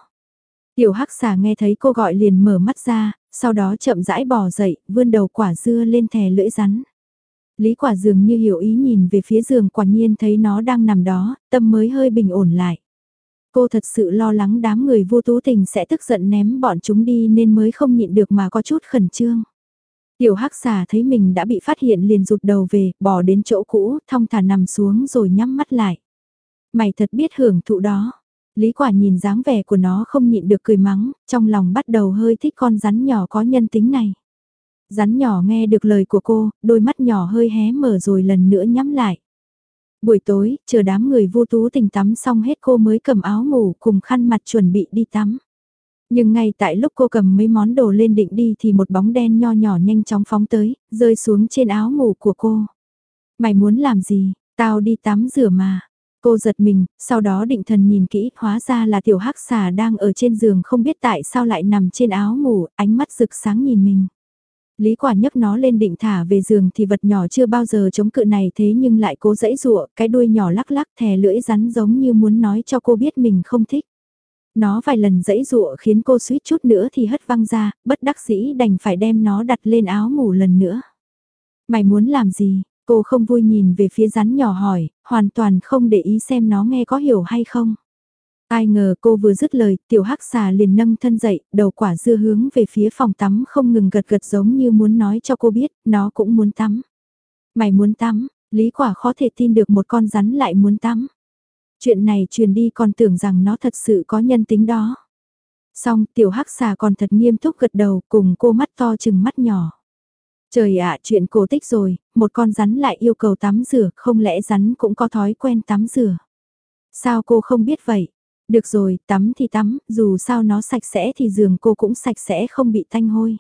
Tiểu hắc xà nghe thấy cô gọi liền mở mắt ra, sau đó chậm rãi bò dậy, vươn đầu quả dưa lên thè lưỡi rắn. Lý quả dường như hiểu ý nhìn về phía giường quả nhiên thấy nó đang nằm đó, tâm mới hơi bình ổn lại. Cô thật sự lo lắng đám người vô tú tình sẽ tức giận ném bọn chúng đi nên mới không nhịn được mà có chút khẩn trương. Tiểu hắc xà thấy mình đã bị phát hiện liền rụt đầu về, bỏ đến chỗ cũ, thong thả nằm xuống rồi nhắm mắt lại. Mày thật biết hưởng thụ đó. Lý quả nhìn dáng vẻ của nó không nhịn được cười mắng, trong lòng bắt đầu hơi thích con rắn nhỏ có nhân tính này. Rắn nhỏ nghe được lời của cô, đôi mắt nhỏ hơi hé mở rồi lần nữa nhắm lại. Buổi tối, chờ đám người vô tú tình tắm xong hết cô mới cầm áo ngủ cùng khăn mặt chuẩn bị đi tắm. Nhưng ngay tại lúc cô cầm mấy món đồ lên định đi thì một bóng đen nho nhỏ nhanh chóng phóng tới, rơi xuống trên áo ngủ của cô. Mày muốn làm gì, tao đi tắm rửa mà. Cô giật mình, sau đó định thần nhìn kỹ, hóa ra là tiểu hắc xà đang ở trên giường không biết tại sao lại nằm trên áo ngủ, ánh mắt rực sáng nhìn mình. Lý quả nhấc nó lên định thả về giường thì vật nhỏ chưa bao giờ chống cự này thế nhưng lại cố dẫy dụa, cái đuôi nhỏ lắc lắc thè lưỡi rắn giống như muốn nói cho cô biết mình không thích. Nó vài lần dẫy dụa khiến cô suýt chút nữa thì hất văng ra, bất đắc dĩ đành phải đem nó đặt lên áo ngủ lần nữa. Mày muốn làm gì? Cô không vui nhìn về phía rắn nhỏ hỏi, hoàn toàn không để ý xem nó nghe có hiểu hay không. Ai ngờ cô vừa dứt lời, tiểu hắc xà liền nâng thân dậy, đầu quả dưa hướng về phía phòng tắm không ngừng gật gật giống như muốn nói cho cô biết, nó cũng muốn tắm. Mày muốn tắm, lý quả khó thể tin được một con rắn lại muốn tắm. Chuyện này truyền đi còn tưởng rằng nó thật sự có nhân tính đó. Xong tiểu hắc xà còn thật nghiêm túc gật đầu cùng cô mắt to chừng mắt nhỏ. Trời ạ chuyện cổ tích rồi, một con rắn lại yêu cầu tắm rửa, không lẽ rắn cũng có thói quen tắm rửa. Sao cô không biết vậy? Được rồi, tắm thì tắm, dù sao nó sạch sẽ thì giường cô cũng sạch sẽ không bị tanh hôi.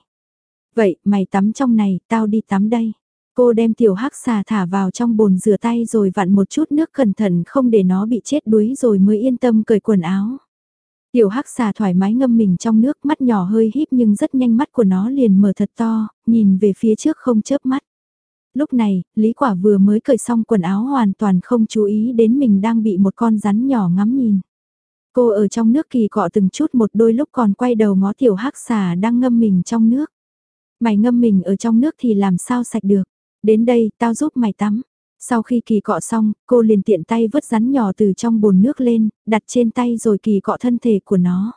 Vậy, mày tắm trong này, tao đi tắm đây. Cô đem tiểu hắc xà thả vào trong bồn rửa tay rồi vặn một chút nước cẩn thận không để nó bị chết đuối rồi mới yên tâm cởi quần áo. Tiểu hắc xà thoải mái ngâm mình trong nước mắt nhỏ hơi híp nhưng rất nhanh mắt của nó liền mở thật to, nhìn về phía trước không chớp mắt. Lúc này, Lý Quả vừa mới cởi xong quần áo hoàn toàn không chú ý đến mình đang bị một con rắn nhỏ ngắm nhìn. Cô ở trong nước kỳ cọ từng chút một đôi lúc còn quay đầu ngó tiểu hắc xà đang ngâm mình trong nước. Mày ngâm mình ở trong nước thì làm sao sạch được. Đến đây, tao giúp mày tắm. Sau khi kỳ cọ xong, cô liền tiện tay vứt rắn nhỏ từ trong bồn nước lên, đặt trên tay rồi kỳ cọ thân thể của nó.